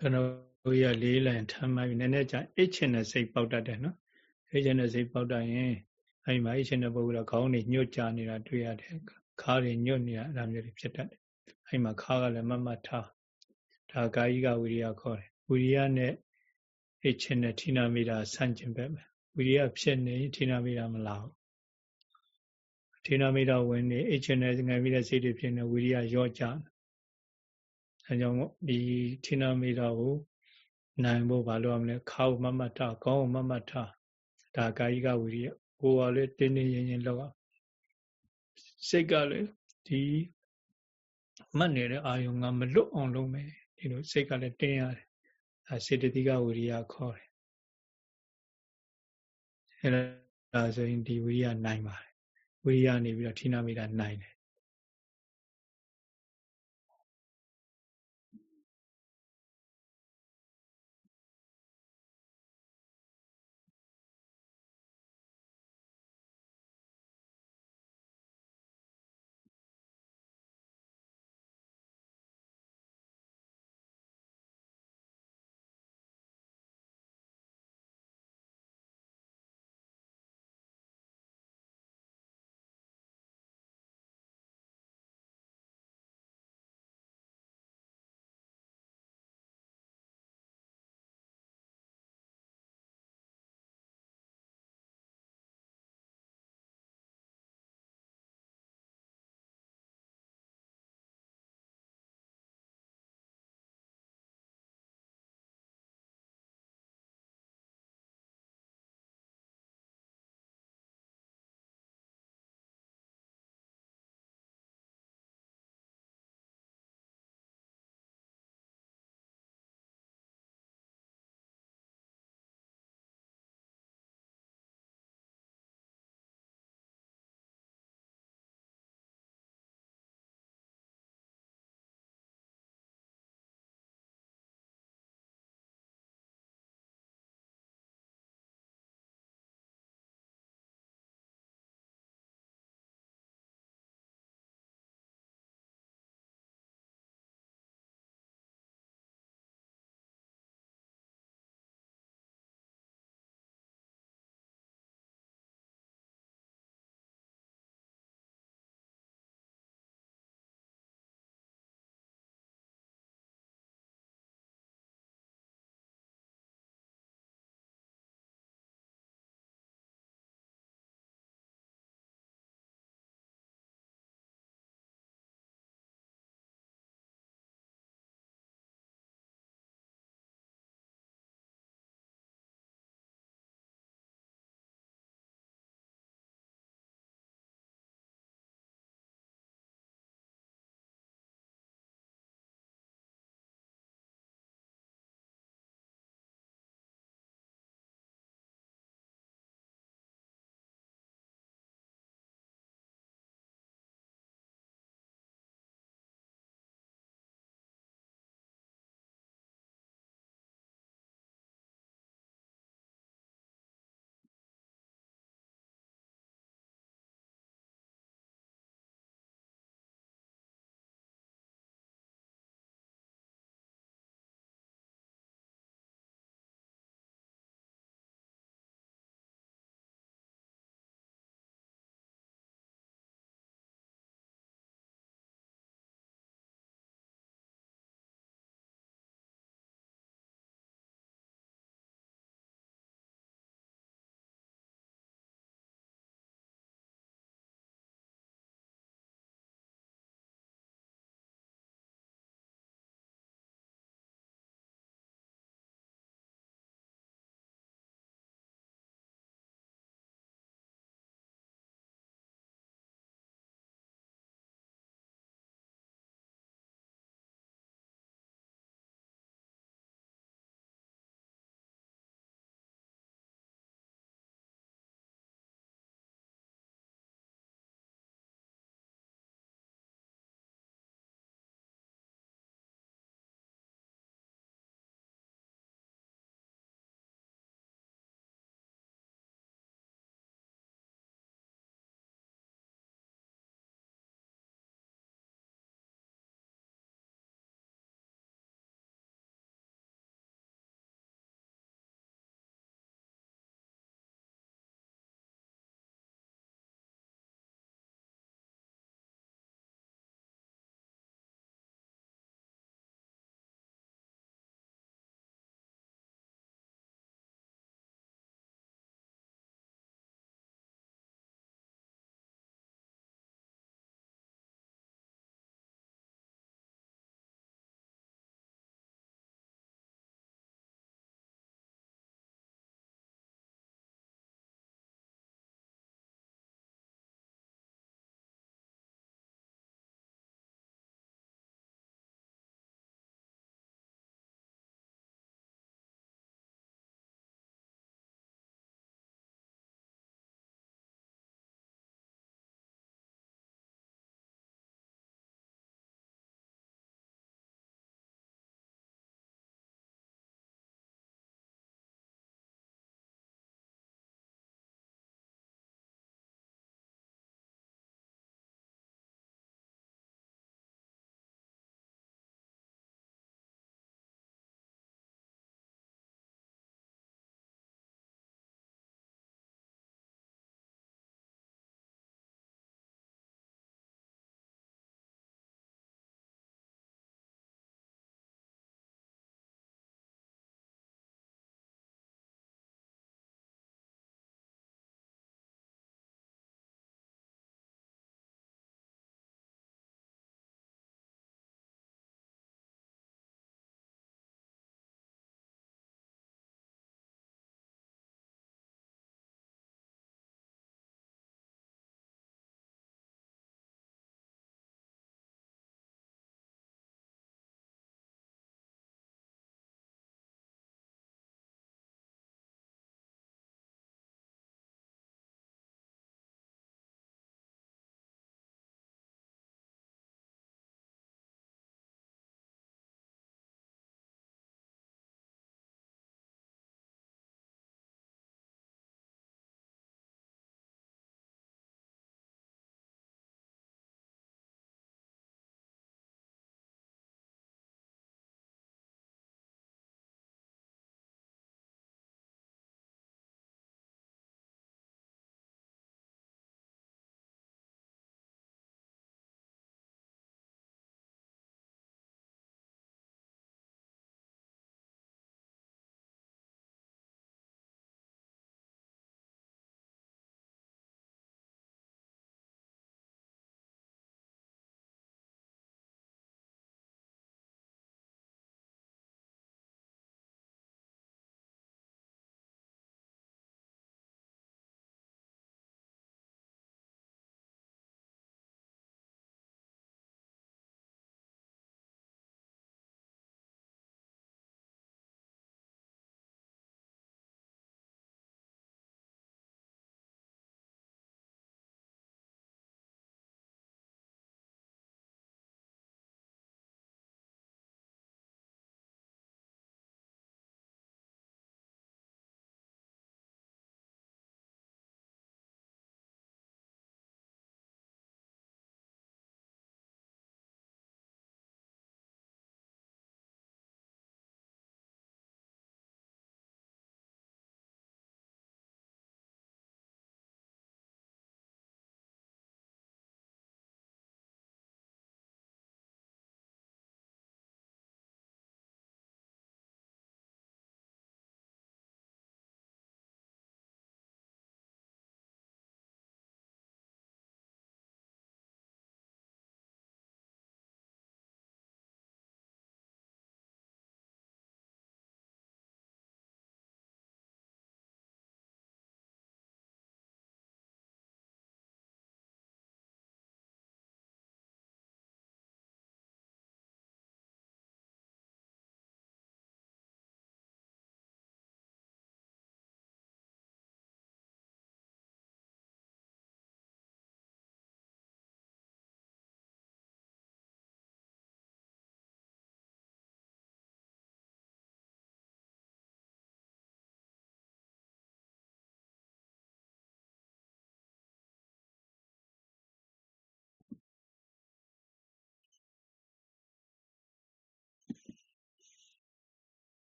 ခဏတို့ရလေးလံထမ်းမှပြီးနည်းနည်းကြာအိတ်ချင်တဲ့စိတ်ပေါက်တတ်တယ်နော်အိတ်ချင်တဲ့စိတ်ပေါက်တတ်ရင်အဲဒီမှာအိတ်ချင်တဲ့ပုဂ္ဂိုလ်ကခေါင်းတွေညှို့ကြနေတာတွေ့ရတယ်ခါးတွေညှို့နေတာအဲ့လိုမျိုးတွေဖြစ်တတ်တယ်အဲဒီမှာခါးကလည်းမမတ်ထားဒါကာယိကဝိရိယခေါ်တယ်ဝိရိယနဲ့အိတ်ချင်တဲ့ဌိနာမိတာဆန့်ကျင်ဘက်ပဲဝိရိယဖြစ်နေဌိနာမိတာမလာဘူးဌိနာမိတာဝင်နေအိတ်ချင်တဲ့ငယ်ပြီးတဲ့စိတ်တွေဖြစ်နေဝိရိယရော့ကြ အဲကြောင့်ဒီဌိနာမိတာကိုနိုင်ဖို့ဘာလို့ရမလဲခါ့မမတ်ထားခေါင်းမမတ်ထားဒါကာယိကဝိရိယကိုယ်ကလည်းတင်းတင်းရင်ရင်လောက်စိတ်ကလည်းဒီမှတ်နေတဲ့အာယုံကမလွတ်အောင်လုပ်မယ်ဒီလိုစိတ်ကလည်းတင်းရတယ်အဲစေတသိကဝိရိယခေါ်တယ်အဲဒါဆိုရင်ဒီဝိရိယနိုင်ပါတယ်ဝိရိယနေပြီးတော့ဌိနမိတာနိုင်တယ်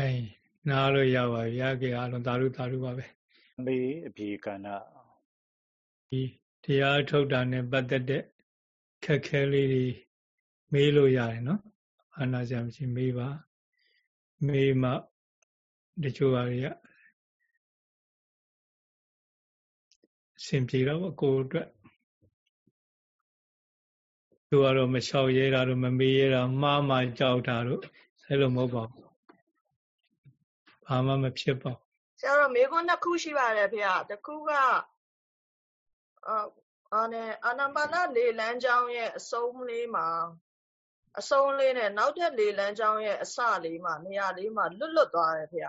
အဲနားလို့ရပါပြီရကေအားလုံးသာဓုသာဓုပါပဲမေးအပြေကဏ္ဍဒီတရားထုတ်တာနဲ့ပတ်သက်တဲ့ခက်ခဲလေးတွေမေးလို့ရတယ်နော်အာနာစရာမရှိမေးပါမေးမှတချို့ဟာတွေကအဆင်ပြေတော့ကိုယ်အတွက်သူကတော့မလျှောက်ရဲတာတို့မမေးရဲတာမှားမှကြောက်တာတို့အဲလိုမဟုတ်ပါဘူး ဘာမှမဖြစ်ပါဘူးဆရာတော်မေခွန်းနှစ်ခုရှိပါတယ်ဖေ။တစ်ခုကအာအာနဲ့အာနာပါနလေလန်းချောင်းရဲ့အဆုံးလေးမှာအဆုံးလေးနဲ့နောက်ထပ်လေလန်းချောင်းရဲ့အစလေးမှာနေရာလေးမှာလွတ်လွတ်သွားတယ်ဖေ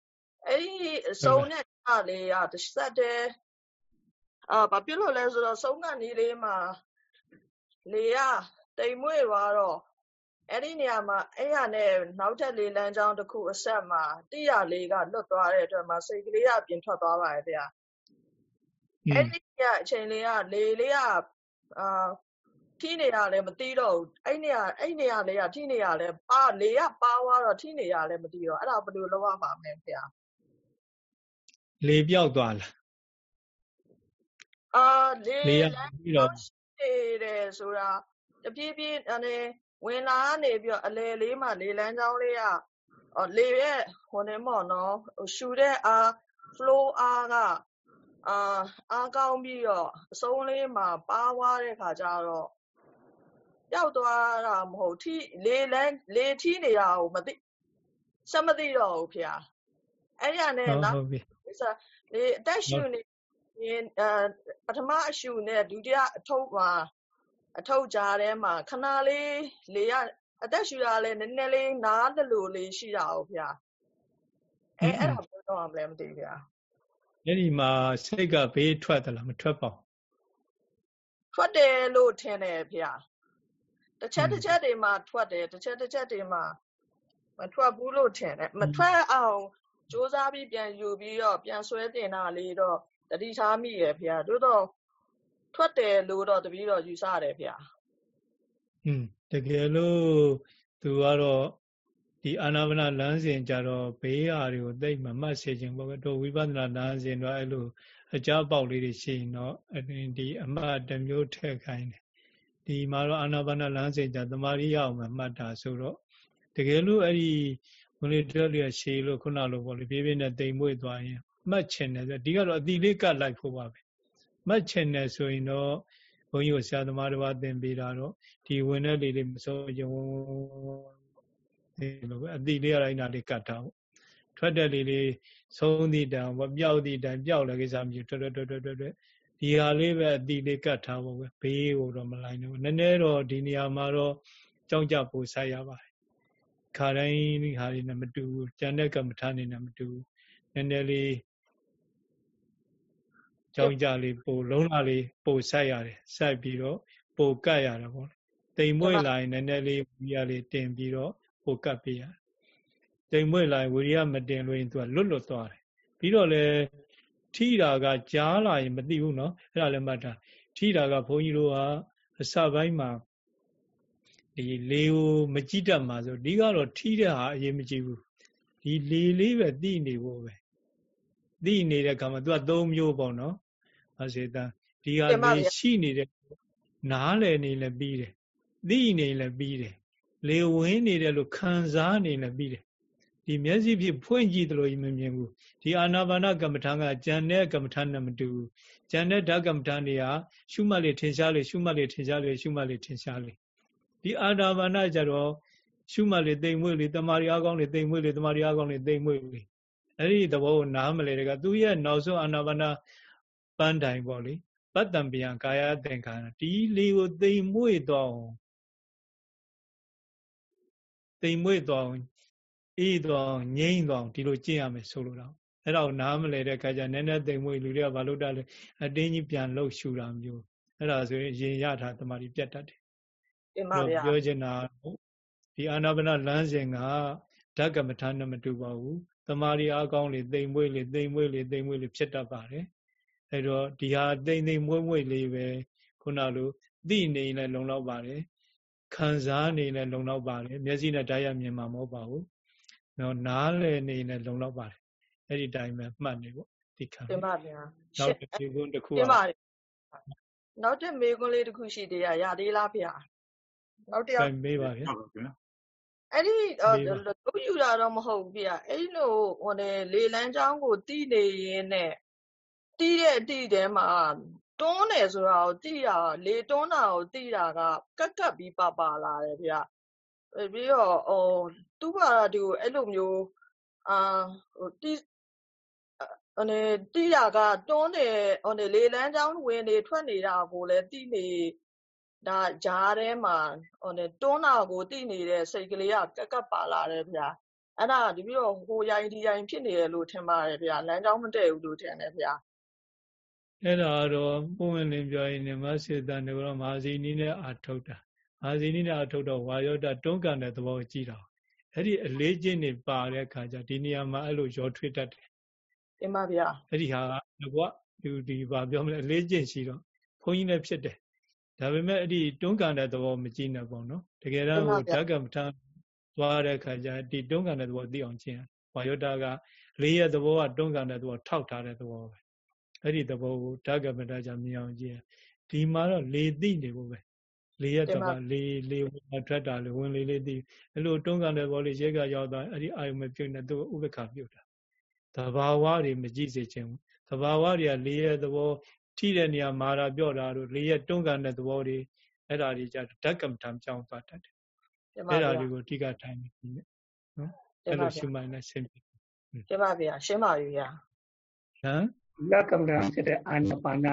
။အဲ့ဒီအဆုံးနဲ့အလေးကတစ်ဆက်တည်းအာဘာဖြစ်လို့လဲဆိုတော့ဆုံးကနီးလေးမှာလေကတိမ်မွေ့သွားတော့ အဲ့ဒီနေရာမှာအဲ့ရနဲ့နောက်ထပ်လေလန်းချောင်းတစ်ခုအဆက်မှာတိရလေးကလွတ်သွားတဲ့အတွက်မှာစိတ်ကလေးကပြင်ထွက်သွားပါတယ်ဗျာအဲ့ဒီကအချိန်လေးကလေလေးကအာထိနေရလဲမသိတော့ဘူးအဲ့နေရအဲ့နေရလေးကထိနေရလဲပါလေကပါသွားတော့ထိနေရလဲမသိတော့အဲ့ဒါဘယ်လိုလုပ်ရမှာမလဲဖေလေပြောက်သွားလားအာလေလေကပြီးတော့နေတယ်ဆိုတာတပြေးပြေးအနေ ဝင်လာကနေပြီးတော့အလေလေးမှလေလန်းချောင်းလေးကအော်လေရဲ့ဟိုနေမော်နော်ရှူတဲ့အား flow အားကအာအားကောင်းပြီးတော့အဆုံးလေးမှာပါသွားတဲ့ခါကျတော့ပျောက်သွားတာမဟုတ်ထိလေလန်းလေထီးနေတာကိုမသိစမသိတော့ဘူးဖေ။အဲ့ရနဲ့နောက်လေအသက်ရှူနေရင်ပထမအရှူနဲ့ဒုတိယအထုပ်မှာ အထုပ်ကြားထဲမှာခဏလေးလေရအသက်ရှူရလဲနည်းနည်းလေးနားတလူလေးရှိတာဟုတ်ဗျာအဲအဲ့ဒါဘယ်တော့မှလည်းမသိဗျာအဲ့ဒီမှာစိတ်ကဘေးထွက်သလားမထွက်ပါဘူးထွက်တယ်လို့ထင်တယ်ဗျာတစ်ချက်တစ်ချက်တွေမှာထွက်တယ်တစ်ချက်တစ်ချက်တွေမှာမထွက်ဘူးလို့ထင်တယ်မထွက်အောင်စူးစမ်းပြီးပြန်ယူပြီးတော့ပြန်ဆွဲတင်တာလေးတော့တတိထားမိရဗျာတို့တော့ ထွက်တယ်လို့တော့တပည့်တော်ယူဆရတယ်ဗျာ။อืมတကယ်လို့သူကတော့ဒီအာနာပါနလမ်းစဉ်ကြတော့ဘေးဟာတွေကိုသိမမှတ်စေခြင်းပေါ့တော့ဝိပဿနာလမ်းစဉ်တော့အဲ့လိုအကြပေါက်လေးတွေရှိရင်တော့ဒီအမှတ်တစ်မျိုးထည့်ခိုင်းတယ်။ဒီမှာတော့အာနာပါနလမ်းစဉ်ကြသမာဓိရအောင်မှတ်တာဆိုတော့တကယ်လို့အဲ့ဒီဘုလေးတော်လေးရှည်လို့ခုနလိုပေါ့လေပြေးပြေးနဲ့တိမ်မွေ့သွားရင်မှတ်ချင်တယ်ဆိုဒီကတော့အတိလေးကတ်လိုက်ဖို့ပါပဲ မှတ်ချင်တယ်ဆိုရင်တော့ဘုန်းကြီးကိုဆရာသမားတစ်ပါးသင်ပေးတာတော့ဒီဝင်တဲ့လေးလေးမစိုးကြုံဒီလိုပဲအတိလေးအတိုင်းနာလေးကတ်ထားပေါ့ထွက်တဲ့လေးလေးဆုံးသည့်တံပေါ့ပျောက်သည့်တံပျောက်လည်းကိစ္စမျိုးထွက်ထွက်ထွက်ထွက်ထွက်ဒီဟာလေးပဲအတိလေးကတ်ထားဖို့ပဲဘေးကိုတော့မလိုက်ဘူးနည်းနည်းတော့ဒီနေရာမှာတော့ကြောင်းကြပူဆိုင်ရပါတယ်ခါတိုင်းဒီဟာလေးနဲ့မတူဘူးကျန်တဲ့ကမ္မထာနေနဲ့မတူဘူးနည်းနည်းလေး ကြောင်းကြလေးပိုလုံးလာလေးပိုဆက်ရတယ်ဆက်ပြီးတော့ပိုကတ်ရတာပေါ့တိမ်မွေ့လာရင်နည်းနည်းလေးဝိရိယလေးတင်ပြီးတော့ပိုကတ်ပေးရတယ်တိမ်မွေ့လာရင်ဝိရိယမတင်လို့ရင်သူကလွတ်လွတ်သွားတယ်ပြီးတော့လေထိတာကကြားလာရင်မသိဘူးเนาะအဲ့ဒါလည်းမှတ်တာထိတာကဘုန်းကြီးတို့ကအစပိုင်းမှာဒီလေကိုမကြည့်တတ်မှာဆိုဒီကတော့ထိတဲ့ဟာအရေးမကြီးဘူးဒီလေလေးပဲသိနေဖို့ပဲ သိနေတဲ့ခါမှာသူက၃မျိုးပေါ့နော်အစေတဒီဟာလေရှိနေတဲ့နားလည်နေလည်းပြီးတယ်သိနေလည်းပြီးတယ်လေဝင်းနေတယ်လို့ခံစားနေလည်းပြီးတယ်ဒီမျက်စိဖြင့်ဖွင့်ကြည့်တယ်လို့မမြင်ဘူးဒီအာနာပါနကမ္မထာကကြံတဲ့ကမ္မထာနဲ့မတူဘူးကြံတဲ့ဓကမ္မထာနေရာရှုမှတ်လေထင်ရှားလေရှုမှတ်လေထင်ရှားလေရှုမှတ်လေထင်ရှားလေဒီအာနာပါနကြတော့ရှုမှတ်လေတိမ်မွေ့လေတမာရီအကောင်းလေတိမ်မွေ့လေတမာရီအကောင်းလေတိမ်မွေ့လေ အဲ့ဒီသဘောကိုနားမလဲတကသူရဲ့နောက်ဆုံးအာနာပါနာပန်းတိုင်ပေါ့လေပတ္တံပြန်ကာယသင်္ခါရဒီလေးကိုသိမ်မွေ့တော့သိမ်မွေ့တော့အေးတော့ငြိမ့်တော့ဒီလိုကျင့်ရမယ်ဆိုလို့တော့အဲ့ဒါကိုနားမလဲတဲ့ခါကျနည်းနည်းသိမ်မွေ့လူတွေကဘာလို့တာလဲအတင်းကြီးပြန်လှုပ်ရှူတာမျိုးအဲ့ဒါဆိုရင်ရင်ရတာတမာတိပြတ်တတ်တယ်တင်ပါဗျာပြောချင်တာဒီအာနာပါနလမ်းစဉ်ကဓကမထာနဲ့မတူပါဘူး တမာရီအကောင်းလေတိမ်မွေ့လေတိမ်မွေ့လေတိမ်မွေ့လေဖြစ်တတ်ပါတယ်အဲတော့ဒီဟာတိမ်တိမ်မွေ့မွေ့လေးပဲခုနလိုသိနေလည်းလုံလောက်ပါတယ်ခံစားနေလည်းလုံလောက်ပါတယ်မျက်စိနဲ့ဓာတ်ရမြင်မှာမဟုတ်ပါဘူးနော်နားလည်နေနဲ့လုံလောက်ပါတယ်အဲ့ဒီတိုင်းပဲမှတ်နေပေါ့ဒီခါတင်ပါဗျာနောက်တစ်ခုတစ်ခုတင်ပါနောက်တဲ့မေခွန်းလေးတစ်ခုရှိသေးရရသေးလားဗျာနောက်တစ်ယောက်မေးပါဗျာ အဲ့ဒီတို့ယူတာတော့မဟုတ်ဘူးဗျအဲ့လိုဟိုလေလေလန်းချောင်းကိုတီးနေရင်းနဲ့တီးတဲ့အတီးတဲမှာတွန်းတယ်ဆိုတာကိုတီးတာလေတွန်းတာကိုတီးတာကကက်ကက်ပြီးပါပါလာတယ်ဗျပြီးတော့ဟိုသူ့ဘာသာဒီကိုအဲ့လိုမျိုးအာဟိုတီးအနေတီးတာကတွန်းတယ်ဟိုလေလန်းချောင်းဝင်နေထွက်နေတာကိုလည်းတီးနေ ဒါဂျားထဲမှာဟိုနဲ့တွန်းတာကိုတိနေတဲ့ စိတ်ကလေးကကက်ကက်ပါလာတယ်ဗျာအဲ့ဒါဒီပြီးတော့ဟိုရိုင်းဒီရိုင်းဖြစ်နေတယ်လို့ ထင်ပါတယ်ဗျာလမ်းကြောင်းမတည့်ဘူးလို့ ထင်တယ်ဗျာအဲ့ဒါတော့ပုံဝင်လင်းပြောရင် နမစေတန်ကတော့မဟာဇီနီနဲ့ အာထုတ်တာမဟာဇီနီနဲ့ အာထုတ်တော့ ဝါယောတတွန်းကန်တဲ့သဘောကိုကြည့်တာအဲ့ဒီအလေးချင်းနေပါတဲ့အခါကျဒီနေရာမှာအဲ့လိုရောထွေးတတ်တယ်တင်ပါဗျာအဲ့ဒီဟာကကွာဒီဒီဘာပြောမလဲအလေးချင်းရှိတော့ဘုန်းကြီးလည်းဖြစ်တယ် ဒါပေမဲ့အဲ့ဒီတွန်းကန်တဲ့သဘောမကြည့်နဲ့ပေါ့နော်တကယ်တော့ဟိုဓကမ္မထသွားတဲ့အခါကျဒီတွန်းကန်တဲ့သဘောသိအောင်ကျင့်ဝါယောတာကလေးရဲ့သဘောကတွန်းကန်တဲ့သဘောထောက်ထားတဲ့သဘောပဲအဲ့ဒီသဘောကိုဓကမ္မထကြမြင်အောင်ကျင့်ဒီမှာတော့လေသိနေဖို့ပဲလေရဲ့တပါလေလေဝင်ထွက်တာလေဝင်လေလေးသိအဲ့လိုတွန်းကန်တဲ့ဘောလေးရဲကရောက်သွားအဲ့ဒီအာယုံမပြုတ်နေသူဥပ္ပခါပြုတ်တာသဘာဝတွေမကြည့်စေခြင်းသဘာဝတွေကလေရဲ့သဘော ထိတဲ့နေရာမာရာပြော့တာတို့လေးရဲ့တွန်းကန်တဲ့သဘောတွေအဲ့ဒါတွေကြဓကမ္မထံကြောင်းသွားတတ်တယ်အဲ့ဒါတွေကိုအဓိကထိုင်နေတယ်နော်အဲ့လိုရှုမှတ်နေဆင်ပြီကျပါဗျာရှင်းပါပြီဗျာဟမ်လကမ္မထံဖြစ်တဲ့အာနပါန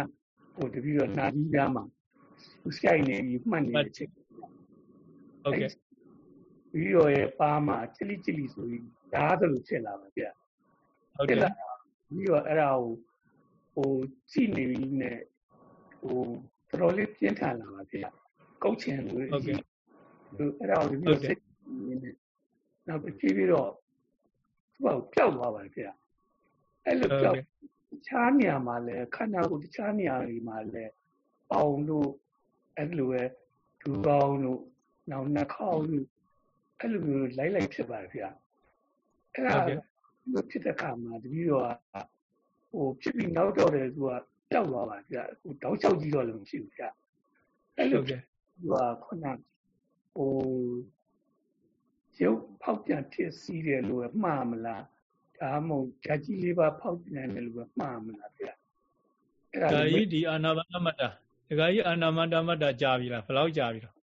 ဟိုတပြီးတော့နာပြီးသားမှာဆိုင်နေပြီးမှတ်နေတဲ့ချက်ဟုတ်ကဲ့ပြီးတော့ရဲ့ပါမှာချလီချလီဆိုပြီးဓာတ်လို့ဖြစ်လာပါဗျာဟုတ်ကဲ့ပြီးတော့အဲ့ဒါကို ဟိုကြည့်နေပြီးနဲ့ဟိုတော်တော်လေးပြင်းထန်လာပါဗျာကုတ်ချင်လို့ဟုတ်ကဲ့အဲ့ဒါကိုပြီးစိတ်နောက်ပြီးပြီးတော့သူ့ပျောက်သွားပါဗျာအဲ့လိုပျောက်တခြားနေရာမှာလည်းခန္ဓာကိုယ်တခြားနေရာတွေမှာလည်းပေါင်လို့အဲ့လိုပဲဒူကောင်းလို့နောက်နှာခေါင်းလို့အဲ့လိုမျိုးလိုက်လိုက်ဖြစ်ပါဗျာအဲ့ဒါဖြစ်တဲ့အခါမှာတပည့်တော်က ဟိုဖြစ်ပြီးနောက်တော့တယ်သူကပျောက်သွားပါဗျာဟိုတောက်ချောက်ကြီးတော့လည်းမရှိဘူးဗျာအဲ့လိုသူကခုနဟိုရုပ်ဖောက်ပြန်ဖြစ်စီးတယ်လို့မှားမလားဒါမှမဟုတ်ဓာတ်ကြီးလေးပါဖောက်ပြန်တယ်လို့မှားမလားဗျာအဲ့ဒါကြီးဒီအာနာပါနမတ္တဒကာကြီးအာနာမတ္တမတ္တကြာပြီလားဘယ်လောက်ကြာပြီတော့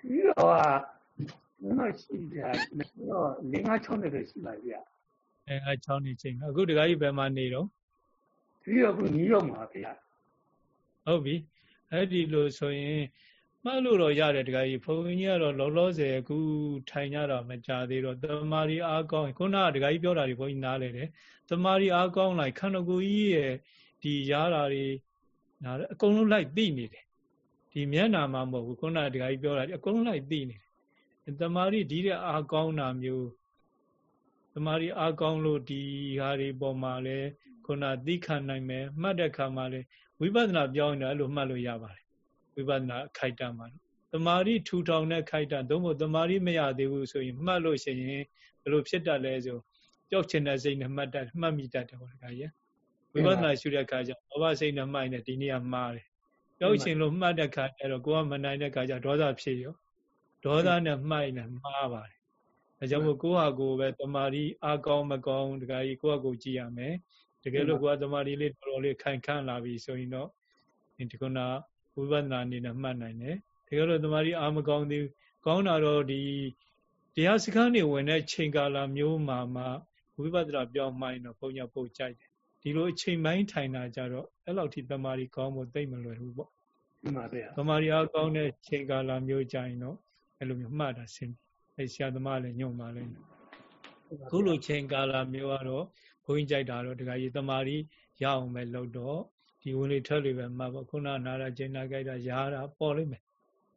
ဒီတော့မရှိကြတော့၄၅6နှစ်ပဲရှိပါဗျာအဲ၅6နှစ်ချိန်အခုဒကာကြီးဘယ်မှာနေတော့ ပြီးတော့ခုနယူးယောက်မှာဗျာဟုတ်ပြီအဲ့ဒီလိုဆိုရင်မှတ်လို့တော့ရတယ်တခါကြီးဘုန်းကြီးကတော့လောလောဆယ်အခုထိုင်ကြတော့မကြသေးတော့တမာရီအားကောင်းခုနကတခါကြီးပြောတာဒီဘုန်းကြီးနားလေတယ်တမာရီအားကောင်းလိုက်ခန္ဓာကိုယ်ကြီးရဲ့ဒီရာတာတွေနားအကုန်လုံးလိုက်သိနေတယ်ဒီမျက်နာမှာမဟုတ်ဘူးခုနကတခါကြီးပြောတာဒီအကုန်လုံးလိုက်သိနေတယ်တမာရီဒီတဲ့အားကောင်းတာမျိုးတမာရီအားကောင်းလို့ဒီဟာတွေပေါ်မှာလဲ ခုနသိခံနိုင်မယ်မှတ်တဲ့ခါမှာလေဝိပဿနာပြောင်းနေတယ်အဲ့လိုမှတ်လို့ရပါတယ်ဝိပဿနာခိုက်တာမှာတမာရီထူထောင်တဲ့ခိုက်တာသို့မဟုတ်တမာရီမရသေးဘူးဆိုရင်မှတ်လို့ရှိရင်ဘယ်လိုဖြစ်တတ်လဲဆိုကြောက်ချင်တဲ့စိတ်နဲ့မှတ်တတ်မှတ်မိတတ်တယ်ဟောဒီကကြီးဝိပဿနာရှုတဲ့ခါကျဘောဘစိတ်နဲ့မှိုက်နေဒီနေ့ကမှားတယ်ကြောက်ချင်လို့မှတ်တဲ့ခါကျတော့ကိုကမနိုင်တဲ့ခါကျဒေါသဖြစ်ရောဒေါသနဲ့မှိုက်နေမှားပါတယ်ဒါကြောင့်မို့ကိုယ့်ဟာကိုယ်ပဲတမာရီအကောင်းမကောင်းဒီကကြီးကိုယ့်ဟာကိုယ်ကြည့်ရမယ် တကယ်လို့ကိုယ်ကသမာဓိလေးတော်တော်လေးခိုင်ခန့်လာပြီဆိုရင်တော့ဒီကုနာဝိပဿနာအနေနဲ့မှတ်နိုင်တယ်တကယ်လို့သမာဓိအာမကောင်းသေးကောင်းတာတော့ဒီတရားစခန်းနေဝင်တဲ့ချိန်ကာလမျိုးမှာမှဝိပဿနာပြောင်းမှိုင်းတော့ဘုံညာပုတ်ကြိုက်တယ်ဒီလိုအချိန်ပိုင်းထိုင်တာကြတော့အဲ့လောက်ထိသမာဓိကောင်းဖို့သိမ့်မလွယ်ဘူးပေါ့မှန်ပါဗျာသမာဓိအားကောင်းတဲ့ချိန်ကာလမျိုးကြရင်တော့အဲ့လိုမျိုးမှတ်တာဆင်းအဲ့ဆရာသမားလည်းညွှန်ပါလိမ့်မယ်ခုလိုချိန်ကာလမျိုးကတော့ ဘုန်းကြီးကြိုက်တာတော့ဒကာကြီးတမာရီရအောင်ပဲလုပ်တော့ဒီဝင်လေထွက်လေပဲမှတ်ပါခုနနာတာကျင်နာကြိုက်တာရာတာပေါ်လိမ့်မယ်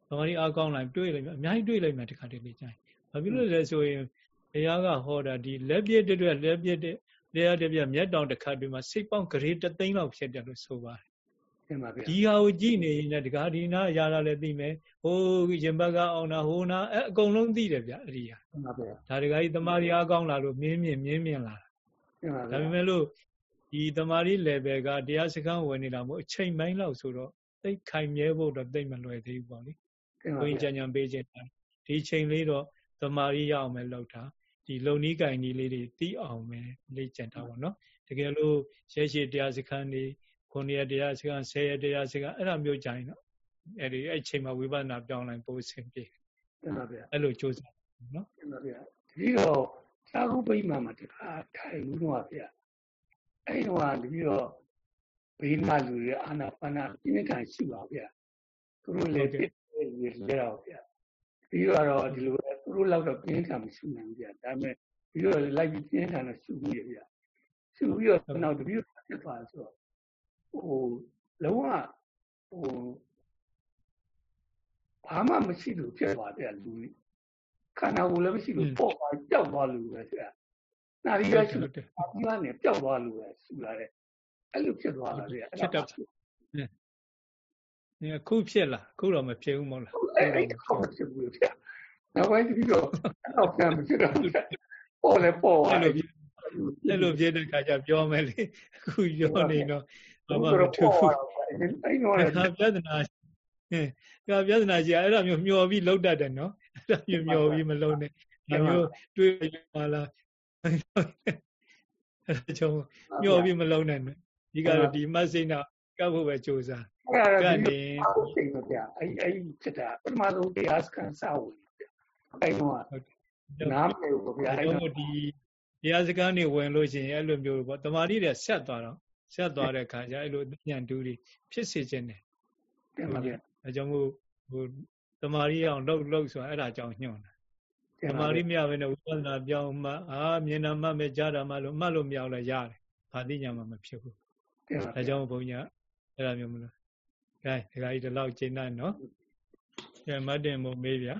တမာရီအကောင်းလိုက်တွေးလိမ့်မယ်အများကြီးတွေးလိမ့်မယ်တခါတည်းလေးကြိုင်ဘာဖြစ်လို့လဲဆိုရင်ဘုရားကဟောတာဒီလက်ပြည့်တဲ့အတွက်လက်ပြည့်တဲ့တရားတပြမျက်တောင်တစ်ခါတည်းမှာစိတ်ပေါင်းဂရေတသိန်းလောက်ဖြစ်တယ်လို့ဆိုပါတယ်တင်ပါဗျာဒီဟာကိုကြည့်နေရင်လည်းတကားဒီနာရတာလည်းသိမယ်ဟိုးရင်ဘက်ကအောင်တာဟိုနာအဲအကုန်လုံးသိတယ်ဗျအဲ့ဒီဟာတင်ပါဗျာဒါတကားကြီးတမာရီအားကောင်းလာလို့မြင်းမြင့်မြင်းမြင့်လာတာတင်ပါ ဒါဗျာပေမဲ့လို့ဒီတမာရီ level ကတရားစခန်းဝင်နေတာမို့အချိန်ပိုင်းလောက်ဆိုတော့သိတ်ခိုင်မြဲဖို့တော့သိမ့်မလွယ်သေးဘူးပေါ့လေတင်ပါဘုရင်ကြဗျာံကြံပေးခြင်းတာဒီချိန်လေးတော့တမာရီရအောင်ပဲလောက်တာဒီလုံနီးကင်ကြီးလေးတွေတီးအောင်ပဲလေ့ကျင့်တာပေါ့နော်တကယ်လို့ရဲရှိတရားစခန်းတွေခုနှစ်ရက်တရားစခန်းဆယ်ရက်တရားစခန်းအဲ့ဒါမျိုးကြရင်တော့အဲ့ဒီအဲ့ချိန်မှာဝိပဿနာပြောင်းလိုက်ပို့ဆင်ပြေတင်ပါဗျာအဲ့လိုကြိုးစားနော်တင်ပါဗျာဒီတော့ သာဟုပိမှမှာတခါထိုင်ဘူးတော့ဗျာအဲ့တော့တပြီးတော့ဘေးနာလူတွေအာနာပါနာပြင်းထန်ရှိပါဗျာသူတို့လည်းပြည့်ရလေတော့ဗျာပြီးတော့ဒီလိုပဲသူတို့လောက်တော့ပြင်းထန်မရှိနိုင်ဗျာဒါပေမဲ့ပြီးတော့လိုက်ပြီးပြင်းထန်တော့ရှိဘူးရဗျာရှိပြီးတော့နောက်တပြီးတော့ဖြစ်သွားဆိုတော့ဟိုလုံးဝဟိုဘာမှမရှိလို့ဖြစ်သွားဗျာလူကြီး ခန္ဓာကိုယ်လည်းမရှိလို့ပေါ့သွားကြောက်သွားလို့ပဲဆရာ။နာရီရရှိလို့အာဒီကနေပျောက်သွားလို့ပဲဆူလာတဲ့။အဲ့လိုဖြစ်သွားတာလေ။အဲ့ဒါဒီအခုဖြစ်လားအခုတော့မဖြစ်ဘူးမဟုတ်လားအဲ့အဲ့ခေါင်းဖြစ်ဘူးဆရာ။နောက်ပိုင်းပြီးတော့အဲ့တော့ပြန်မဖြစ်တော့ဘူး။ပေါ်လေပေါ်အဲ့အဲ့လိုအဲ့လိုဖြစ်တဲ့ခါကျပြောမယ်လေအခုပြောနေတော့ဘာမှမတော့ထူးဘူးအဲ့တော့ဒါပြဿနာဟင်ဒါပြဿနာကြီးအဲ့ဒါမျိုးမျောပြီးလောက်တတ်တယ်နော်အဲ့ ဒါမျိုးမျောပြီးမလုံးနဲ့ဒါမျိုးတွေးရပါလားအဲ့ဒါကြောင့်မျောပြီးမလုံးနဲ့ဒီကတော့ဒီမတ်စိနာကပ်ဖို့ပဲကြိုးစားအဲ့ကဒါပ်ဒီနေစိတ်မပြအဲ့အဲ့ဖြစ်တာပထမဆုံးတရားစကန်စာဝင်အဲ့တော့နားမလည်ဘူးဗျာအဲ့အဲ့တော့တော့ဒီတရားစကားနေဝင်လို့ရှိရင်အဲ့လိုမျိုးပေါ့တမာတိတွေဆက်သွားတော့ဆက်သွားတဲ့ခါကျအဲ့လိုညံတူးတွေဖြစ်စေခြင်းတယ်ပြန်ပါဗျာအဲကြောင့်မို့ဟို တမာရီအောင်လှုပ်လှုပ်ဆိုတာအဲ့ဒါကြောင့်ညွှန်တာတမာရီမရဘဲနဲ့ဝိပဿနာပြောင်းမှအာမြင်တာမှမဲ့ကြားတာမှလို့မှတ်လို့မရလဲရတယ်။ဘာသိညာမှမဖြစ်ဘူးပြန်ပါ။ဒါကြောင့်ဘုန်းကြီးအဲ့ဒါမျိုးမလို့။ gain ဒီကကြီးဒီလောက်ကျင်းနိုင်နော်။အဲမတ်တင်မို့မေးဗျာ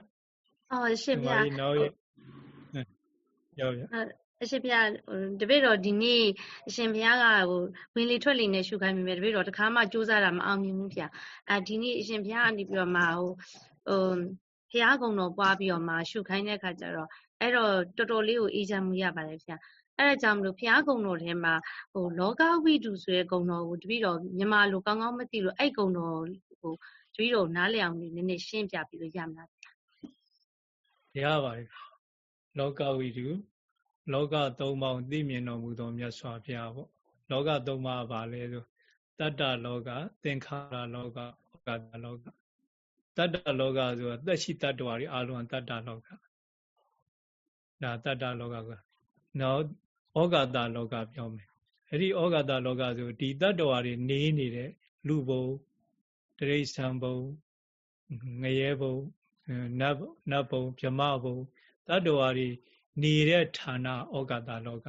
အော်ရှင်။ဗျာဒီနောက်ရဲ့ရောက်ဗျာအရှင်ဗျာဟိုတပည့်တော်ဒီနေ့အရှင်ဘုရားကဟိုဝင်လေထွက်လေနဲ့ရှုခိုင်းမိမယ်တပည့်တော်တခါမှစူးစမ်းတာမအောင်မြင်ဘူးဗျာအဲဒီနေ့အရှင်ဘုရားကနေပြီးတော့မှဟို ဟိုဘုရားကုံတော်ပွားပြီးတော့မှရှုခိုင်းတဲ့အခါကျတော့အဲ့တော့တော်တော်လေးကိုအေးချမ်းမှုရပါတယ်ဗျာအဲ့ဒါကြောင့်မလို့ဘုရားကုံတော်ထဲမှာဟိုလောကဝိတုဆိုတဲ့ကုံတော်ကိုတပည့်တော်မြန်မာလိုကောင်းကောင်းမသိလို့အဲ့ကုံတော်ဟိုတပည့်တော်နားလည်အောင်နည်းနည်းရှင်းပြပြီးလို့ရမလား။ရပါတယ်။လောကဝိတုလောကသုံးပါးသိမြင်တော်မူသောမြတ်စွာဘုရားပေါ့။လောကသုံးပါးပါလဲဆိုတတ္တလောကသင်္ခါရလောကဩကာသလောက တတ္တလောကဆိုတာသက်ရှိတတ္တဝါတွေအလုံးတတ္တလောကဒါတတ္တလောကကနောက်ဩကာသလောကပြောမယ်အဲ့ဒီဩကာသလောကဆိုဒီတတ္တဝါတွေနေနေတဲ့လူဘုံတရိษံဘုံငရဲဘုံနတ်နတ်ဘုံဗြဟ္မဘုံတတ္တဝါတွေနေတဲ့ဌာနဩကာသလောက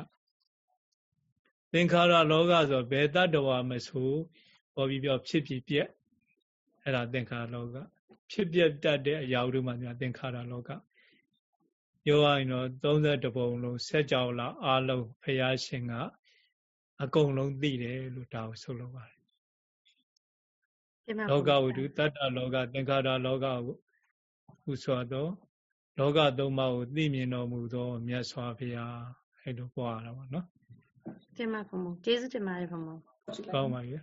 သင်္ခါရလောကဆိုဘယ်တတ္တဝါမဆိုပေါ်ပြီးပြောဖြစ်ဖြစ်ပြက်အဲ့ဒါသင်္ခါရလောက ဖြစ်ပြတတ်တဲ့အရာတို့မှများသင်္ခါရလောကပြောရရင်တော့32ပုံလုံးဆက်ကြောလာအလုံးဖရာရှင်ကအကုန်လုံးသိတယ်လို့ဒါကိုဆိုလိုပါတယ်တင်ပါလောကဝိတုတတ္တလောကသင်္ခါရလောကကိုခုဆိုတော့လောကသုံးပါးကိုသိမြင်တော်မူသောမြတ်စွာဘုရားအဲ့လိုပြောရတာပေါ့နော်တင်ပါဘုံဘုံကျေးဇူးတင်ပါတယ်ဘုံဘုံကောင်းပါပြီ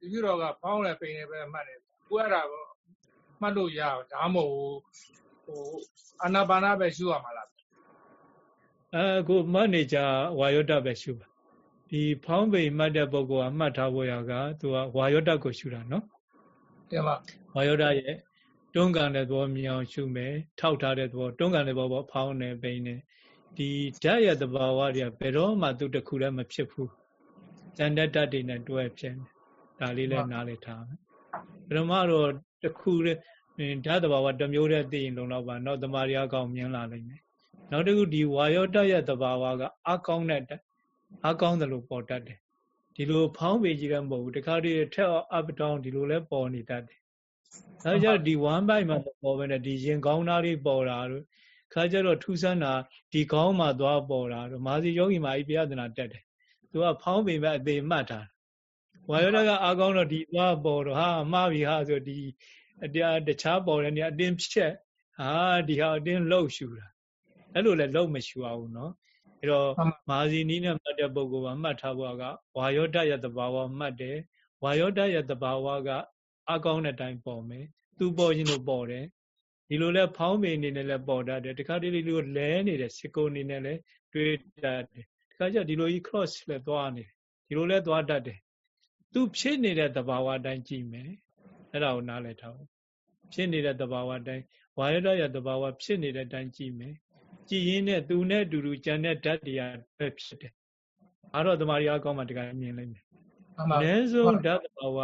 ဒီပြုတော်ကဖောင်းလဲပိန်လဲပဲမှတ်တယ်ကိုအဲ့ဒါကို မှတ်လို့ရအောင်ဒါမှမဟုတ်ဟိုအာနာပါနာပဲရှုရမှာလားအဲအခုမှတ်နေကြဝါယောတပဲရှုပါဒီဖောင်းပိန်မှတ်တဲ့ပုဂ္ဂိုလ်ကမှတ်ထားဖို့ရကသူကဝါယောတကိုရှုတာနော်တင်ပါဝါယောဒရဲ့တွန်းကန်တဲ့သဘောမြင်အောင်ရှုမယ်ထောက်ထားတဲ့သဘောတွန်းကန်တဲ့ဘောပေါ့ဖောင်းနေပိန်နေဒီဓာတ်ရဲ့သဘာဝတွေကဘယ်တော့မှသူတစ်ခုလည်းမဖြစ်ဘူးဇန်တတ္တတွေနဲ့တွဲဖြစ်နေဒါလေးလည်းနားလည်ထားမယ်ပထမတော့တစ်ခုလည်း ဓာတ်သဘာဝတစ်မျိုးတည်းသိရင်လုံတော့ပါနောက်တမာရီအကောင်မြင်လာနိုင်မယ်နောက်တစ်ခုဒီဝါယောဒရဲ့သဘာဝကအကောင်းတဲ့အကောင်းတယ်လို့ပေါ်တတ်တယ်ဒီလိုဖောင်းပေကြီးလည်းမဟုတ်ဘူးတခါတည်းထက် up down ဒီလိုလဲပေါ်နေတတ်တယ်။ဒါကြောင့်ဒီ one byte မှာမပေါ်ဘဲနဲ့ဒီရင်ကောင်းသားလေးပေါ်တာတို့ခါကျတော့ထူးဆန်းတာဒီကောင်းမှာသွားပေါ်တာတို့မာစီယောဂီမှာအိပြယတနာတက်တယ်။သူကဖောင်းပေမဲ့အသေးမှတ်ထားဝါယောဓာတ်ကအာကောင်းတော့ဒီသွားပေါ်တော့ဟာမှားပြီဟာဆိုဒီ အတရားတခြားပေါ်တဲ့နေရာအတင်းဖြက်ဟာဒီဟာအတင်းလှုပ်ရှူတာအဲ့လိုလဲလှုပ်မရှူအောင်နော်အဲ့တော့မာဇီနီးနဲ့မှတ်တဲ့ပုဂ္ဂိုလ်ကမှတ်ထားဖို့ကဝါယောဓာတ်ရဲ့သဘာဝမှတ်တယ်ဝါယောဓာတ်ရဲ့သဘာဝကအကောင်းတဲ့အတိုင်းပေါ်မယ်သူပေါ်ခြင်းလို့ပေါ်တယ်ဒီလိုလဲဖောင်းပင်နေနဲ့လဲပေါ်တတ်တယ်တခါတလေလိုလဲနေတဲ့စကုနေနဲ့လဲတွေးတတ်တယ်တခါကျဒီလိုကြီး cross လဲသွားနေတယ်ဒီလိုလဲသွားတတ်တယ်သူဖြစ်နေတဲ့သဘာဝအတိုင်းကြည့်မယ်အဲ့ဒါကိုနားလည်ထားဖို့ ဖြစ်နေတဲ့သဘာဝအတိုင်းဝါရဒရဲ့သဘာဝဖြစ်နေတဲ့အတိုင်းကြည့်မယ်ကြည်ရင်းနဲ့သူနဲ့အတူတူကြံတဲ့ဓာတ်တရားပဲဖြစ်တယ်အားတော့တမာရီအကောင်းမှတကယ်မြင်လိုက်မယ်အနည်းဆုံးဓာတ်သဘာဝ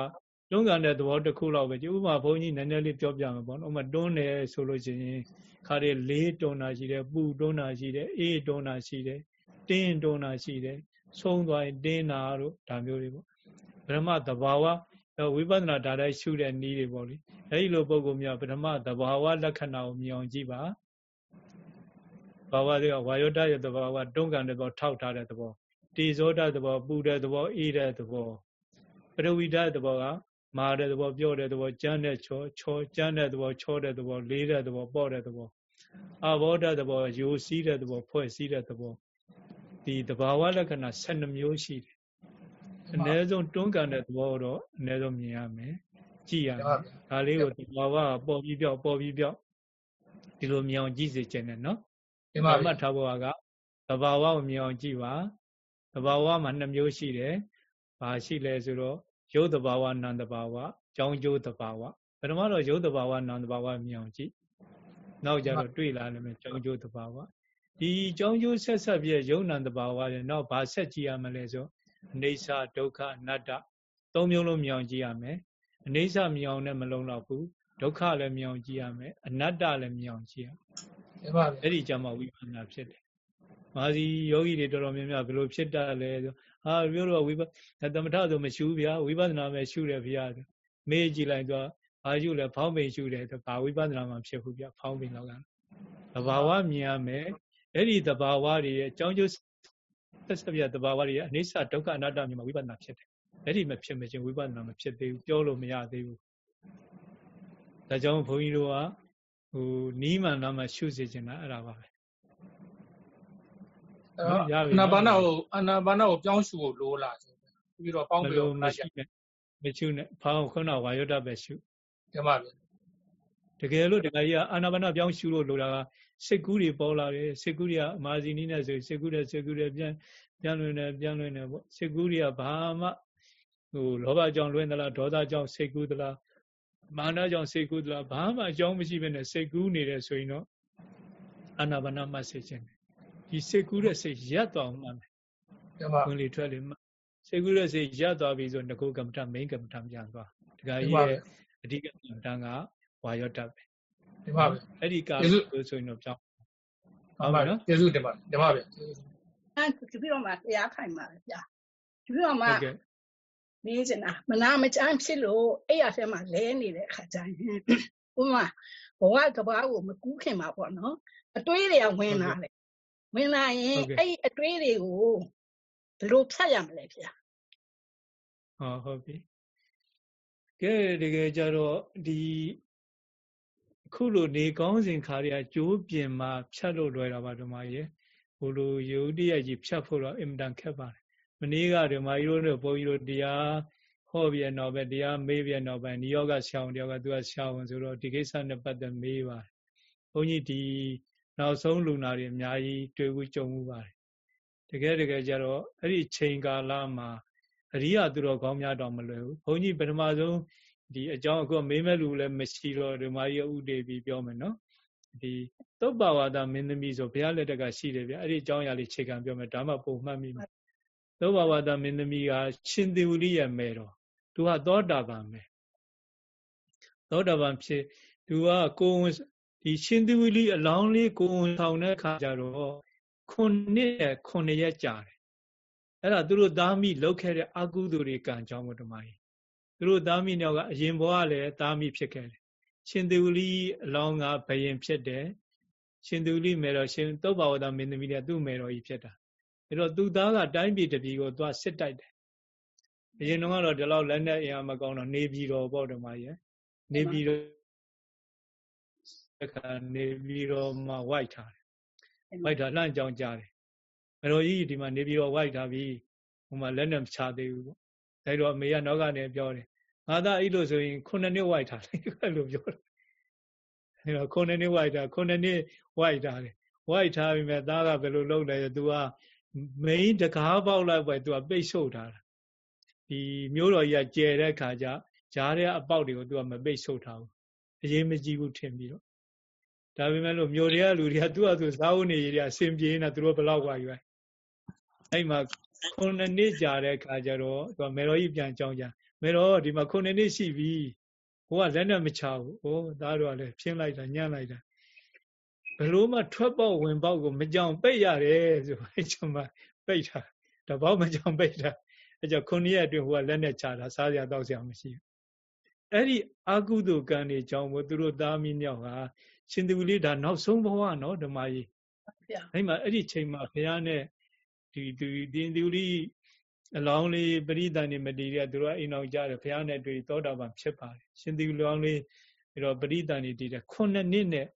တွန်းကန်တဲ့သဘောတစ်ခုလောက်ပဲဒီဥပမာဘုန်းကြီးနည်းနည်းလေးပြောပြမှာပေါ့နော်ဥပမာတွန်းတယ်ဆိုလို့ရှိရင်ခါရီလေးတွန်းတာရှိတယ်ပူတွန်းတာရှိတယ်အေးတွန်းတာရှိတယ်တင်းတွန်းတာရှိတယ်ဆုံးသွားရင်တင်းတာတို့ဒါမျိုးတွေပေါ့ဗြဟ္မသဘာဝ ဝိပဿနာဓာတ်တိုင်းရှုတဲ့နည်းတွေပေါ့လေအဲဒီလိုပုံကများဗြဟ္မသဘာဝလက္ခဏာကိုမြင်အောင်ကြည့်ပါဘာဝတွေကဝါယောဓာတ်ရဲ့သဘာဝတွန်းကန်တဲ့သဘောထောက်ထားတဲ့သဘောတေဇောဓာတ်သဘောပူတဲ့သဘောအေးတဲ့သဘောပရဝိဓာတ်သဘောကမာတဲ့သဘောပြောတဲ့သဘောကြမ်းတဲ့ချောချောကြမ်းတဲ့သဘောချောတဲ့သဘောလေးတဲ့သဘောပေါ့တဲ့သဘောအဘောဓသဘောယိုစီးတဲ့သဘောဖွဲ့စည်းတဲ့သဘောဒီသဘာဝလက္ခဏာ12မျိုးရှိတယ် အ ਨੇ ဆုံးတွန်းကန်တဲ့သဘောတော့အ ਨੇ ဆုံးမြင်ရမယ်ကြည့်ရမယ်ဒါလေးကိုသဘာဝပေါ်ပြီးပြောက်ပေါ်ပြီးပြောက်ဒီလိုမြင်အောင်ကြည့်စေချင်တယ်နော်ဒီမှာမှတ်ထားဖို့ကသဘာဝကိုမြင်အောင်ကြည့်ပါသဘာဝမှာ2မျိုးရှိတယ်ဘာရှိလဲဆိုတော့ရုပ်တဘာဝနာမ်တဘာဝကြောင်းကျိုးတဘာဝပထမတော့ရုပ်တဘာဝနာမ်တဘာဝမြင်အောင်ကြည့်နောက်ကြတော့တွေ့လာတယ်မယ်ကြောင်းကျိုးတဘာဝဒီကြောင်းကျိုးဆက်ဆက်ပြည့်ရုပ်နာမ်တဘာဝရဲ့နောက်ဘာဆက်ကြည့်ရမလဲဆို အနေဆာဒုက္ခအနတ္တသုံးမျိုးလုံးမြင်အောင်ကြည့်ရမယ်အနေဆာမြင်အောင်နဲ့မလုံးတော့ဘူးဒုက္ခလည်းမြင်အောင်ကြည့်ရမယ်အနတ္တလည်းမြင်အောင်ကြည့်ရမယ်အဲ့ဒီကြမှာဝိပဿနာဖြစ်တယ်မာစီယောဂီတွေတော်တော်များများဘယ်လိုဖြစ်တတ်လဲဆိုဟာပြောတော့ဝိပသမထဆိုမရှုဗျာဝိပဿနာပဲရှုတယ်ဗျာမေးကြည့်လိုက်တော့ဘာရှုလဲဖောင်းပင်ရှုတယ်ဆိုဘာဝိပဿနာမှဖြစ်ဘူးဗျာဖောင်းပင်တော့ကသဘာဝမြင်ရမယ်အဲ့ဒီသဘာဝတွေရဲ့အကြောင်းကျိုး သက်ဆက်ပြသဘာဝတွေရဲ့အနိစ္စဒုက္ခအနတ္တမြင်မှာဝိပဿနာဖြစ်တယ်အဲ့ဒီမဖြစ်မချင်းဝိပဿနာမဖြစ်သေးဘူးပြောလို့မရသေးဘူးဒါကြောင့်ဘုန်းကြီးတို့ကဟိုနီးမှန်တော့မှရှုစေချင်တာအဲ့ဒါပါပဲအနာပါနာကိုအနာပါနာကိုပြောင်းရှုဖို့လိုလားပြီးတော့ပေါင်းပြီးတော့မရှိနဲ့မရှုနဲ့ဖောင်းခုနဝါယောဒပဲရှုဒီမှာဗျတကယ်လို့တကယ်ကြီးအာနာပါနာပြောင်းရှုလို့လိုတာက စိတ်ကူးတွေပေါ်လာတယ်စိတ်ကူးတွေကအမာဇီနီးနဲ့ဆိုစိတ်ကူးတွေစိတ်ကူးတွေပြန်ပြန်လွင်တယ်ပြန်လွင်တယ်ပေါ့စိတ်ကူးတွေကဘာမှဟိုလောဘကြောင့်လွင်သလားဒေါသကြောင့်စိတ်ကူးသလားမာနကြောင့်စိတ်ကူးသလားဘာမှအကြောင်းမရှိဘဲနဲ့စိတ်ကူးနေတယ်ဆိုရင်တော့အာနာပါနာမှတ်စေခြင်းဒီစိတ်ကူးတဲ့စိတ်ရပ်သွားမှမယ်။ဒါမှဝင်လေထွက်လေစိတ်ကူးတဲ့စိတ်ရပ်သွားပြီဆိုငကိုကမ္မထမိန်ကမ္မထပြန်သွား။ဒီကကြီးရဲ့အဓိကကမ္မထကဝါယောတတ်ပဲ။ ဒီမှာပဲ။အဲ့ဒီကာလို့ဆိုရင်တော့ပြောင်းဟုတ်ပါနော်။ကျေးဇူးတင်ပါဒီမှာပဲ။အဲဒီပြီးတော့မှတရားခိုင်ပါလေဗျာ။ဒီပြီးတော့မှနေချင်တာမနာမချမ်းဖြစ်လို့အဲ့ရထဲမှာလဲနေတဲ့အခါကျရင်ဥမာဘဝကဘာကိုမကူးခင်ပါပေါ့နော်အတွေးတွေကဝင်လာတယ်ဝင်လာရင်အဲ့အတွေးတွေကိုဘယ်လိုဖြတ်ရမလဲဖေ။ဟောဟုတ်ပြီ။ကဲတကယ်ကြတော့ဒီ ခုလိုနေကောင်းစဉ်ခါရီအကျိုးပြင်မှာဖြတ်လို့လွယ်တာပါဓမ္မကြီး။ဘို့လိုယုတ်တရကြီးဖြတ်ဖို့တော့အင်မတန်ခက်ပါတယ်။မနေ့ကဓမ္မကြီးတို့နဲ့ဘုန်းကြီးတို့တရားဟောပြတော့ပဲတရားမေးပြတော့ပဲနိယောဂဆောင်းတယောက်ကသူကဆောင်းဆိုတော့ဒီကိစ္စနဲ့ပတ်သက်မေးပါတယ်။ဘုန်းကြီးဒီနောက်ဆုံးလူနာတွေအများကြီးတွေ့ဘူးကြုံမှုပါတယ်တကယ်တကယ်ကြတော့အဲ့ဒီချိန်ကာလမှာအရိယသူတော်ကောင်းများတော့မလွယ်ဘူးဘုန်းကြီးပထမဆုံး ဒီအကြောင်းအခုမေးမဲ့လူလည်းမရှိတော့ဓမ္မကြီးဥဒေပြီးပြောမယ်နော်ဒီသုတ်ပါဝါဒမင်းသမီးဆိုဘုရားလက်ထက်ကရှိတယ်ဗျအဲ့ဒီအကြောင်းအရာလေးခြေခံပြောမယ်ဒါမှပုံမှတ်မိမှာသုတ်ပါဝါဒမင်းသမီးကရှင်သေဝလိရဲ့မဲတော်သူကသောတာပန်ပဲသောတာပန်ဖြစ်သူကကိုယ်ဒီရှင်သီဝီလီအလောင်းလေးကိုယ်ဆောင်တဲ့အခါကျတော့ခုနှစ်ခုနှစ်ရက်ကြာတယ်အဲ့ဒါသူတို့သားမိလောက်ခဲ့တဲ့အကုသိုလ်တွေကံကြောင့်မို့ဓမ္မကြီး သူတို့သားမိနောက်ကအရင်ဘဝလည်းသားမိဖြစ်ခဲ့တယ်ရှင်သီဝီလီအလောင်းကဘယင်ဖြစ်တယ်ရှင်သီဝီလီမေတော်ရှင်သုတ်ဘာဝဒမင်းသမီးကသူ့မေတော်ကြီးဖြစ်တာအဲ့တော့သူသားကတိုင်းပြည်တပြည်ကိုသွားစစ်တိုက်တယ်အရင်တော့ကတော့ဒီလောက်လက်နဲ့အင်အားမကောင်းတော့နေပြီးတော့ပေါ့ဓမ္မကြီးနေပြီးတော့အခါနေပြီးတော့မှဝိုက်ထားတယ်ဝိုက်ထားလှမ်းကြောင်ကြားတယ်မတော်ကြီးဒီမှာနေပြီးတော့ဝိုက်ထားပြီးဟိုမှာလက်နဲ့မချသေးဘူးပေါ့ ဒါတော့အမေကနောက်ကနေပြောတယ်ငါသားအဲ့လိုဆိုရင်ခုနှစ်နှစ်ဝိုက်ထားတယ်အဲ့လိုပြောတယ်အဲ့တော့ခုနှစ်နှစ်ဝိုက်ထားခုနှစ်နှစ်ဝိုက်ထားတယ်ဝိုက်ထားပြီးမဲ့သားကဘယ်လိုလုပ်လဲဆို तू ကမိန်တကားပေါက်လိုက်ပဲ तू ကပိတ်ဆို့ထားတာဒီမျိုးတော်ကြီးကကျဲတဲ့ခါကျဂျားတဲ့အပေါက်တွေကို तू ကမပိတ်ဆို့ထားဘူးအရေးမကြီးဘူးထင်ပြီးတော့ဒါပေမဲ့လို့မျိုးတွေကလူတွေကသူ့အသူစားဝတ်နေရတွေအဆင်ပြေနေတာသူတို့ဘလောက်กว่าယူလိုက်အဲ့မှာ ခုနှစ်နှစ်ကြာတဲ့ခါကျတော့သူကမေတော်ကြီးပြန်ကြောင်းကြမေတော်ဒီမှာခုနှစ်နှစ်ရှိပြီဟိုကလက်နဲ့မချဘူးဟိုသားတို့ကလည်းဖြင်းလိုက်တာညှန့်လိုက်တာဘလို့မှထွက်ပေါက်ဝင်ပေါက်ကိုမကြောင်ပိတ်ရတယ်ဆိုအဲ့ကျွန်မပိတ်တာတပေါက်မကြောင်ပိတ်တာအဲ့ကြောင့်ခုနှစ်ရက်အတွင်းဟိုကလက်နဲ့ချတာစားစရာတောက်စရာမရှိဘူးအဲ့ဒီအာကုသိုလ်ကံတွေကြောင့်မို့သူတို့သားမီးမြောက်ဟာရှင်သူလေးဒါနောက်ဆုံးဘဝနော်ဓမ္မကြီးအဲ့မှာအဲ့ဒီချိန်မှာဘုရားနဲ့ ဒီဒီဒီသူလေးအလောင်းလေးပရိသန်နေမတည်တဲ့သူတို့အိမ်အောင်ကြတယ်ဘုရားနဲ့တွေ့သောတာပန်ဖြစ်ပါတယ်ရှင်သူလောင်းလေးပြီးတော့ပရိသန်နေတည်တယ်ခုနှစ်နှစ်နဲ့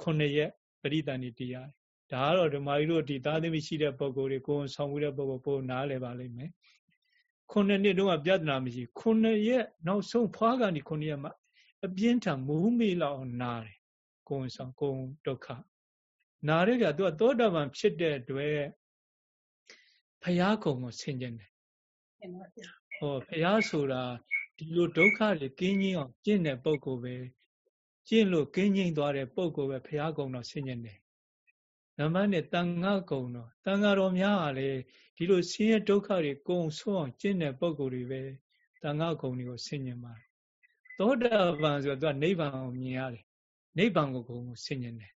ခုနှစ်ရက်ပရိသန်နေတည်ရတယ်ဒါကတော့ဓမ္မကြီးတို့ဒီသားသမီးရှိတဲ့ပုံကိုယ်တွေကိုယ်ဆောင်မှုတဲ့ပုံကိုပို့နားလဲပါလိမ့်မယ်ခုနှစ်နှစ်တုန်းကပြဿနာမရှိခုနှစ်ရက်နောက်ဆုံးဖွားကနေခုနှစ်ရက်မှအပြင်းထန်မူးမေးလောက်နားတယ်ကိုယ်ဆောင်ကိုယ်ဒုက္ခနာရဲကသူကသောတာပန်ဖြစ်တဲ့အတွက် ဖရာကုံကိုဆင်ကျင်တယ်ဟောဖရာဆိုတာဒီလိုဒုက္ခတွေကင်းကြီးအောင်ကျင့်တဲ့ပုံကိုပဲကျင့်လို့ကင်းငြိမ်သွားတဲ့ပုံကိုပဲဖရာကုံတော့ဆင်ကျင်တယ်နမနဲ့တန်ငါကုံတော့တန်ဃာတော်များကလည်းဒီလိုဆင်းရဲဒုက္ခတွေကုံဆုံးအောင်ကျင့်တဲ့ပုံကိုယ်တွေပဲတန်ဃာကုံတွေကိုဆင်ញင်ပါတယ်သောတာပန်ဆိုတော့သူကနိဗ္ဗာန်ကိုမြင်ရတယ်နိဗ္ဗာန်ကိုကုံကိုဆင်ញင်တယ်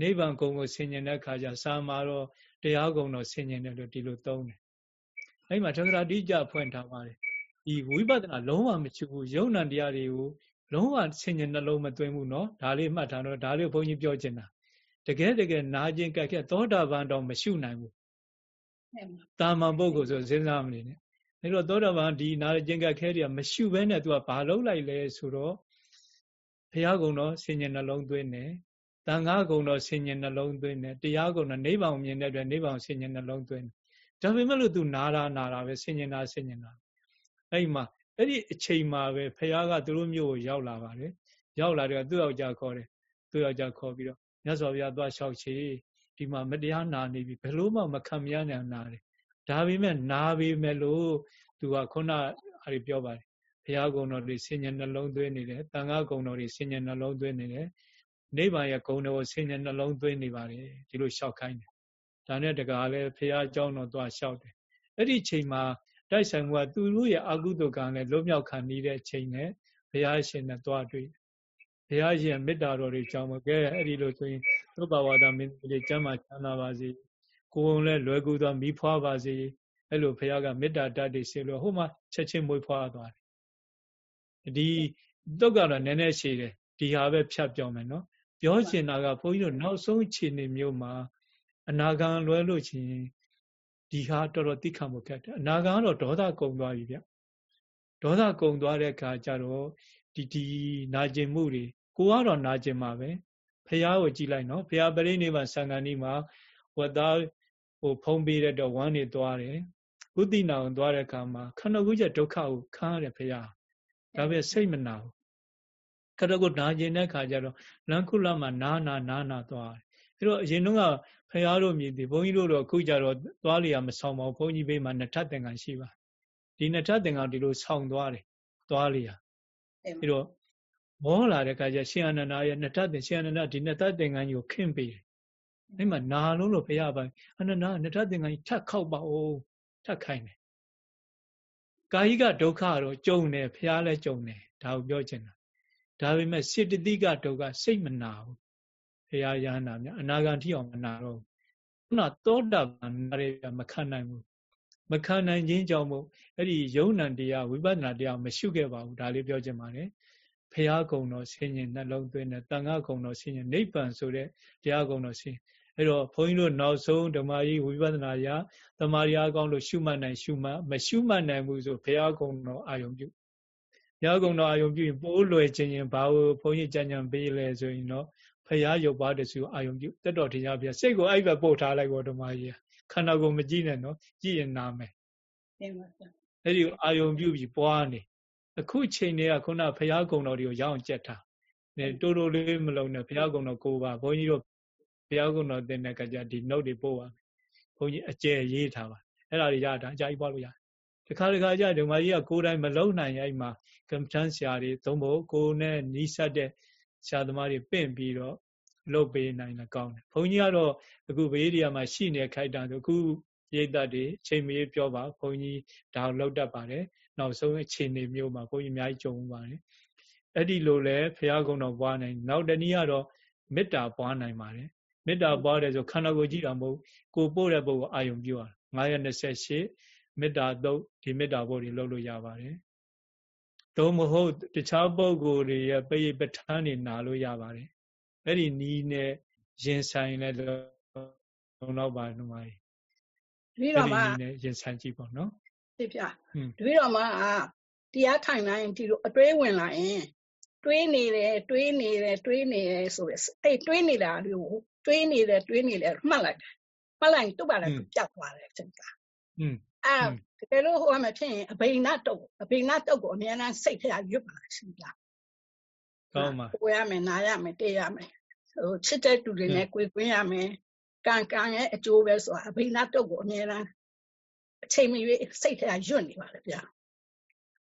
နိဗ္ဗာန်ဂုံကိုဆင်ញင်တဲ့အခါကျစာမာတော့တရားဂုံတော့ဆင်ញင်တယ်လို့ဒီလိုသုံးတယ်။အဲဒီမှာသံဃာတိကြဖွင့်ထားပါတယ်။ဒီဝိပဿနာလုံးဝမချဘူးယုံနံတရားတွေကိုလုံးဝဆင်ញင်နှလုံးမသွင်းဘူးနော်။ဒါလေးမှတ်ထားတော့ဒါလေးဘုန်းကြီးပြောချင်တာ။တကယ်တကယ်နာကျင်ကြက်ခဲ့သောတာပန်တော့မရှုနိုင်ဘူး။တာမန်ပုဂ္ဂိုလ်ဆိုစဉ်းစားမနေနဲ့။အဲတော့သောတာပန်ဒီနာကျင်ကြက်ခဲတွေကမရှုဘဲနဲ့ तू ကဘာလုပ်လိုက်လဲဆိုတော့ဘုရားကုံတော့ဆင်ញင်နှလုံးသွင်းတယ်။ တန်ခါကုံတော်ဆင်ញင်နှလုံးသွင်းတယ်တရားကုံတော်နိဗ္ဗာန်မြင်တဲ့အတွက်နိဗ္ဗာန်ဆင်ញင်နှလုံးသွင်းတယ်ဒါပေမဲ့လို့သူနာတာနာတာပဲဆင်ញင်တာဆင်ញင်တာအဲ့မှာအဲ့ဒီအချိန်မှာပဲဘုရားကသူတို့မျိုးကိုရောက်လာပါတယ်ရောက်လာတယ်သူ့ယောက်ျားခေါ်တယ်သူ့ယောက်ျားခေါ်ပြီးတော့မြတ်စွာဘုရားသွားလျှောက်ချေဒီမှာမတရားနာနေပြီဘယ်လို့မှမခံမရနိုင်နာတယ်ဒါပေမဲ့နာပေမဲ့လို့သူကခုနအရီပြောပါတယ်ဘုရားကုံတော်တွေဆင်ញံနှလုံးသွင်းနေတယ်တန်ခါကုံတော်တွေဆင်ញံနှလုံးသွင်းနေတယ် နိဗ္ဗာန်ရဲ့ဂုဏ်တော်ကိုဆင်ញံနှလုံးသွင်းနေပါတယ်ဒီလိုလျှောက်ခိုင်းတယ်ဒါနဲ့တကားလည်းဘုရားအကြောင်းတော်သွားလျှောက်တယ်အဲ့ဒီချိန်မှာတိုက်ဆိုင်မှုကသူတို့ရဲ့အကုသိုလ်ကံနဲ့လွတ်မြောက်ခံနေတဲ့ချိန်နဲ့ဘုရားရှင်နဲ့သွားတွေ့ဘုရားရှင်မေတ္တာတော်တွေကြောင့်မကဲအဲ့ဒီလိုဆိုရင်သုဘဝါဒမင်းကြီးကျမ်းမာချမ်းသာပါစေကိုယ်ုံလည်းလွယ်ကူသောမိဖွားပါစေအဲ့လိုဘုရားကမေတ္တာတတ်တွေဆေလို့ဟိုမှာချက်ချင်းမွေးဖွားသွားတယ်ဒီတုတ်ကတော့နည်းနည်းရှည်တယ်ဒီဟာပဲဖြတ်ပြောမယ်နော် ပြောချင်တာကဘုန်းကြီးတို့နောက်ဆုံးခြေနေမျိုးမှာအနာဂံလွဲလို့ချင်းဒီဟာတော်တော်သိခံမှုခက်တယ်အနာဂံကတော့ဒေါသကုံသွားပြီဗျဒေါသကုံသွားတဲ့အခါကျတော့ဒီဒီနာကျင်မှုတွေကိုကတော့နာကျင်မှာပဲဖះကိုကြည်လိုက်နော်ဖះပရိနိဗ္ဗာန်စံဃာနီးမှာဝတ်သားဟိုဖုံးပေးတဲ့တော့ဝမ်းနေသွားတယ်ကုသိနာကိုသွားတဲ့အခါမှာခန္ဓာကိုယ်ချက်ဒုက္ခကိုခံရတယ်ဖះဒါပဲစိတ်မနာဘူး ခန္ဓာကိုယ်နာကျင်တဲ့အခါကျတော့လန်ခုလမှာနာနာနာနာသွားတယ်အဲတော့အရင်တုန်းကဖះတို့မြည်တယ်ဘုန်းကြီးတို့တော့အခုကြတော့သွားလျာမဆောင်ပါဘူးဘုန်းကြီးဘေးမှာနှစ်ထပ်သင်္ကန်းရှိပါဒီနှစ်ထပ်သင်္ကန်းဒီလိုဆောင်သွားတယ်သွားလျာအဲတော့မောလာတဲ့အခါကျရှင်အနန္ဒာရဲ့နှစ်ထပ်သင်ရှင်အနန္ဒာဒီနှစ်ထပ်သင်္ကန်းကြီးကိုခင့်ပေးတယ်အဲ့မှာနာလုံးလို့ဘုရားပိုင်အနန္ဒာနှစ်ထပ်သင်္ကန်းကြီးထပ်ခောက်ပါဦးထပ်ခိုင်းတယ်ကာယိကဒုက္ခတော့ကြုံတယ်ဘုရားလည်းကြုံတယ်ဒါကိုပြောချင်တာ ဒါပေမဲ့စေတသိကဒုက္ခစိတ်မနာဘူးဘုရားရဟန္တာများအနာဂံထိအောင်မနာတော့ခုနသောတာပန်နာရမခံနိုင်ဘူးမခံနိုင်ခြင်းကြောင့်မို့အဲ့ဒီယုံ nant တရားဝိပဿနာတရားမရှုခဲ့ပါဘူးဒါလေးပြောချင်ပါတယ်ဖះကုံတော်ဆင်းရဲနှလုံးသွင်းတဲ့တန်ခါကုံတော်ဆင်းရဲနိဗ္ဗာန်ဆိုတဲ့တရားကုံတော်ဆင်းအဲ့တော့ဘုန်းကြီးတို့နောက်ဆုံးဓမ္မကြီးဝိပဿနာရသမာဓိအကောင်းလို့ရှုမှတ်နိုင်ရှုမှတ်မရှုမှတ်နိုင်ဘူးဆိုဘုရားကုံတော်အာယုံပြု ဘုရားကုံတော်အာယုံပြုရင်ပိုးလွယ်ခြင်းရင်ဘာလို့ဘုန်းကြီးကြံ့ကြံ့ပေးလဲဆိုရင်တော့ဘုရားရုပ်ပါတဆူအာယုံပြုတက်တော်ထင်ရှားပြစိတ်ကိုအဲ့ဘက်ပို့ထားလိုက်ပေါ့ဓမ္မကြီးခန္ဓာကိုယ်မကြည့်နဲ့နော်ကြည့်ရင်နာမယ်တင်ပါဗျာအဲ့ဒီအာယုံပြုပြီးပွားနေအခုချိန်တွေကခုနဘုရားကုံတော်တွေကိုရအောင်ကြက်ထားနေတိုးတိုးလေးမလုံးနဲ့ဘုရားကုံတော်ကိုပါဘုန်းကြီးတို့ဘုရားကုံတော်တင်တဲ့ကကြဒီ note တွေပို့ပါဘုန်းကြီးအကျယ်ရေးထားပါအဲ့ဒါတွေရတာအကြိုက်ပွားလို့ရတ ခါတခါကြဓမ္မကြီးကကိုယ်တိုင်မလုံးနိုင်အဲ့မှာကမ္ဘာတန်းဆရာတွေသုံးဖို့ကိုယ်နဲ့နီးစပ်တဲ့ဆရာသမားတွေပင့်ပြီးတော့လုပ်ပေးနိုင်လည်းကောင်းတယ်ဘုန်းကြီးကတော့အခုဘေးဒီယာမှာရှိနေခိုက်တာဆိုအခုရိတ်သက်တွေချိန်မေးပြောပါဘုန်းကြီးဒါလောက်တတ်ပါတယ်နောက်ဆုံးအချိန်နေမျိုးမှာဘုန်းကြီးအများကြီးကြုံပါတယ်အဲ့ဒီလိုလဲဘုရားကုံတော်ပွားနိုင်နောက်တနည်းကတော့မေတ္တာပွားနိုင်ပါတယ်မေတ္တာပွားတယ်ဆိုခန္ဓာကိုယ်ကြည့်တာမဟုတ်ကိုပို့တဲ့ပုဂ္ဂိုလ်အာယုံပြုရ928 မေတ္တာသုတ်ဒီမေတ္တာဘုတ်တွေလုပ်လို့ရပါတယ်သို့မဟုတ်တခြားပုဂ္ဂိုလ်တွေရဲ့ပိပဋ္ဌာန်းနေနာလို့ရပါတယ်အဲ့ဒီနီးနဲ့ရင်ဆိုင်လဲလုံတော့ပါနှမကြီးတပည့်တော်မှာရင်ဆိုင်ကြည့်ပေါ့နော်သိပြတပည့်တော်မှာတရားထိုင်လိုက်ဒီလိုအတွေးဝင်လာရင်တွေးနေတယ်တွေးနေတယ်တွေးနေတယ်ဆိုရယ်အဲ့တွေးနေတာတွေကိုတွေးနေတယ်တွေးနေတယ်မှတ်လိုက်တယ်မှတ်လိုက်ရင်သူ့ဘာလဲပျောက်သွားတယ်ချိန်တာอืม အဲတကယ်လို့ဟိုမှာဖြစ်ရင်အဘိနတုတ်အဘိနတုတ်ကိုအများအားစိတ်ထဲရွတ်ပါရှိလားကောင်းပါကိုရမယ်နားရမယ်တေးရမယ်ဟိုချစ်တဲ့တူတွေနဲ့ကိုယ်ကွင်းရမယ်ကံကံရဲ့အကျိုးပဲဆိုတာအဘိနတုတ်ကိုအများအားအချိန်မရွေးစိတ်ထဲရွတ်နေပါလေဗျာ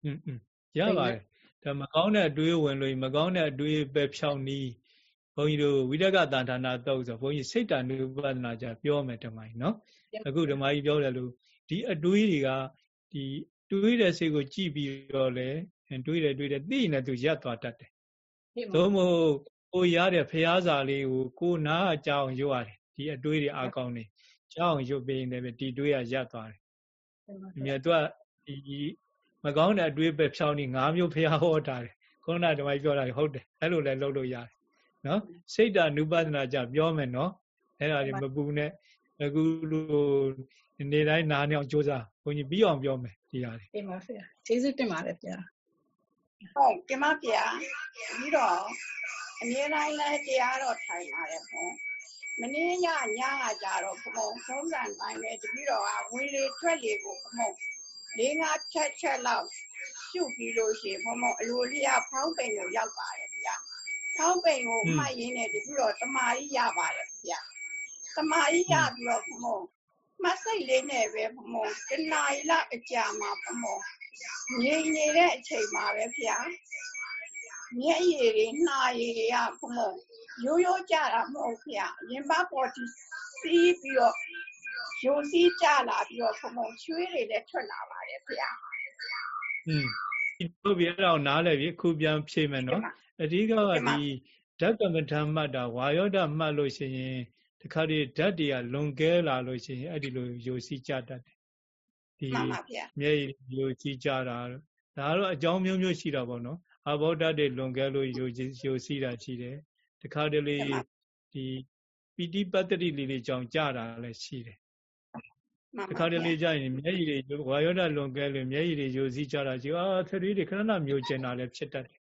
อืมอืมရပါတယ်ဒါမကောင်းတဲ့အတွေးဝင်လို့မကောင်းတဲ့အတွေးပဲဖြောင်းနီးဘုန်းကြီးတို့ဝိရကတန်ဌာနာတုတ်ဆိုဘုန်းကြီးစိတ်တ ानु ပဒနာကြပြောမယ်ဓမ္မကြီးနော်အခုဓမ္မကြီးပြောတယ်လို့ ဒီအတွေးတွေကဒီတွေးတဲ့စိတ်ကိုကြည့်ပြီးတော့လေတွေးတယ်တွေးတယ်သိရင်လည်းသူရပ်သွားတတ်တယ်သို့မဟုတ်ကိုရတဲ့ဖျားစာလေးကိုကိုနာအကြောင်းရွတ်ရတယ်ဒီအတွေးတွေအကောင်းနေကြောင်းရွတ်ပြီးရင်လည်းဒီတွေးကရပ်သွားတယ်ဒီမြတ်သူကဒီမကောင်းတဲ့အတွေးပဲဖြောင်းနေ၅မျိုးဖျားဟောတာတယ်ခုနကဓမ္မကြီးပြောတာဟုတ်တယ်အဲ့လိုလည်းလုပ်လို့ရတယ်နော်စိတ်တ ानु ပဒနာကြပြောမယ်နော်အဲ့ဒါကြီးမပူနဲ့အခုလို နေတိုင်းနားနေအောင်ကြိုးစားဘုန်းကြီးပြီးအောင်ပြောမယ်ဒီဟာလေးတင်ပါဗျာကျေးဇူးတင်ပါတယ်ဗျာဟုတ်ကင်မဗျာပြီးတော့အမြဲတမ်းလဲတရားတော့ထိုင်ပါတယ်ဘုံမနေ့ညညကကြတော့ဘုံသုံးဆန်တိုင်းလဲတပည့်တော်ကဝင်လေထွက်လေကိုဘုံလေးငါချက်ချက်လောက်ပြုတ်ပြီးလို့ရှိရင်ဘုံအလိုလျာဖောင်းပိန်ကိုရောက်ပါတယ်ဗျာဖောင်းပိန်ကိုမှတ်ရင်းနဲ့တပည့်တော်တမာကြီးရပါတယ်ဗျာတမာကြီးရပြီးတော့ဘုံ မစိတ်လေးနဲ့ပဲဘုံတနာရီလောက်အကြာမှာဘုံငြိမ်နေတဲ့အချိန်မှာပဲဗျာမျက်ရည်တွေနှာရည်တွေကဘုံရိုးရိုးကြတာမဟုတ်ဗျာရင်ပပေါ်တီစီးပြီးတော့ယိုစီးကြလာပြီးတော့ဘုံချွေးတွေလည်းထွက်လာပါတယ်ဗျာอืมဒီတို့ပြတော့နားလဲပြီခုပြန်ဖြေမယ်နော်အဓိကကဒီဓာတ်ကမ္မဋ္ဌာန်းမှတ်တာဝါယောဓာတ်မှတ်လို့ရှိရင် တခါတည်းဓာတ်တွေကလွန်ကဲလာလို့ရှိရင်အဲ့ဒီလိုယိုစီးကြတတ်တယ်ဒီမျက်ရည်ယိုစီးကြတာဒါတော့အကြောင်းမျိုးမျိုးရှိတာပေါ့နော်အဘောဓာတ်တွေလွန်ကဲလို့ယိုယိုစီးတာရှိတယ်တခါတလေဒီပီတိပတ္တိလေးလေးကြောင့်ကြတာလည်းရှိတယ်တခါတလေကြရင်မျက်ရည်တွေဝါယောဓာတ်လွန်ကဲလို့မျက်ရည်တွေယိုစီးကြတာရှိအာသတိတွေခဏမျိုးကျင်တာလည်းဖြစ်တတ်တယ်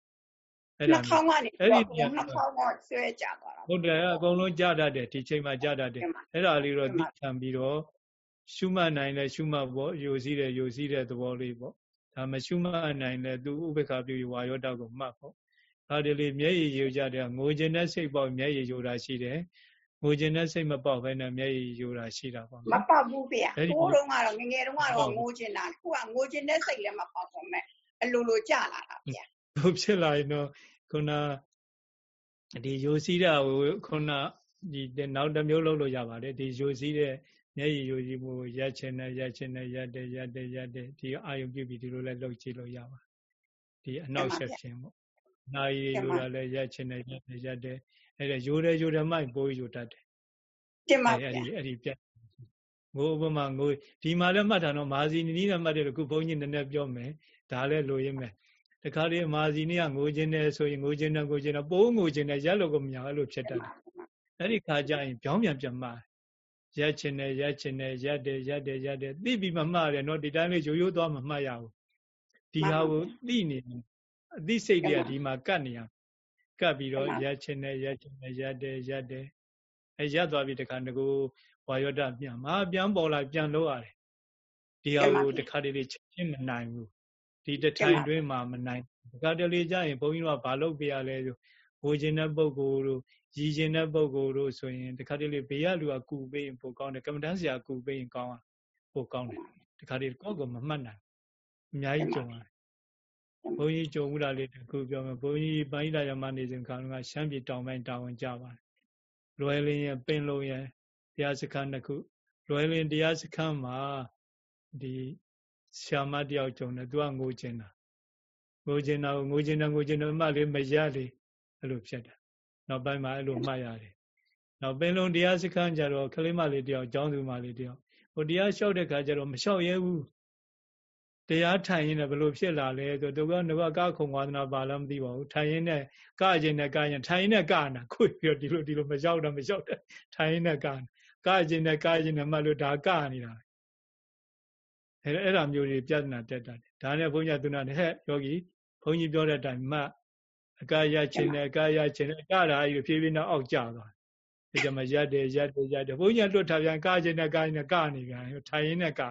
အဲ့ဒါနှာခေါင်းကနေအဲ့ဒီနှာခေါင်းကဆွဲကြသွားတာဟုတ်တယ်အကုန်လုံးကြတတ်တယ်ဒီချိန်မှာကြတတ်တယ်အဲ့ဒါလေးတော့သိခံပြီးတော့ရှုမှတ်နိုင်လဲရှုမှတ်ပေါ့ယိုစီးတယ်ယိုစီးတဲ့သဘောလေးပေါ့ဒါမရှုမှတ်နိုင်လဲသူဥပ္ပခါပြုဝါယောတောက်ကိုမှတ်ပေါ့ဒါတလေမျက်ရည်ယိုကြတယ်ငိုခြင်းနဲ့စိတ်ပေါ့မျက်ရည်ယိုတာရှိတယ်ငိုခြင်းနဲ့စိတ်မပေါက်ဘဲနဲ့မျက်ရည်ယိုတာရှိတာပေါ့မပေါက်ဘူးဗျာဟိုးတုန်းကတော့ငငယ်တုန်းကတော့ငိုခြင်းတာခုကငိုခြင်းနဲ့စိတ်လည်းမပေါက်ဘူးမဲ့အလိုလိုကြလာတာဗျာဟုတ်ဖြစ်လာရင်တော့ ခုနဒီယိုစီးတာကိုခုနဒီနောက်တစ်မျိုးလုပ်လို့ရပါတယ်ဒီယိုစီးတဲ့မျက်ရည်ယိုစီးမှုရက်ချင်တဲ့ရက်ချင်တဲ့ရက်တဲ့ရက်တဲ့ရက်တဲ့ဒီအာယုပြုပြီးဒီလိုလဲလုပ်ကြည့်လို့ရပါဒီအနောက်ဆက်ခြင်းပေါ့နာရီယိုတာလဲရက်ချင်တဲ့ရက်တဲ့ရက်တဲ့အဲ့ဒါယိုတယ်ယိုတယ်မှပိုးယိုတတ်တယ်တင်ပါဗျာအဲ့ဒီအဲ့ဒီပြတ်ငိုဥပမာငိုဒီမှာလည်းမှတ်တာတော့မာစီနီးနဲ့မှတ်တယ်လို့ခုဘုန်းကြီးနည်းနည်းပြောမယ်ဒါလည်းလိုရင်းမယ် တခါတည်းမာစီနီကငိုခြင်းနဲ့ဆိုရင်ငိုခြင်းနဲ့ငိုခြင်းနဲ့ပိုးငိုခြင်းနဲ့ရက်လို့ကိုမရအဲ့လိုဖြစ်တတ်တယ်အဲ့ဒီခါကျရင်ပြောင်းပြန်ပြန်မှားရက်ချင်တယ်ရက်ချင်တယ်ရက်တယ်ရက်တယ်ရက်တယ်သိပြီးမှမှားတယ်နော်ဒီတိုင်းလေးရိုးရိုးသွားမှမှတ်ရဘူးဒီဟာကိုသိနေအသိစိတ်တွေကဒီမှာကတ်နေရကတ်ပြီးတော့ရက်ချင်တယ်ရက်ချင်တယ်ရက်တယ်ရက်တယ်အဲရက်သွားပြီးတခါငကိုဝါယောဒပြန်မှာပြန်ပေါ်လာပြန်လို့ရတယ်ဒီဟာကိုတခါတလေချက်ချင်းမနိုင်ဘူး ဒီတထိုင်တွင်းမှာမနိုင်တခါတလေကြာရင်ဘုန်းကြီးတို့ကဘာလုပ်ပြရလဲဆိုဝေခြင်းတဲ့ပုဂ္ဂိုလ်တို့ရည်ခြင်းတဲ့ပုဂ္ဂိုလ်တို့ဆိုရင်တခါတလေဘေးကလူကကူပေးရင်ပိုကောင်းတယ်ကမ္မဋ္ဌာန်းဆရာကူပေးရင်ကောင်းอ่ะပိုကောင်းတယ်တခါတလေကောက်ကောမမှတ်နိုင်အများကြီးကြုံရတယ်ဘုန်းကြီးကြုံမှုတာလေးတခုပြောမယ်ဘုန်းကြီးပိုင်းလာရမနေစဉ်ခါကရှမ်းပြည်တောင်ပိုင်းတာဝန်ကြပါတယ်လွယ်လင်းရဲ့ပင်လုံးရဲ့တရားစခန်းတစ်ခုလွယ်လင်းတရားစခန်းမှာဒီ ဆရာမတယောက်ကြုံတယ်သူကငိုချင်တာငိုချင်တာကိုငိုချင်တာငိုချင်တယ်မှလေးမရလေအဲ့လိုဖြစ်တာနောက်ပိုင်းမှာအဲ့လိုမှတ်ရတယ်နောက်ပင်လုံးတရားစခန်းကြတော့ကလေးမလေးတယောက်ကျောင်းသူမလေးတယောက်ဟိုတရားလျှောက်တဲ့ခါကျတော့မလျှောက်ရဲဘူးတရားထိုင်ရင်လည်းဘလို့ဖြစ်လာလဲဆိုတော့သူကငါကခုံဝါဒနာပါလားမသိပါဘူးထိုင်ရင်နဲ့ကကျင်နဲ့ကရင်ထိုင်ရင်နဲ့ကနာခွေပြီးတော့ဒီလိုဒီလိုမလျှောက်တော့မလျှောက်တယ်ထိုင်ရင်နဲ့ကနာကကျင်နဲ့ကကျင်နဲ့မှတ်လို့ဒါကနေတာ အဲအဲ့ဒါမျိုးတွေပြဿနာတက်တာဒါနဲ့ဘုန်းကြီးကသူနာနဲ့ဟဲ့ယောဂီဘုန်းကြီးပြောတဲ့အတိုင်းမှတ်အကာရချင်းနဲ့အကာရချင်းနဲ့အကာရာကြီးဖြည်းဖြည်းနဲ့အောက်ကျသွားဒီကြမှာရက်တယ်ရက်တယ်ရက်တယ်ဘုန်းကြီးကလွတ်ထားပြန်ကာချင်းနဲ့ကာချင်းနဲ့ကနေပြန်ထိုင်ရင်းနဲ့ကာ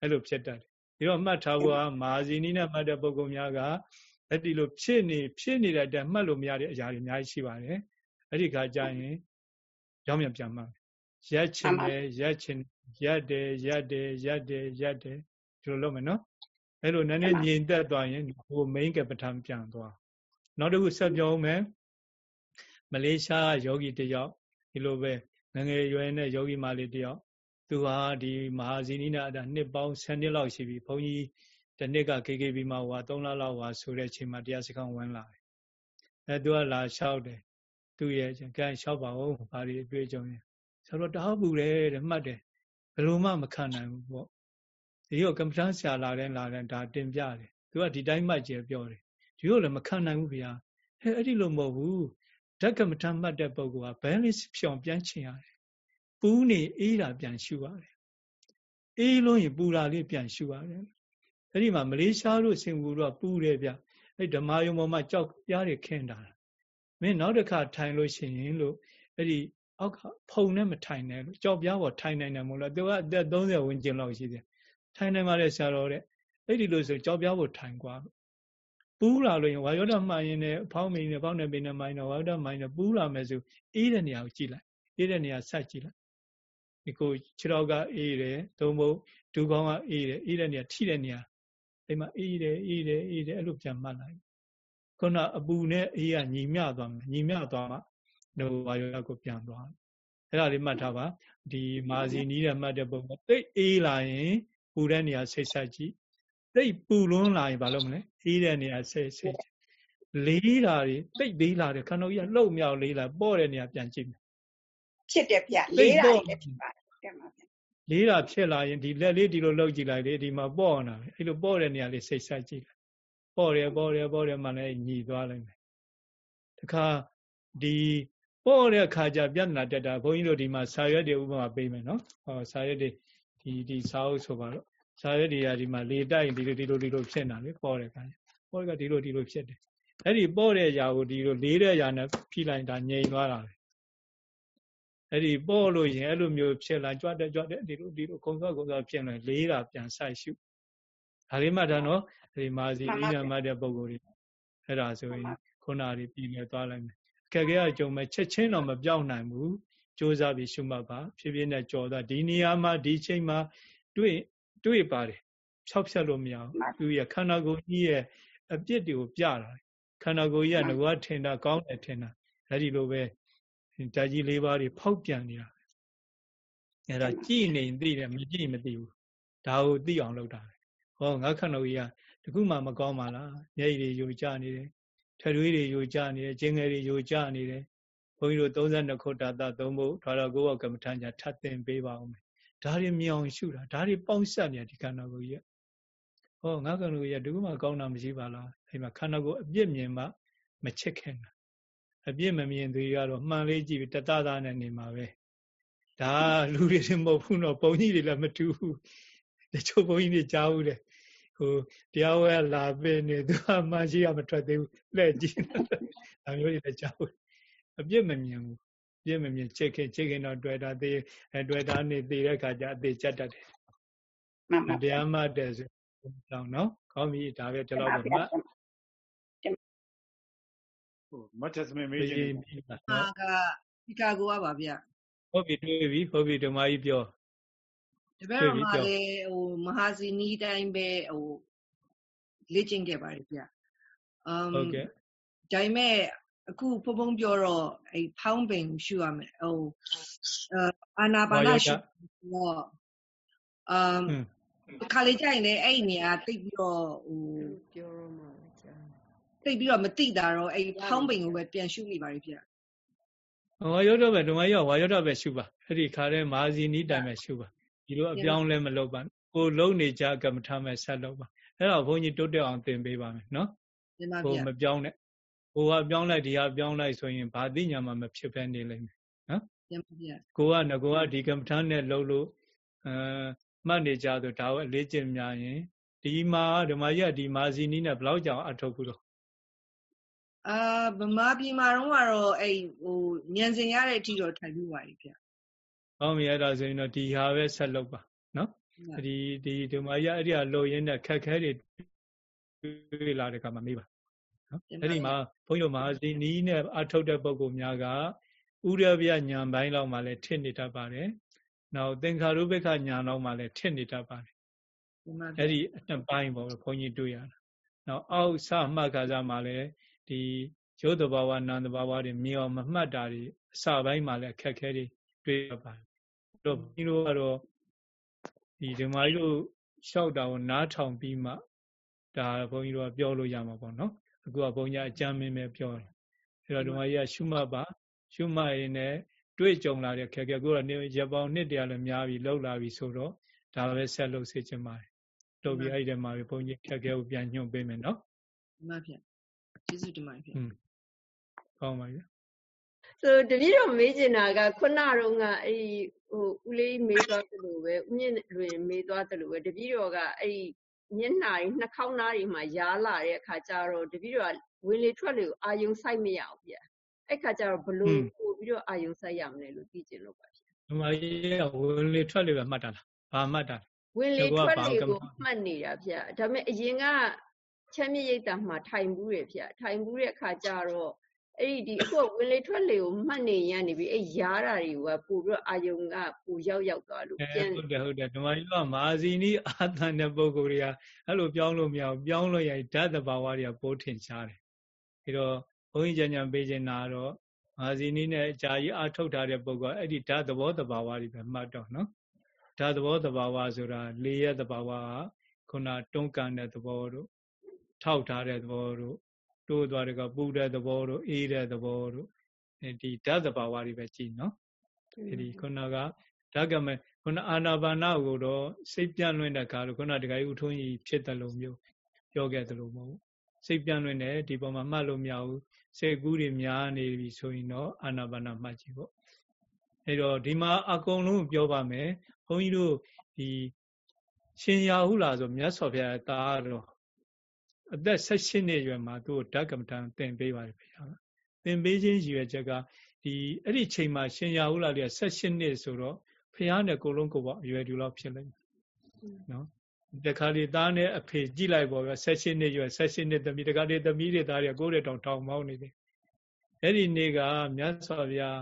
အဲ့လိုဖြစ်တတ်တယ်ဒီတော့မှတ်ထားဖို့ကမာဇီနီနဲ့မှတ်တဲ့ပုဂ္ဂိုလ်များကအဲ့ဒီလိုဖြစ်နေဖြစ်နေတဲ့အတိုင်းမှတ်လို့မရတဲ့အရာတွေအများကြီးရှိပါတယ်အဲ့ဒီခါကျရင်ကြောင်းပြန်ပြန်မှရက်ချင်တယ်ရက်ချင် ရက်တယ်ရက်တယ်ရက်တယ်ရက်တယ်ဒီလိုလုပ်မယ်နော်အဲ့လိုနည်းနည်းငြိမ်သက်သွားရင်ဟို main ကပ္ပထံပြန်သွားနောက်တစ်ခုဆက်ပြောဦးမယ်မလေးရှားယောဂီတယောက်ဒီလိုပဲငငယ်ရွယ်နဲ့ယောဂီမလေးတယောက်သူဟာဒီမဟာဇီနီနာအတာနှစ်ပေါင်း10နှစ်လောက်ရှိပြီဘုန်းကြီးတနှစ်က KKB မှာဟို3လလောက်ဟာဆိုတဲ့အချိန်မှာတရားစခန်းဝင်လာတယ်အဲသူကလာလျှောက်တယ်သူ့ရဲ့ကဲလျှောက်ပါဦးဘာတွေအတွေ့အကြုံရင်ဆိုတော့တဟောက်ပူတယ်တဲ့မှတ်တယ် ဘယ်လိုမှမခံနိုင်ဘူးပေါ့ဒီတော့ကမ္ဘာဆရာလာတဲ့လာတဲ့ဒါတင်ပြတယ်သူကဒီတိုင်းမှတ်ကြပြောတယ်ဒီလိုလည်းမခံနိုင်ဘူးဗျာဟဲ့အဲ့ဒီလိုမဟုတ်ဘူးဓကမထမှတ်တဲ့ပုဂ္ဂိုလ်ကဘယ်လေးဖြောင်ပြန်ချင်ရတယ်ပူးနေအေးတာပြန်ရှူရတယ်အေးလို့ရင်ပူတာလေးပြန်ရှူရတယ်အဲ့ဒီမှာမလေးရှားတို့စင်ကူတို့ကပူတယ်ဗျအဲ့ဓမ္မယုံပေါ်မှာကြောက်ပြားတွေခင်းတာမင်းနောက်တစ်ခါထိုင်လို့ရှိရင်လို့အဲ့ဒီ အောက်ကဖုံနဲ့မထိုင်နဲ့လို့ကြောက်ပြားပေါ်ထိုင်နိုင်တယ်မို့လားသူကအသက်30ဝန်းကျင်လောက်ရှိတယ်ထိုင်နိုင်ပါလေဆရာတော်တဲ့အဲ့ဒီလိုဆိုကြောက်ပြားပေါ်ထိုင်กว่าပူးလာလို့ရင်ဝါယောဓမှန်ရင်လည်းဖောင်းမိန်နဲ့ဖောင်းနေပိနေမိုင်းတော့ဝါယောဓမိုင်းနဲ့ပူးလာမယ်ဆိုအေးတဲ့နေရာကိုကြည့်လိုက်အေးတဲ့နေရာဆက်ကြည့်လိုက်ဒီကိုခြေတော်ကအေးတယ်သုံးဖို့ဒူကောင်းကအေးတယ်အေးတဲ့နေရာထိတဲ့နေရာအဲ့မှာအေးတယ်အေးတယ်အေးတယ်အဲ့လိုပြန်မှတ်လိုက်ခုနအပူနဲ့အေးကညီမျှသွားမယ်ညီမျှသွားမှ နိုဝါယောကိုပြန်သွားအဲ့ဒါလေးမှတ်ထားပါဒီမာဇီနီးတဲ့မှတ်တဲ့ပုံကတိတ်အေးလာရင်ပူတဲ့နေရာဆိတ်ဆက်ကြည့်တိတ်ပူလွန်းလာရင်ဘာလုပ်မလဲအေးတဲ့နေရာဆိတ်ဆိတ်လေးလာတွေတိတ်လေးလာတယ်ခန္ဓာကြီးကလှုပ်မြောက်လေးလာပေါ့တဲ့နေရာပြန်ကြည့်မယ်ဖြစ်တယ်ဗျလေးတာလည်းဖြစ်ပါတယ်တဲ့မှာဗျလေးတာဖြစ်လာရင်ဒီလက်လေးဒီလိုလှုပ်ကြည့်လိုက်လေဒီမှာပေါ့နေတာပဲအဲ့လိုပေါ့တဲ့နေရာလေးဆိတ်ဆက်ကြည့်လိုက်ပေါ့တယ်ပေါ့တယ်ပေါ့တယ်မှလည်းညီသွားလိုက်မယ်တခါဒီ ပေါ့တဲ့အခါကျပြဿနာတက်တာဘုန်းကြီးတို့ဒီမှာစာရွက်တွေဥပမာပေးမယ်နော်ဟောစာရွက်တွေဒီဒီစာအုပ်ဆိုပါတော့စာရွက်တွေကဒီမှာလေတိုက်ဒီလိုဒီလိုဒီလိုဖြစ်နေတာလေပေါ့တဲ့အခါပေါ့ကဒီလိုဒီလိုဖြစ်တယ်အဲ့ဒီပေါ့တဲ့အရာကိုဒီလိုလေးတဲ့အရာနဲ့ဖြိလိုက်တာငြိမ်သွားတာပဲအဲ့ဒီပေါ့လို့ရင်အဲ့လိုမျိုးဖြစ်လာကြွတဲ့ကြွတဲ့ဒီလိုဒီလိုခုံသွားခုံသွားဖြစ်လာလေးတာပြန်ဆိုင်ရှုဒါလေးမှဒါနော်ဒီမာစီအိညာမတဲ့ပုံကိုယ်တွေအဲ့ဒါဆိုရင်ခုနတွေပြည်နေသွားလိုက်မယ်အ ခက်အခဲအကြုံမဲ့ချက်ချင်းတော့မပြောင်းနိုင်ဘူးစ조사ပြီးရှုမှတ်ပါဖြည်းဖြည်းနဲ့ကြော်သွားဒီနေရာမှာဒီချိန်မှာတွေ့တွေ့ပါတယ်ဖြောက်ဖြတ်လို့မရဘူးသူရခန္ဓာကိုယ်ကြီးရဲ့အပြစ်တွေကိုပြတာခန္ဓာကိုယ်ကြီးကငါကထင်တာကောင်းတယ်ထင်တာအဲ့ဒီလိုပဲဓာကြီးလေးပါးတွေဖောက်ပြန်နေတာအဲ့ဒါကြည်နေသိတယ်မကြည်မသိဘူးဒါကိုသိအောင်လုပ်တာဟောငါခန္ဓာကြီးကတခုမှမကောင်းပါလားမျက်ရည်တွေယိုကျနေတယ် ထရွေးတွေယိုကျနေတယ်ကျင်းငယ်တွေယိုကျနေတယ်ဘုန်းကြီးတို့32ခုတာတာသုံးဖို့ဒါတော့ကိုယ့်ဘကမ္မထမ်းကြထပ်သင်ပေးပါဦးမယ်ဒါတွေမြောင်ရှုတာဒါတွေပေါင်းဆက်နေဒီခန္ဓာကိုယ်ကြီးဟောငါခန္ဓာကိုယ်ကြီးတခုမှကောင်းတာမရှိပါလားအဲ့မှာခန္ဓာကိုယ်အပြစ်မြင်မှမချစ်ခင်တာအပြစ်မမြင်သူကတော့မှန်လေးကြည့်ပြီးတတသားနဲ့နေမှာပဲဒါလူတွေမဟုတ်ဘူးတော့ဘုံကြီးတွေလည်းမတူဘူးတချို့ဘုံကြီးတွေကြားဘူးတယ် ဟိုတရားဝဲလာပဲနေသူကမှရှိရမထွက်သေးဘူးလက်ကြည့်ဒါမျိုးတွေလည်းကြားဘူးအပြစ်မမြင်ဘူးပြစ်မမြင်ချစ်ခင်ချစ်ခင်တော့တွေ့တာသေးအဲတွေ့တာနေသေးတဲ့ခါကျအသေးချက်တတ်တယ်မှန်ပါတရားမှတ်တယ်ဆိုတော့နော်ကောင်းပြီဒါပဲဒီလောက်ပဲမှတ်ဟိုမတ်တက်စမမေးခြင်းဟာကဒီကာကိုပါဗျဟုတ်ပြီတွေ့ပြီဟုတ်ပြီဓမ္မကြီးပြော တပည့်တော်မှာလေဟိုမဟာစီနီးတိုင်းပဲဟိုလေ့ကျင့်ခဲ့ပါတယ်ဗျအမ်ဟုတ်ကဲ့ဒါပေမဲ့အခုဖုံဖုံပြောတော့အဲဖောင်းပင်ရှူရမယ်ဟိုအာနာပါနရှူတော့အမ်ခါလေးကြိုင်လေအဲ့နေရာတိတ်ပြီးတော့ဟိုပြောရမှာတိတ်ပြီးတော့မတိတာတော့အဲ့ဖောင်းပင်ကိုပဲပြန်ရှုမိပါလိမ့်ဗျဝါယောတော့ပဲဓမ္မယောဝါယောတော့ပဲရှုပါအဲ့ဒီခါတဲ့မာဇီနီးတိုင်ပဲရှုပါ ဒီလိုအပြောင်းလဲမလုပ်ပါကိုလုံးနေကြကမ္မထာမဲ့ဆက်လုပ်ပါအဲ့တော့ဘုန်းကြီးတိုးတက်အောင်သင်ပေးပါမယ်နော်ကိုမပြောင်းနဲ့ကိုကပြောင်းလိုက်ဒီဟာပြောင်းလိုက်ဆိုရင်ဘာသိညာမှမဖြစ်ဖဲနေလိမ့်မယ်နော်ကိုကငကိုကဒီကမ္မထာနဲ့လှုပ်လို့အဲမှတ်နေကြဆိုဒါကိုအလေးကျင့်များရင်ဒီမှာဓမ္မကြီးကဒီမာဇီနီးနဲ့ဘယ်လောက်ကြောင်အထုတ်ဘူးလို့အာဗမာပြည်မှာတော့ကတော့အဲ့ဟိုညံစင်ရတဲ့အထိတော့ထိုင်ပြီးပါပြီဗျ။ ဟောမြဲတာဆိုရင်တော့ဒီဟာပဲဆက်လုပ်ပါနော်။ဒီဒီဒီမှာရအဲ့ဒီဟာလိုရင်းနဲ့ခက်ခဲတွေတွေ့လာတဲ့ကမှမေးပါနော်။အဲ့ဒီမှာဘုန်းကြီးတို့မဟာစီနီးနဲ့အထုတ်တဲ့ပုံကောများကဥရဗျညာပိုင်းလောက်မှလည်းထစ်နေတတ်ပါတယ်။နောက်သင်္ခါရုပ္ပခညာလောက်မှလည်းထစ်နေတတ်ပါတယ်။အဲ့ဒီအနှစ်ပိုင်းပေါ့ဘုန်းကြီးတွေ့ရတာ။နောက်အောက်ဆမှတ်ခါစားမှလည်းဒီရုပ်တဘာဝနာမ်တဘာဝတွေမြင်အောင်မမှတ်တာတွေအစပိုင်းမှာလည်းအခက်ခဲတွေတွေ့ရပါတယ်။ တော့ဘုန်းကြီးတို့ကတော့ဒီဓမ္မကြီးတို့လျှောက်တာကိုနားထောင်ပြီးမှဒါဘုန်းကြီးတို့ကပြောလို့ရမှာပေါ့နော်။အခုကဘုန်းကြီးအကြမ်းမင်းပဲပြောတယ်။အဲတော့ဓမ္မကြီးကရှုမှတ်ပါရှုမှတ်ရင်လည်းတွေ့ကြုံလာတဲ့ခက်ခဲကိုယ်ကရပောင်နှစ်တရာလည်းများပြီလောက်လာပြီဆိုတော့ဒါပဲဆက်လုပ်စေချင်ပါတယ်။တော့ပြီးအဲ့ဒီမှာပဲဘုန်းကြီးခက်ခဲကိုပြန်ညွှန်ပေးမယ်နော်။မှန်ပါဗျကျေးဇူးတင်ပါတယ်ခင်ဗျကောင်းပါပြီ ဆိုတပည့်တော်မေးချင်တာကခုနတော့ကအဲ့ဒီဟိုဦးလေးမေးသွားသလိုပဲဦးမြင့်လွင်မေးသွားသလိုပဲတပည့်တော်ကအဲ့ဒီမျက်နှာကြီးနှာခေါင်းသားတွေမှာရားလာတဲ့အခါကျတော့တပည့်တော်ကဝင်လေထွက်လေကိုအာယုံစိုက်မရဘူးဗျအဲ့ခါကျတော့ဘလို့ပို့ပြီးတော့အာယုံစိုက်ရမလဲလို့သိချင်လို့ပါဗျဒီမှာကြီးကဝင်လေထွက်လေပဲမှတ်တာလားဘာမှတ်တာဝင်လေထွက်လေကိုမှတ်နေတာဗျဒါပေမဲ့အရင်ကချမ်းမြေရိတ်တာမှာထိုင်ဘူးရဗျထိုင်ဘူးတဲ့အခါကျတော့ အဲ့ဒီဒီအခုဝင်လေထွက်လေကိုမှတ်နေရနေပြီအဲ့ရားတာတွေကပို့ပြီးတော့အာယုံကပို့ရောက်ရောက်သွားလို့ပြန်ဟုတ်တယ်ဟုတ်တယ်ဓမ္မကြီးကမာဇီနီအာသန်တဲ့ပုဂ္ဂိုလ်တွေကအဲ့လိုပြောင်းလို့မရဘူးပြောင်းလို့ရရင်ဓာတ်တဘာဝတွေကပိုးထင်ရှားတယ်ပြီးတော့ဘုန်းကြီးကြံပေးခြင်းနာတော့မာဇီနီနဲ့အကြာကြီးအာထုတ်ထားတဲ့ပုဂ္ဂိုလ်အဲ့ဒီဓာတ်သဘောတဘာဝတွေပဲမှတ်တော့နော်ဓာတ်သဘောတဘာဝဆိုတာလေရဲ့တဘာဝကခုနတွန်းကန်တဲ့သဘောတို့ထောက်ထားတဲ့သဘောတို့ တိုးသွားတဲ့ကပူတဲ့သဘောတို့အေးတဲ့သဘောတို့ဒီဓာတ်သဘာဝတွေပဲကြည့်နော်ဒီခုနကဓာတ်ကမခုနအာနာပါနကိုတော့စိတ်ပြန့်လွင့်တဲ့ခါလို့ခုနတခါကြီးဥထုံးကြီးဖြစ်တယ်လို့မျိုးပြောခဲ့တယ်လို့မဟုတ်စိတ်ပြန့်လွင့်တယ်ဒီပေါ်မှာမှတ်လို့မရဘူးစိတ်ကူးတွေများနေပြီဆိုရင်တော့အာနာပါနမှတ်ကြည့်ပေါ့အဲတော့ဒီမှာအကုန်လုံးပြောပါမယ်ဘုန်းကြီးတို့ဒီရှင်ရာဟုလာဆိုမြတ်စွာဘုရားတာတော့ အသက်16နှစ်အရွယ်မှာသူ့ကိုဓကမ္မထံသင်ပေးပါတယ်ဖေဟာသင်ပေးခြင်းရည်ရွယ်ချက်ကဒီအဲ့ဒီချိန်မှာရှင်ရာဟုလာလေးက16နှစ်ဆိုတော့ဖေဟာနဲ့ကိုလုံးကိုပေါ့အရွယ်တူလောက်ဖြစ်လိမ့်မယ်နော်တခါလေသားနဲ့အဖေကြည့်လိုက်ပေါ့ဗျ16နှစ်ရွယ်16နှစ်သမီးတခါလေသမီးတွေသားတွေကကိုယ်တွေတောင်တောင်မောင်းနေတယ်အဲ့ဒီနေ့ကမြတ်စွာဘုရား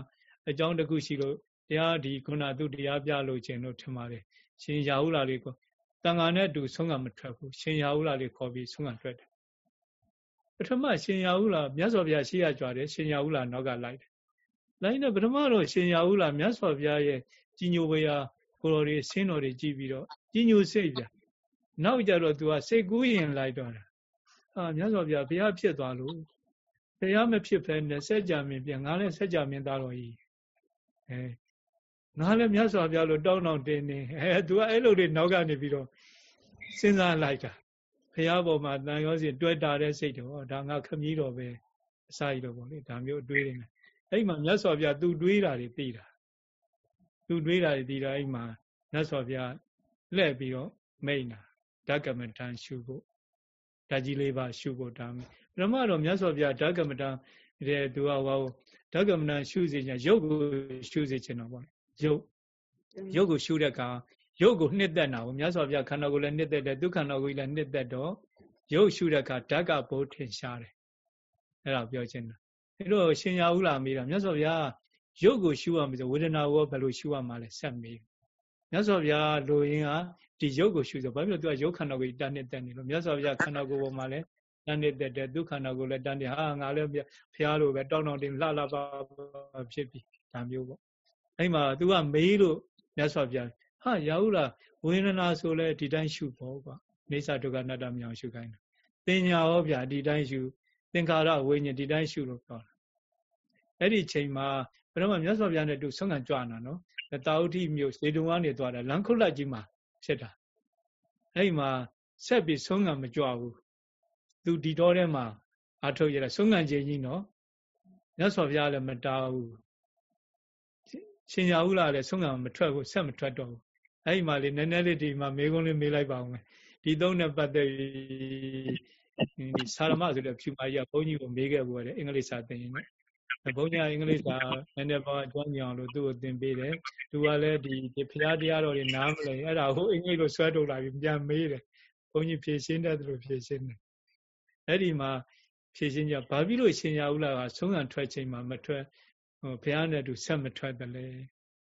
အကြောင်းတစ်ခုရှိလို့တရားဒီခုနသူတရားပြလို့ခြင်းလို့ထင်ပါတယ်ရှင်ရာဟုလာလေးကို တန်ခါနဲ့အတူဆုံးကမထွက်ဘူးရှင်ရာဟုလာလေးခေါ်ပြီးဆုံးကထွက်တယ်ပထမရှင်ရာဟုလာမြတ်စွာဘုရားရှိရကြွတယ်ရှင်ရာဟုလာနောက်ကလိုက်တယ်လိုက်တော့ပထမတော့ရှင်ရာဟုလာမြတ်စွာဘုရားရဲ့ကြီးညိုဝေယကိုတော်တွေဆင်းတော်တွေကြည်ပြီးတော့ကြီးညိုစိတ်ပြနောက်ကြတော့ तू ကစိတ်ကူးရင်လိုက်တော့တာအာမြတ်စွာဘုရားဘုရားဖြစ်သွားလို့ဘုရားမဖြစ်ဖဲနဲ့ဆက်ကြမင်းပြန်ငါလည်းဆက်ကြမင်းသားတော်ကြီးအဲ ငါလည်းမြတ်စွာဘုရားလို့တောင်းတောင်းတင်းနေအဲ तू ကအဲ့လိုတွေနောက်ကနေပြီးတော့စဉ်းစားလိုက်တာဘုရားပေါ်မှာတန်ရောစဉ်တွေ့တာတဲ့စိတ်တော့ဒါငါခမည်းတော်ပဲအစာကြီးလို့ပေါ့လေဒါမျိုးအတွေးတွေနဲ့အဲ့မှာမြတ်စွာဘုရားသူတွေးတာတွေသိတာသူတွေးတာတွေသိတာအဲ့မှာမြတ်စွာဘုရားလှည့်ပြီးတော့မိန်တာဓကမတန်ရှုဖို့ဓာကြီးလေးပါရှုဖို့ဒါပထမတော့မြတ်စွာဘုရားဓကမတန်တဲ့သူကဟောဓကမတန်ရှုစေချင်ရုပ်ကိုရှုစေချင်တော့ပေါ့ ရုပ်ရုပ်ကိုရှုတဲ့အခါရုပ်ကိုနှစ်သက်တာကိုမြတ်စွာဘုရားခန္ဓာကိုယ်လည်းနှစ်သက်တယ်ဒုက္ခန္ဓာကိုယ်လည်းနှစ်သက်တော့ရုပ်ရှုတဲ့အခါဓကဘိုးထင်ရှားတယ်အဲ့ဒါပြောချင်တာအဲ့တော့ရှင်ရဟုလာမေးတာမြတ်စွာဘုရားရုပ်ကိုရှုရမယ်ဆိုဝေဒနာကိုဘယ်လိုရှုရမှာလဲဆက်မေးမြတ်စွာဘုရားလိုရင်းကဒီရုပ်ကိုရှုဆိုဘာဖြစ်လို့သူကရုပ်ခန္ဓာကိုယ်တန်နေတက်နေလို့မြတ်စွာဘုရားခန္ဓာကိုယ်ပေါ်မှာလည်းတန်နေတက်တယ်ဒုက္ခန္ဓာကိုယ်လည်းတန်နေဟာငါလည်းဘုရားလိုပဲတောင်းတောင်းတင်လှလှပါဖြစ်ပြီဒါမျိုးပေါ့ အဲ့မှာ तू ကမေးလို့မြတ်စွာဘုရားဟာရဟုလားဝေဒနာဆိုလဲဒီတိုင်းရှုပေါ့ကွာနေသဒုက္ခအနတ္တမြောင်ရှုခိုင်းတယ်တင်ညာဟောဗျာဒီတိုင်းရှုသင်္ခါရဝိညာဉ်ဒီတိုင်းရှုလို့ပြောတာအဲ့ဒီချိန်မှာဘယ်တော့မှမြတ်စွာဘုရားနဲ့တူဆုံးခံကြွနာနော်တာဝတိမြို့စေတုံကနေသွားတာလမ်းခုတ်လက်ကြီးမှာဖြစ်တာအဲ့ဒီမှာဆက်ပြီးဆုံးခံမကြွဘူးသူဒီတော်ထဲမှာအာထုတ်ရတာဆုံးခံခြင်းကြီးနော်မြတ်စွာဘုရားလည်းမတားဘူး ရှင်ရဟုလာလည်းဆုံးခံမထွက်ဘူးဆက်မထွက်တော့ဘူးအဲ့ဒီမှာလေနည်းနည်းလေးဒီမှာမေကုန်းလေးမေးလိုက်ပါဦးမယ်ဒီသုံးနဲ့ပတ်သက်ပြီးဒီစာရမဆိုတဲ့ဖြူမကြီးကဘုန်းကြီးကိုမေးခဲ့ဘူးတဲ့အင်္ဂလိပ်စာသင်ရင်လည်းဘုန်းကြီးကအင်္ဂလိပ်စာနည်းနည်းပါးကျွမ်းကျင်အောင်လို့သူ့ကိုသင်ပေးတယ်သူကလည်းဒီဖျားတရားတော်တွေနားမလဲအဲ့ဒါဟိုအင်္ဂလိပ်လိုဆွဲထုတ်လာပြီးပြန်မေးတယ်ဘုန်းကြီးဖြေရှင်းတယ်လို့ဖြေရှင်းတယ်အဲ့ဒီမှာဖြေရှင်းကြဘာဖြစ်လို့ရှင်ရဦးလာကဆုံးခံထွက်ချိန်မှာမထွက် ဟိုဘုရားနဲ့တူဆက်မထွက်တယ်လေ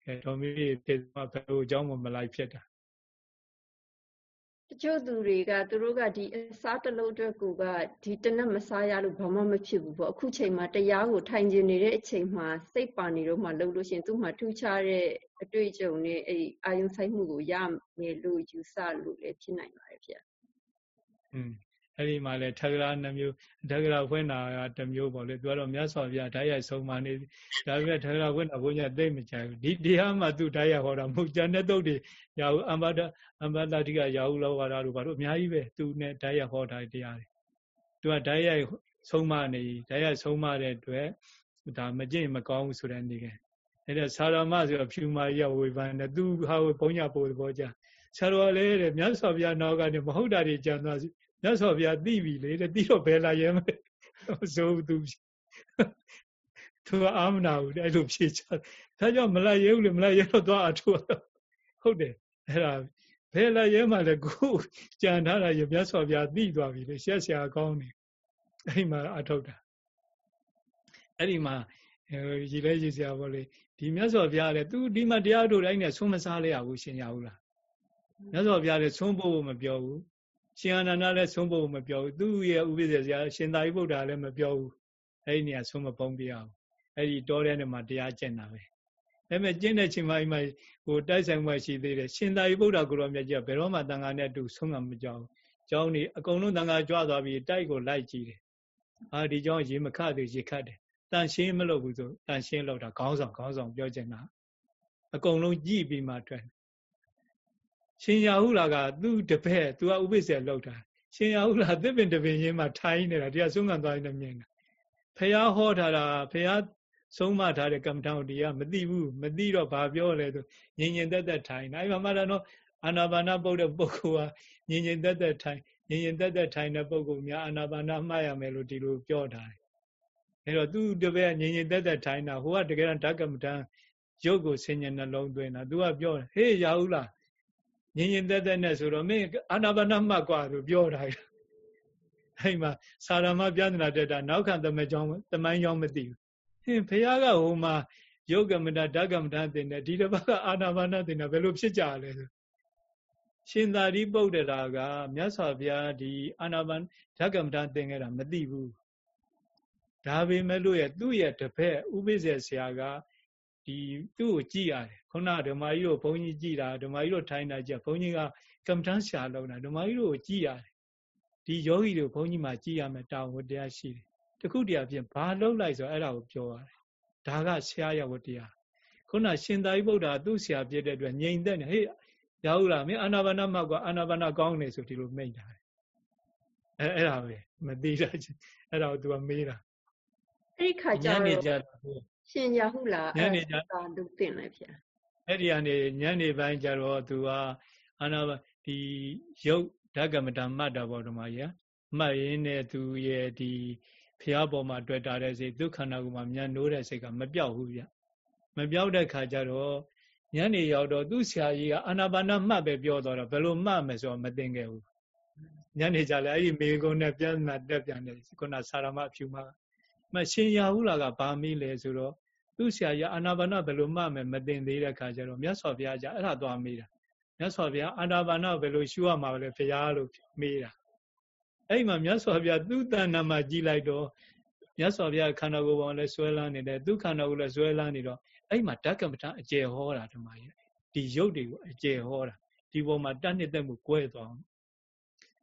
အဲတော်မီးဖြစ်မှာဘယ်လိုအကြောင်းမှမလိုက်ဖြစ်တာတချို့သူတွေကသူတို့ကဒီအစားတလုံးအတွက်ကိုကဒီတနက်မစားရလို့ဘာမှမဖြစ်ဘူးပေါ့အခုချိန်မှာတရားကိုထိုင်ကျင်နေတဲ့အချိန်မှာစိတ်ပါနေတော့မှလှုပ်လို့ရှင်သူ့မှာထူးခြားတဲ့အတွေ့အကြုံနဲ့အဲ့အာယုံဆိုင်မှုကိုရမယ်လို့ယူဆလို့လည်းဖြစ်နိုင်ပါတယ်ဗျ။อืม အဲ့ဒီမှာလဲထဂရာနှမျိုးထဂရာဖွင့်တာကတစ်မျိုးပေါ့လေသူကတော့မြတ်စွာဘုရားဓာတ်ရိုက်ဆုံးမနေဒါပေမဲ့ထဂရာဖွင့်တာဘုန်းကြီးသိမကြဘူးဒီတရားမှသူဓာတ်ရိုက်ဟောတာမဟုတ်ကြတဲ့တုတ်တွေရာဟုအမ္ဘဒအမ္ဘတတိကရာဟုလောဝါဒတို့ဘာလို့အများကြီးပဲသူနဲ့ဓာတ်ရိုက်ဟောတာတရားတွေသူကဓာတ်ရိုက်ဆုံးမနေဓာတ်ရိုက်ဆုံးမတဲ့အတွက်ဒါမကြည့်မကောင်းဘူးဆိုတဲ့နေကအဲ့ဒါသာရမဆိုဖြူမာကြီးကဝေဖန်တယ်သူဟာဘုန်းကြီးပို့သဘောကြဆရာတော်လည်းတဲ့မြတ်စွာဘုရားနောက်ကနေမဟုတ်တာတွေကြံသွား မြတ်စွာဘုရားသိပြီလေတဲ့သိတော့ဘယ်လာရဲမလဲဆိုသူသူအာမနာဘူးအဲ့လိုဖြေချဒါကြောင့်မလာရဲဘူးလေမလာရဲတော့သွားအထုဟုတ်တယ်အဲ့ဒါဘယ်လာရဲမှလည်းကိုကြံထားတာရမြတ်စွာဘုရားသိသွားပြီလေရှက်ရှာကောင်းနေအဲ့ဒီမှာအထုတ်တာအဲ့ဒီမှာရည်လဲရည်စရာပေါ့လေဒီမြတ်စွာဘုရားလည်းသူဒီမှာတရားထုတ်တိုင်းနဲ့ဆုံးမစားလဲရဘူးရှင်ရဘူးလားမြတ်စွာဘုရားလည်းဆုံးဖို့မပြောဘူး ရှင်အာနန္ဒလည်းဆုံးဖို့မပြောဘူးသူ့ရဲ့ဥပိ္ပဇေဆရာရှင်သာရိပုတ္တရာလည်းမပြောဘူးအဲ့ဒီနေရာဆုံးမပုံးပြအောင်အဲ့ဒီတောထဲမှာတရားကျင့်တာပဲအဲ့မဲ့ကျင့်တဲ့ချိန်မှာအိမ်မှာဟိုတိုက်ဆိုင်မှရှိသေးတယ်ရှင်သာရိပုတ္တရာကိုရောမြတ်ကြီးကဘယ်တော့မှတန်ခါနဲ့တူဆုံးကမကြောက်ကျောင်းนี่အကုန်လုံးတန်ခါကြွသွားပြီးတိုက်ကိုလိုက်ကြည့်တယ်အာဒီကျောင်းရေမခသေးရေခတ်တယ်တန်ရှင်းမလုပ်ဘူးဆိုတန်ရှင်းလောက်တာခေါင်းဆောင်ခေါင်းဆောင်ပြောချင်တာအကုန်လုံးကြည့်ပြီးမှထွက် ရှင်ရာဟုလာကသူ့တပည့်သူကဥပိ္ပစေလောက်တာရှင်ရာဟုလာသစ်ပင်တပင်ချင်းမှာထိုင်းနေတာတရားဆုံးခံသွားနေမြင်တာဖះဟောထားတာဖះဆုံးမထားတဲ့ကမ္မထာကိုတရားမသိဘူးမသိတော့ဘာပြောလဲဆိုငြင်ငြင်သက်သက်ထိုင်နိုင်မှာမှတော့အာနာပါနာပုတ်တဲ့ပုဂ္ဂိုလ်ကငြင်ငြင်သက်သက်ထိုင်ငြင်ငြင်သက်သက်ထိုင်တဲ့ပုဂ္ဂိုလ်များအာနာပါနာမှတ်ရမယ်လို့ဒီလိုပြောထားတယ်အဲတော့သူတပည့်ငြင်ငြင်သက်သက်ထိုင်တာဟိုကတကယ်ဓကမ္မထာရုပ်ကိုဆင်ញံနှလုံးသွင်းတာသူကပြောဟေးရာဟုလား ငင်ရင်တက်တက်နဲ့ဆိုတော့မင်းအာနာပါနမှတ်กว่าလို့ပြောတာအဲ့မှာစာရမပြဒနာတက်တာနောက်ခံသမကြောင်းတမိုင်းကြောင်းမသိဘူးဟင်ဘုရားကဟိုမှာယုတ်ကမတဓကမတတင်တယ်ဒီတစ်ပတ်ကအာနာပါနတင်တာဘယ်လိုဖြစ်ကြလဲဆိုရှင်သာရိပုတ္တရာကမြတ်စွာဘုရားဒီအာနာပါဓကမတတင်ခဲ့တာမသိဘူးဒါပေမဲ့လို့ရဲ့သူ့ရဲ့တပည့်ဥပိ္ပဇေဆရာက ဒီသူ့ကိုကြည်ရတယ်ခုနဓမ္မကြီးတို့ဘုန်းကြီးကြည်တာဓမ္မကြီးတို့ထိုင်းတာကြဘုန်းကြီးကကမ္မထမ်းရှာလုံးတာဓမ္မကြီးတို့ကိုကြည်ရတယ်ဒီယောဂီတို့ဘုန်းကြီးမှကြည်ရမယ်တာဝန်တရားရှိတယ်တခုတည်းအပြင်ဘာလုံးလိုက်ဆိုအဲ့ဒါကိုပြောရတယ်ဒါကဆရာရဝတရားခုနရှင်သာရိပုတ္တရာသူ့ဆရာပြတဲ့အတွက်ငြိမ်သက်နေဟေးရဟုတ်လားမင်းအာနာပါနမှတ်ကွာအာနာပါနကောင်းနေဆိုဒီလိုမိတ်တာအဲအဲ့ဒါပဲမသိတာအဲ့ဒါကို तू ကမေးတာအဲ့ဒီခါကျတော့ညနေကြ ရှင်ရဟုလားညနေကြတာသူတင်လိုက်ဖြာအဲ့ဒီကနေညနေပိုင်းကျတော့သူကအာနာဒီရုပ်ဓကမတာမှတ်တာပေါ့ဓမ္မကြီးမှတ်ရင်းနဲ့သူရဲ့ဒီဖျားပေါ်မှာတွေ့တာတဲ့စိတ်ဒုက္ခနာကမှာမြန်နိုးတဲ့စိတ်ကမပြောက်ဘူးဗျမပြောက်တဲ့ခါကျတော့ညနေရောက်တော့သူ့ဆရာကြီးကအာနာပါနမှတ်ပဲပြောတော့ဘယ်လိုမှတ်မယ်ဆိုတော့မသိခဲ့ဘူးညနေကြလဲအဲ့ဒီမေကုန်းနဲ့ပြန်မှတက်ပြန်တယ်ခုနစာရမအဖြူမ မရှင်ရဟုလာကဘာမေးလဲဆိုတော့သူ့ဆရာကြီးအာနာပါနဘယ်လိုမှတ်မယ်မသိသေးတဲ့ခါကျတော့မြတ်စွာဘုရားကြအဲ့ဒါသွားမေးတာမြတ်စွာဘုရားအာနာပါနဘယ်လိုရှုရမှာလဲဘုရားလို့မေးတာအဲ့မှာမြတ်စွာဘုရားသူ့တဏ္ဍာမှာကြည်လိုက်တော့မြတ်စွာဘုရားခန္ဓာကိုယ်ပေါ်လည်းဆွဲလန်းနေတယ်သူခန္ဓာကိုယ်လည်းဆွဲလန်းနေတော့အဲ့မှာဓကမ္မထအကျယ်ဟောတာဓမ္မကြီးဒီရုပ်တွေကိုအကျယ်ဟောတာဒီပေါ်မှာတတ်နှစ်သက်မှုကွဲသွားအောင်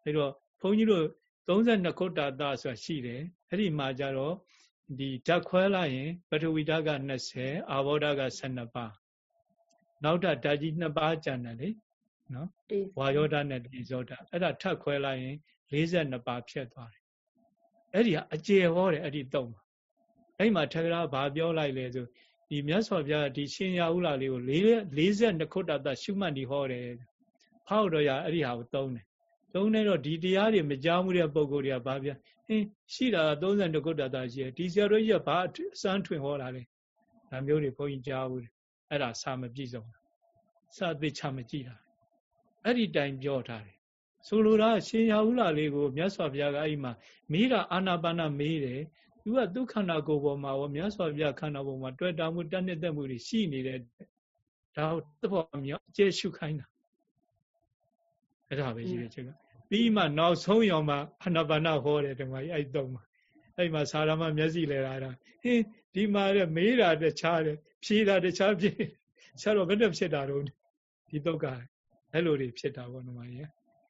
အဲ့တော့ဘုန်းကြီးတို့32ခုတာတာဆိုတာရှိတယ်အဲ့ဒီမှာကြတော့ ဒီဓာတ်ခွဲလိုက်ရင်ပထဝီဓာတ်က20အာဘောဓာတ်က12ပါးနောက်ဓာတ်ဓာတ်ကြီး2ပါးကျန်တယ်လေနော်ဝါယောဓာတ်နဲ့ဒီဇောဓာတ်အဲ့ဒါထပ်ခွဲလိုက်ရင်42ပါးဖြစ်သွားတယ်အဲ့ဒီကအကျေဟောတယ်အဲ့ဒီတုံးအဲ့မှာထက္ကရာဘာပြောလိုက်လဲဆိုဒီမြတ်စွာဘုရားဒီရှင်ရဟုလာလေးကို42ခုတတရှုမှတ်ဒီဟောတယ်ဖောက်တော့ရအဲ့ဒီဟာကိုသုံးတယ်သုံးနေတော့ဒီတရားတွေမကြားမှုတဲ့ပုံကိုယ်တွေကဘာပြဟ င်းရှိတာက32ခုတတရှိတယ်ဒီဆရာတို့ကြီးကဘာအစမ်းထွင်ဟောတာလဲဒါမျိုးတွေဘုန်းကြီးကြားဘူးအဲ့ဒါစာမပြည့်စုံစာသိချမကြည့်တာအဲ့ဒီတိုင်ပြောထားတယ်ဆိုလိုတာရှင်ရဟုလာလေးကိုမြတ်စွာဘုရားကအဲ့ဒီမှာမေးတာအာနာပါနမေးတယ်သူကဒုက္ခနာကိုယ်ပေါ်မှာရောမြတ်စွာဘုရားခန္ဓာပေါ်မှာတွေ့တာမှုတတ်နှစ်သက်မှုတွေရှိနေတဲ့ဒါသဘောမြောက်အကျဲရှုခိုင်းတာအဲ့ဒါပဲရှိတဲ့ချက်က ပြီးမှနောက်ဆုံးရောမှအာနာပါနဟောတယ်ဒီမှာအဲ့တုံးမှာအဲ့မှာသာရမမျက်စိလဲလာတာဟင်းဒီမှာတဲ့မေးတာတခြားတယ်ဖြေတာတခြားဖြေဆရာတော်ဘယ်နဲ့ဖြစ်တာတော့ဒီတုတ်ကအဲ့လိုတွေဖြစ်တာပေါ့ဒီမှာကြီး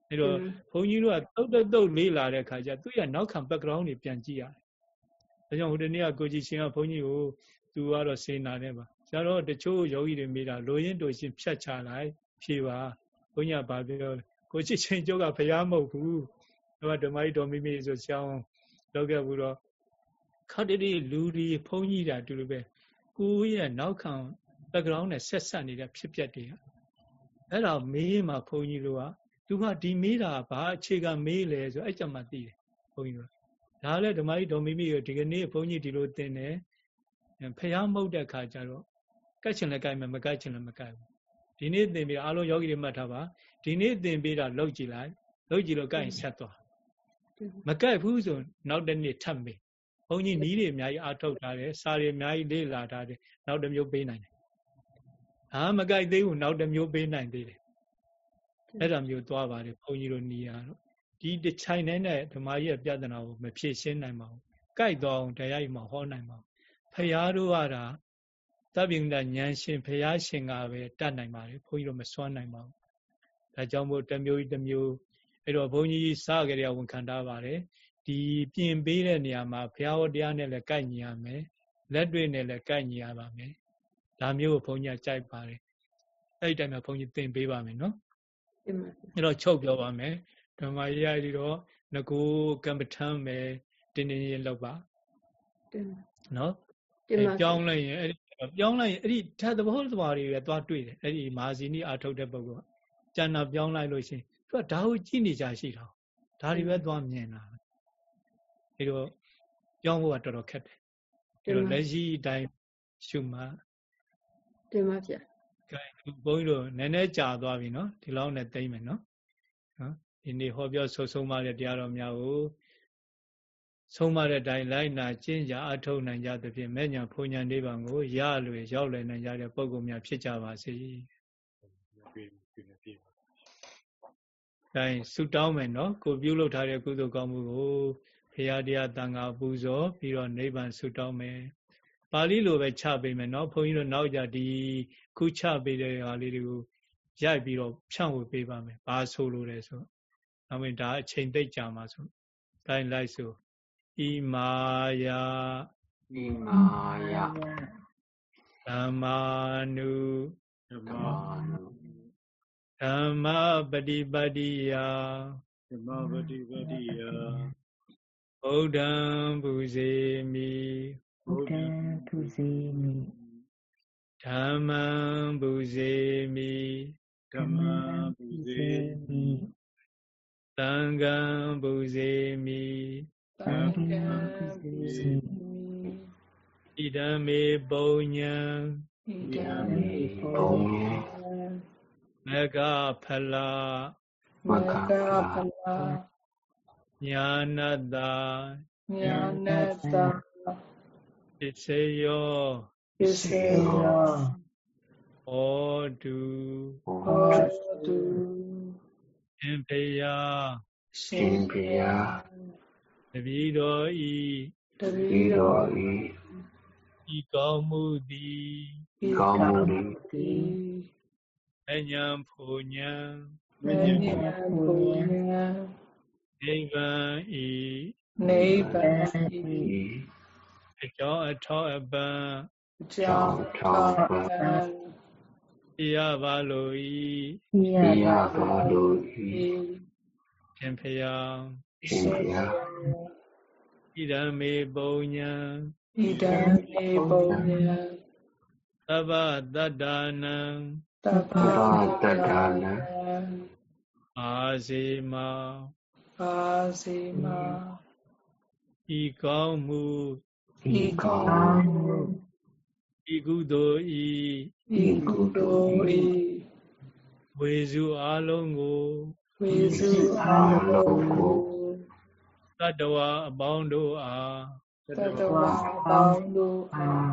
အဲ့တော့ဘုန်းကြီးတို့ကတုတ်တုတ်လေးလာတဲ့ခါကျသူ့ရဲ့နောက်ခံ background တွေပြန်ကြည့်ရတယ်ဒါကြောင့်ဟိုတနေ့ကကိုကြီးရှင်ကဘုန်းကြီးကိုသူကတော့စေနာနေပါဆရာတော်တချို့ယောဂီတွေမေးတာလိုရင်းတို့ရှင်ဖြတ်ချလိုက်ဖြေပါဘုန်းကြီးကဗာပြော ကိုကြီးရှင်ကျုပ်ကဘုရားမဟုတ်ဘူးဒါကဓမ္မကြီးတော်မိမိဆိုဆရာအောင်လောက်ခဲ့ဘူးတော့ခတ်တတိလူဒီဘုန်းကြီးတာတူလိုပဲကိုရဲ့နောက်ခံ background နဲ့ဆက်ဆက်နေတဲ့ဖြစ်ပျက်တွေကအဲ့ဒါမေးမှဘုန်းကြီးတို့ကသူကဒီမေးတာဘာအခြေခံမေးလဲဆိုအဲ့ကြမှာသိတယ်ဘုန်းကြီးတို့ဒါလည်းဓမ္မကြီးတော်မိမိကိုဒီကနေ့ဘုန်းကြီးဒီလိုသင်တယ်ဖះမဟုတ်တဲ့ခါကျတော့ကတ်ချင်လည်းကတ်မယ်မကတ်ချင်လည်းမကတ်ဘူးဒီနေ့သင်ပြီးအားလုံးယောဂီတွေမှတ်ထားပါ ဒီနေ့သင်ပြီးတာလောက်ကြည့်လိုက်လောက်ကြည့်လို့ကတ်ရင်ဆက်သွားမကတ်ဘူးဆိုနောက်တစ်နေ့ထပ်မေးဘုန်းကြီးနီးတွေအများကြီးအားထုတ်ထားတယ်စာတွေအများကြီးလေ့လာထားတယ်နောက်တစ်မျိုးပေးနိုင်တယ်ဟာမကတ်သေးဘူးနောက်တစ်မျိုးပေးနိုင်သေးတယ်အဲ့ဒါမျိုးသွားပါတယ်ဘုန်းကြီးတို့နီးရတော့ဒီတချိုင်နဲ့ဓမ္မကြီးရဲ့ပြဿနာကိုမဖြေရှင်းနိုင်ပါဘူး။ကြိုက်တော့အောင်တရားကြီးမှာဟောနိုင်ပါဘူး။ဖရာတို့ကတာသဗ္ဗညဉာဏ်ရှင်ဖရာရှင်ကပဲတတ်နိုင်ပါတယ်။ဘုန်းကြီးတို့မစွမ်းနိုင်ပါဘူး။ ဒါကြောင့်မို့တစ်မျိုးကြီးတစ်မျိုးအဲ့တော့ဘုန်းကြီးစကြရဝန်ခံထားပါတယ်။ဒီပြင်ပေးတဲ့နေရာမှာဘုရားဟောတရားနဲ့လည်းကြိုက်ညီရမယ်။လက်တွေ့နဲ့လည်းကြိုက်ညီရပါမယ်။ဒါမျိုးကိုဘုန်းကြီးကြိုက်ပါတယ်။အဲ့ဒီတိုင်းမှာဘုန်းကြီးသင်ပေးပါမယ်နော်။အဲ့တော့ချုပ်ပြောပါမယ်။ဓမ္မရရည်တော့ငကိုကမ္ပထမ်းပဲတင်းတင်းရင်လောက်ပါနော်ပြောင်းလိုက်ရင်အဲ့ဒီပြောင်းလိုက်ရင်အဲ့ဒီဓာတ်သဘောသဘာဝတွေပဲသွားတွေ့တယ်အဲ့ဒီမာဇီနီအာထုတ်တဲ့ပုဂ္ဂိုလ် ကကျန်တာပြောင်းလိုက်လို့ရှိရင်သူကဒါကိုကြည့်နေကြရှိတာဒါတွေပဲသွားမြင်တာအဲ့တော့ပြောင်းဖို့ကတော်တော်ခက်တယ်အဲ့တော့လက်ရှိအတိုင်းရှုမှတင်ပါဗျာကဲဘုန်းကြီးတို့နည်းနည်းကြာသွားပြီနော်ဒီလောက်နဲ့သိမ့်မယ်နော်နော်ဒီနေ့ဟောပြောဆုဆုံးမတဲ့တရားတော်များကိုဆုံးမတဲ့အတိုင်းလိုက်နာကျင့်ကြအထောက်နိုင်ကြသဖြင့်မဲ့ညာဖုန်ညာနိဗ္ဗာန်ကိုရလွယ်ရောက်လည်နိုင်ကြတဲ့ပုဂ္ဂိုလ်များဖြစ်ကြပါစေ။ တိုင်းဆုတောင်းမယ်နော်ကိုပြုလုပ်ထားတဲ့ကုသိုလ်ကောင်းမှုကိုဖရာတရားတန်ခါပူဇော်ပြီးတော့နိဗ္ဗာန်ဆုတောင်းမယ်။ပါဠိလိုပဲချပေးမယ်နော်ဘုန်းကြီးတို့နောက်ကြဒီခုချပေးတဲ့ဟာလေးတွေကိုရိုက်ပြီးတော့ဖြန့်ဝေပေးပါမယ်။ဘာဆိုလိုလဲဆိုနောက်ဝင်ဒါအချိန်သိကြမှာဆိုတိုင်းလိုက်ဆိုဣမာယဣမာယသမ္မာနုသမ္မာနု ဓမ္မပฏิပတ္တိယဓမ္မပฏิပတ္တိယဗုဒ္ဓံပူဇေမိဘုဒ္ဓံပုဇေမိဓမ္မံပုဇေမိဓမ္မံပုဇေမိသံဃံပုဇေမိသံဃံပုဇေမိဣဒံမေပုံညံဣဒံမေပုံညံ မကဖလာမကဖလာညာနတ္တညာနတ္တပစ္စယောပစ္စယောဟောတုဟောတုရှင်ဖယရှင်ဖယတပည့်တော်ဤတပည့်တော်ဤဤကောင်းမှုသည်ဤကောင်းမှုသည် အညာဖို့ညာမဉ္ဇဉ်ဖို့ညာနိဗ္ဗာန်ဤနိဗ္ဗာန်ဤအကြောင်းအထောက်အပံ့အကြောင်းအထောက်အပံ့ပြရပါလို၏ပြရပါလို၏ရှင်ဖျားရှင်ဖျားဣဒံမေပုံညာဣဒံမေပုံညာသဗ္ဗတတ္တနံ သဗ္ဗတတ္တနံအာစေမအာစေမဤကောင်းမှုဤကောင်းမှုဤကုသိုလ်ဤဤကုသိုလ်ဤဝေစုအလုံးကိုဝေစုအလုံးကိုတတဝအပေါင်းတို့အားတတဝအပေါင်းတို့အား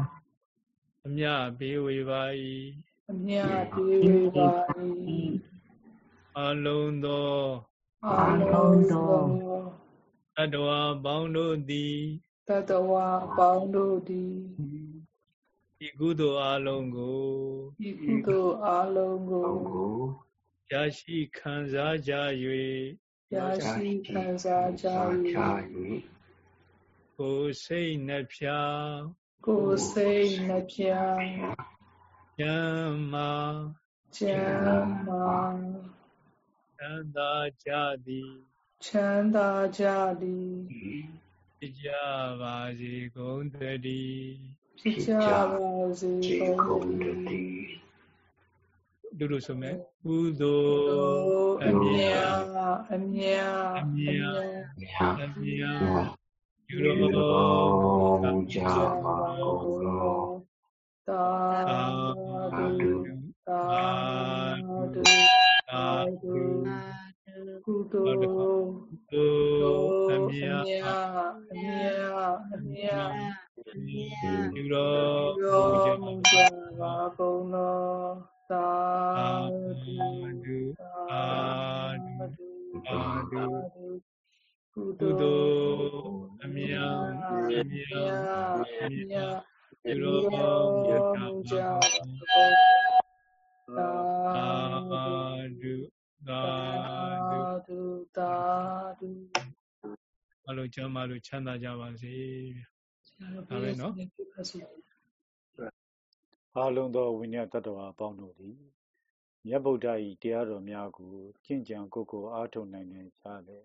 အမြဘေးဝေပါ၏ အမြဘေးဝေပါ၏အလုံးသောအလုံးသောတတဝပေါင်းတို့သည်တတဝပေါင်းတို့သည်ဤကုသိုလ်အလုံးကိုဤကုသိုလ်အလုံးကိုရရှိခံစားကြ၍ရရှိခံစားကြ၍ကိုယ်စိတ်နှဖျားကိုယ်စိတ်နှဖျား ကျမ်းမာကျမ်းမာချမ်းသာကြသည်ချမ်းသာကြသည်ဖြစ်ကြပါစေကုန်တည်းဖြစ်ကြပါစေကုန်တည်းလူလူဆိုမဲ့ကုသိုလ်အမြတ်အမြတ်အမြတ်အမြတ်ယူတော်ကြပါကုန်လောသာ ဓုသာဓုသာဓုကုသိုလ်ကုသိုလ်အမြတ်အမြတ်အမြတ်ပြုတော်မူကြပါကုန်သောသာဓုသာဓုသာဓုကုသိုလ်အမြတ်အမြတ်အမြတ် ပြုတော်မူကြပါကုန်သောသာဓုသာဓုသာဓုအလိုကျမ်းမလို့ချမ်းသာကြပါစေဒါပဲနော်အားလုံးသောဝိညာဉ်တ attva အပေါင်းတို့သည်မြတ်ဗုဒ္ဓ၏တရားတော်များကိုကျင့်ကြံကိုယ်ကိုအားထုတ်နိုင်နေကြတဲ့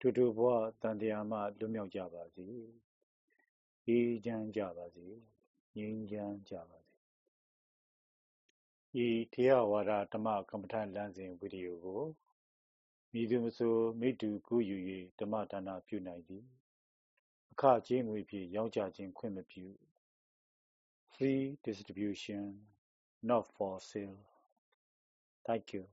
တူတူဘဝတန်တရားမှလွတ်မြောက်ကြပါစေ။ အေးချမ်းကြပါစေ။ငြိမ်းချမ်းကြပါစေဤတရားဝါဒဓမ္မကမ္မထလမ်းစဉ်ဗီဒီယိုကိုမည်သူမဆိုမိတူကူးယူ၍ဓမ္မဒါနပြုနိုင်သည်အခကြေးငွေဖြင့်ရောင်းချခြင်းခွင့်မပြု free distribution not for sale thank you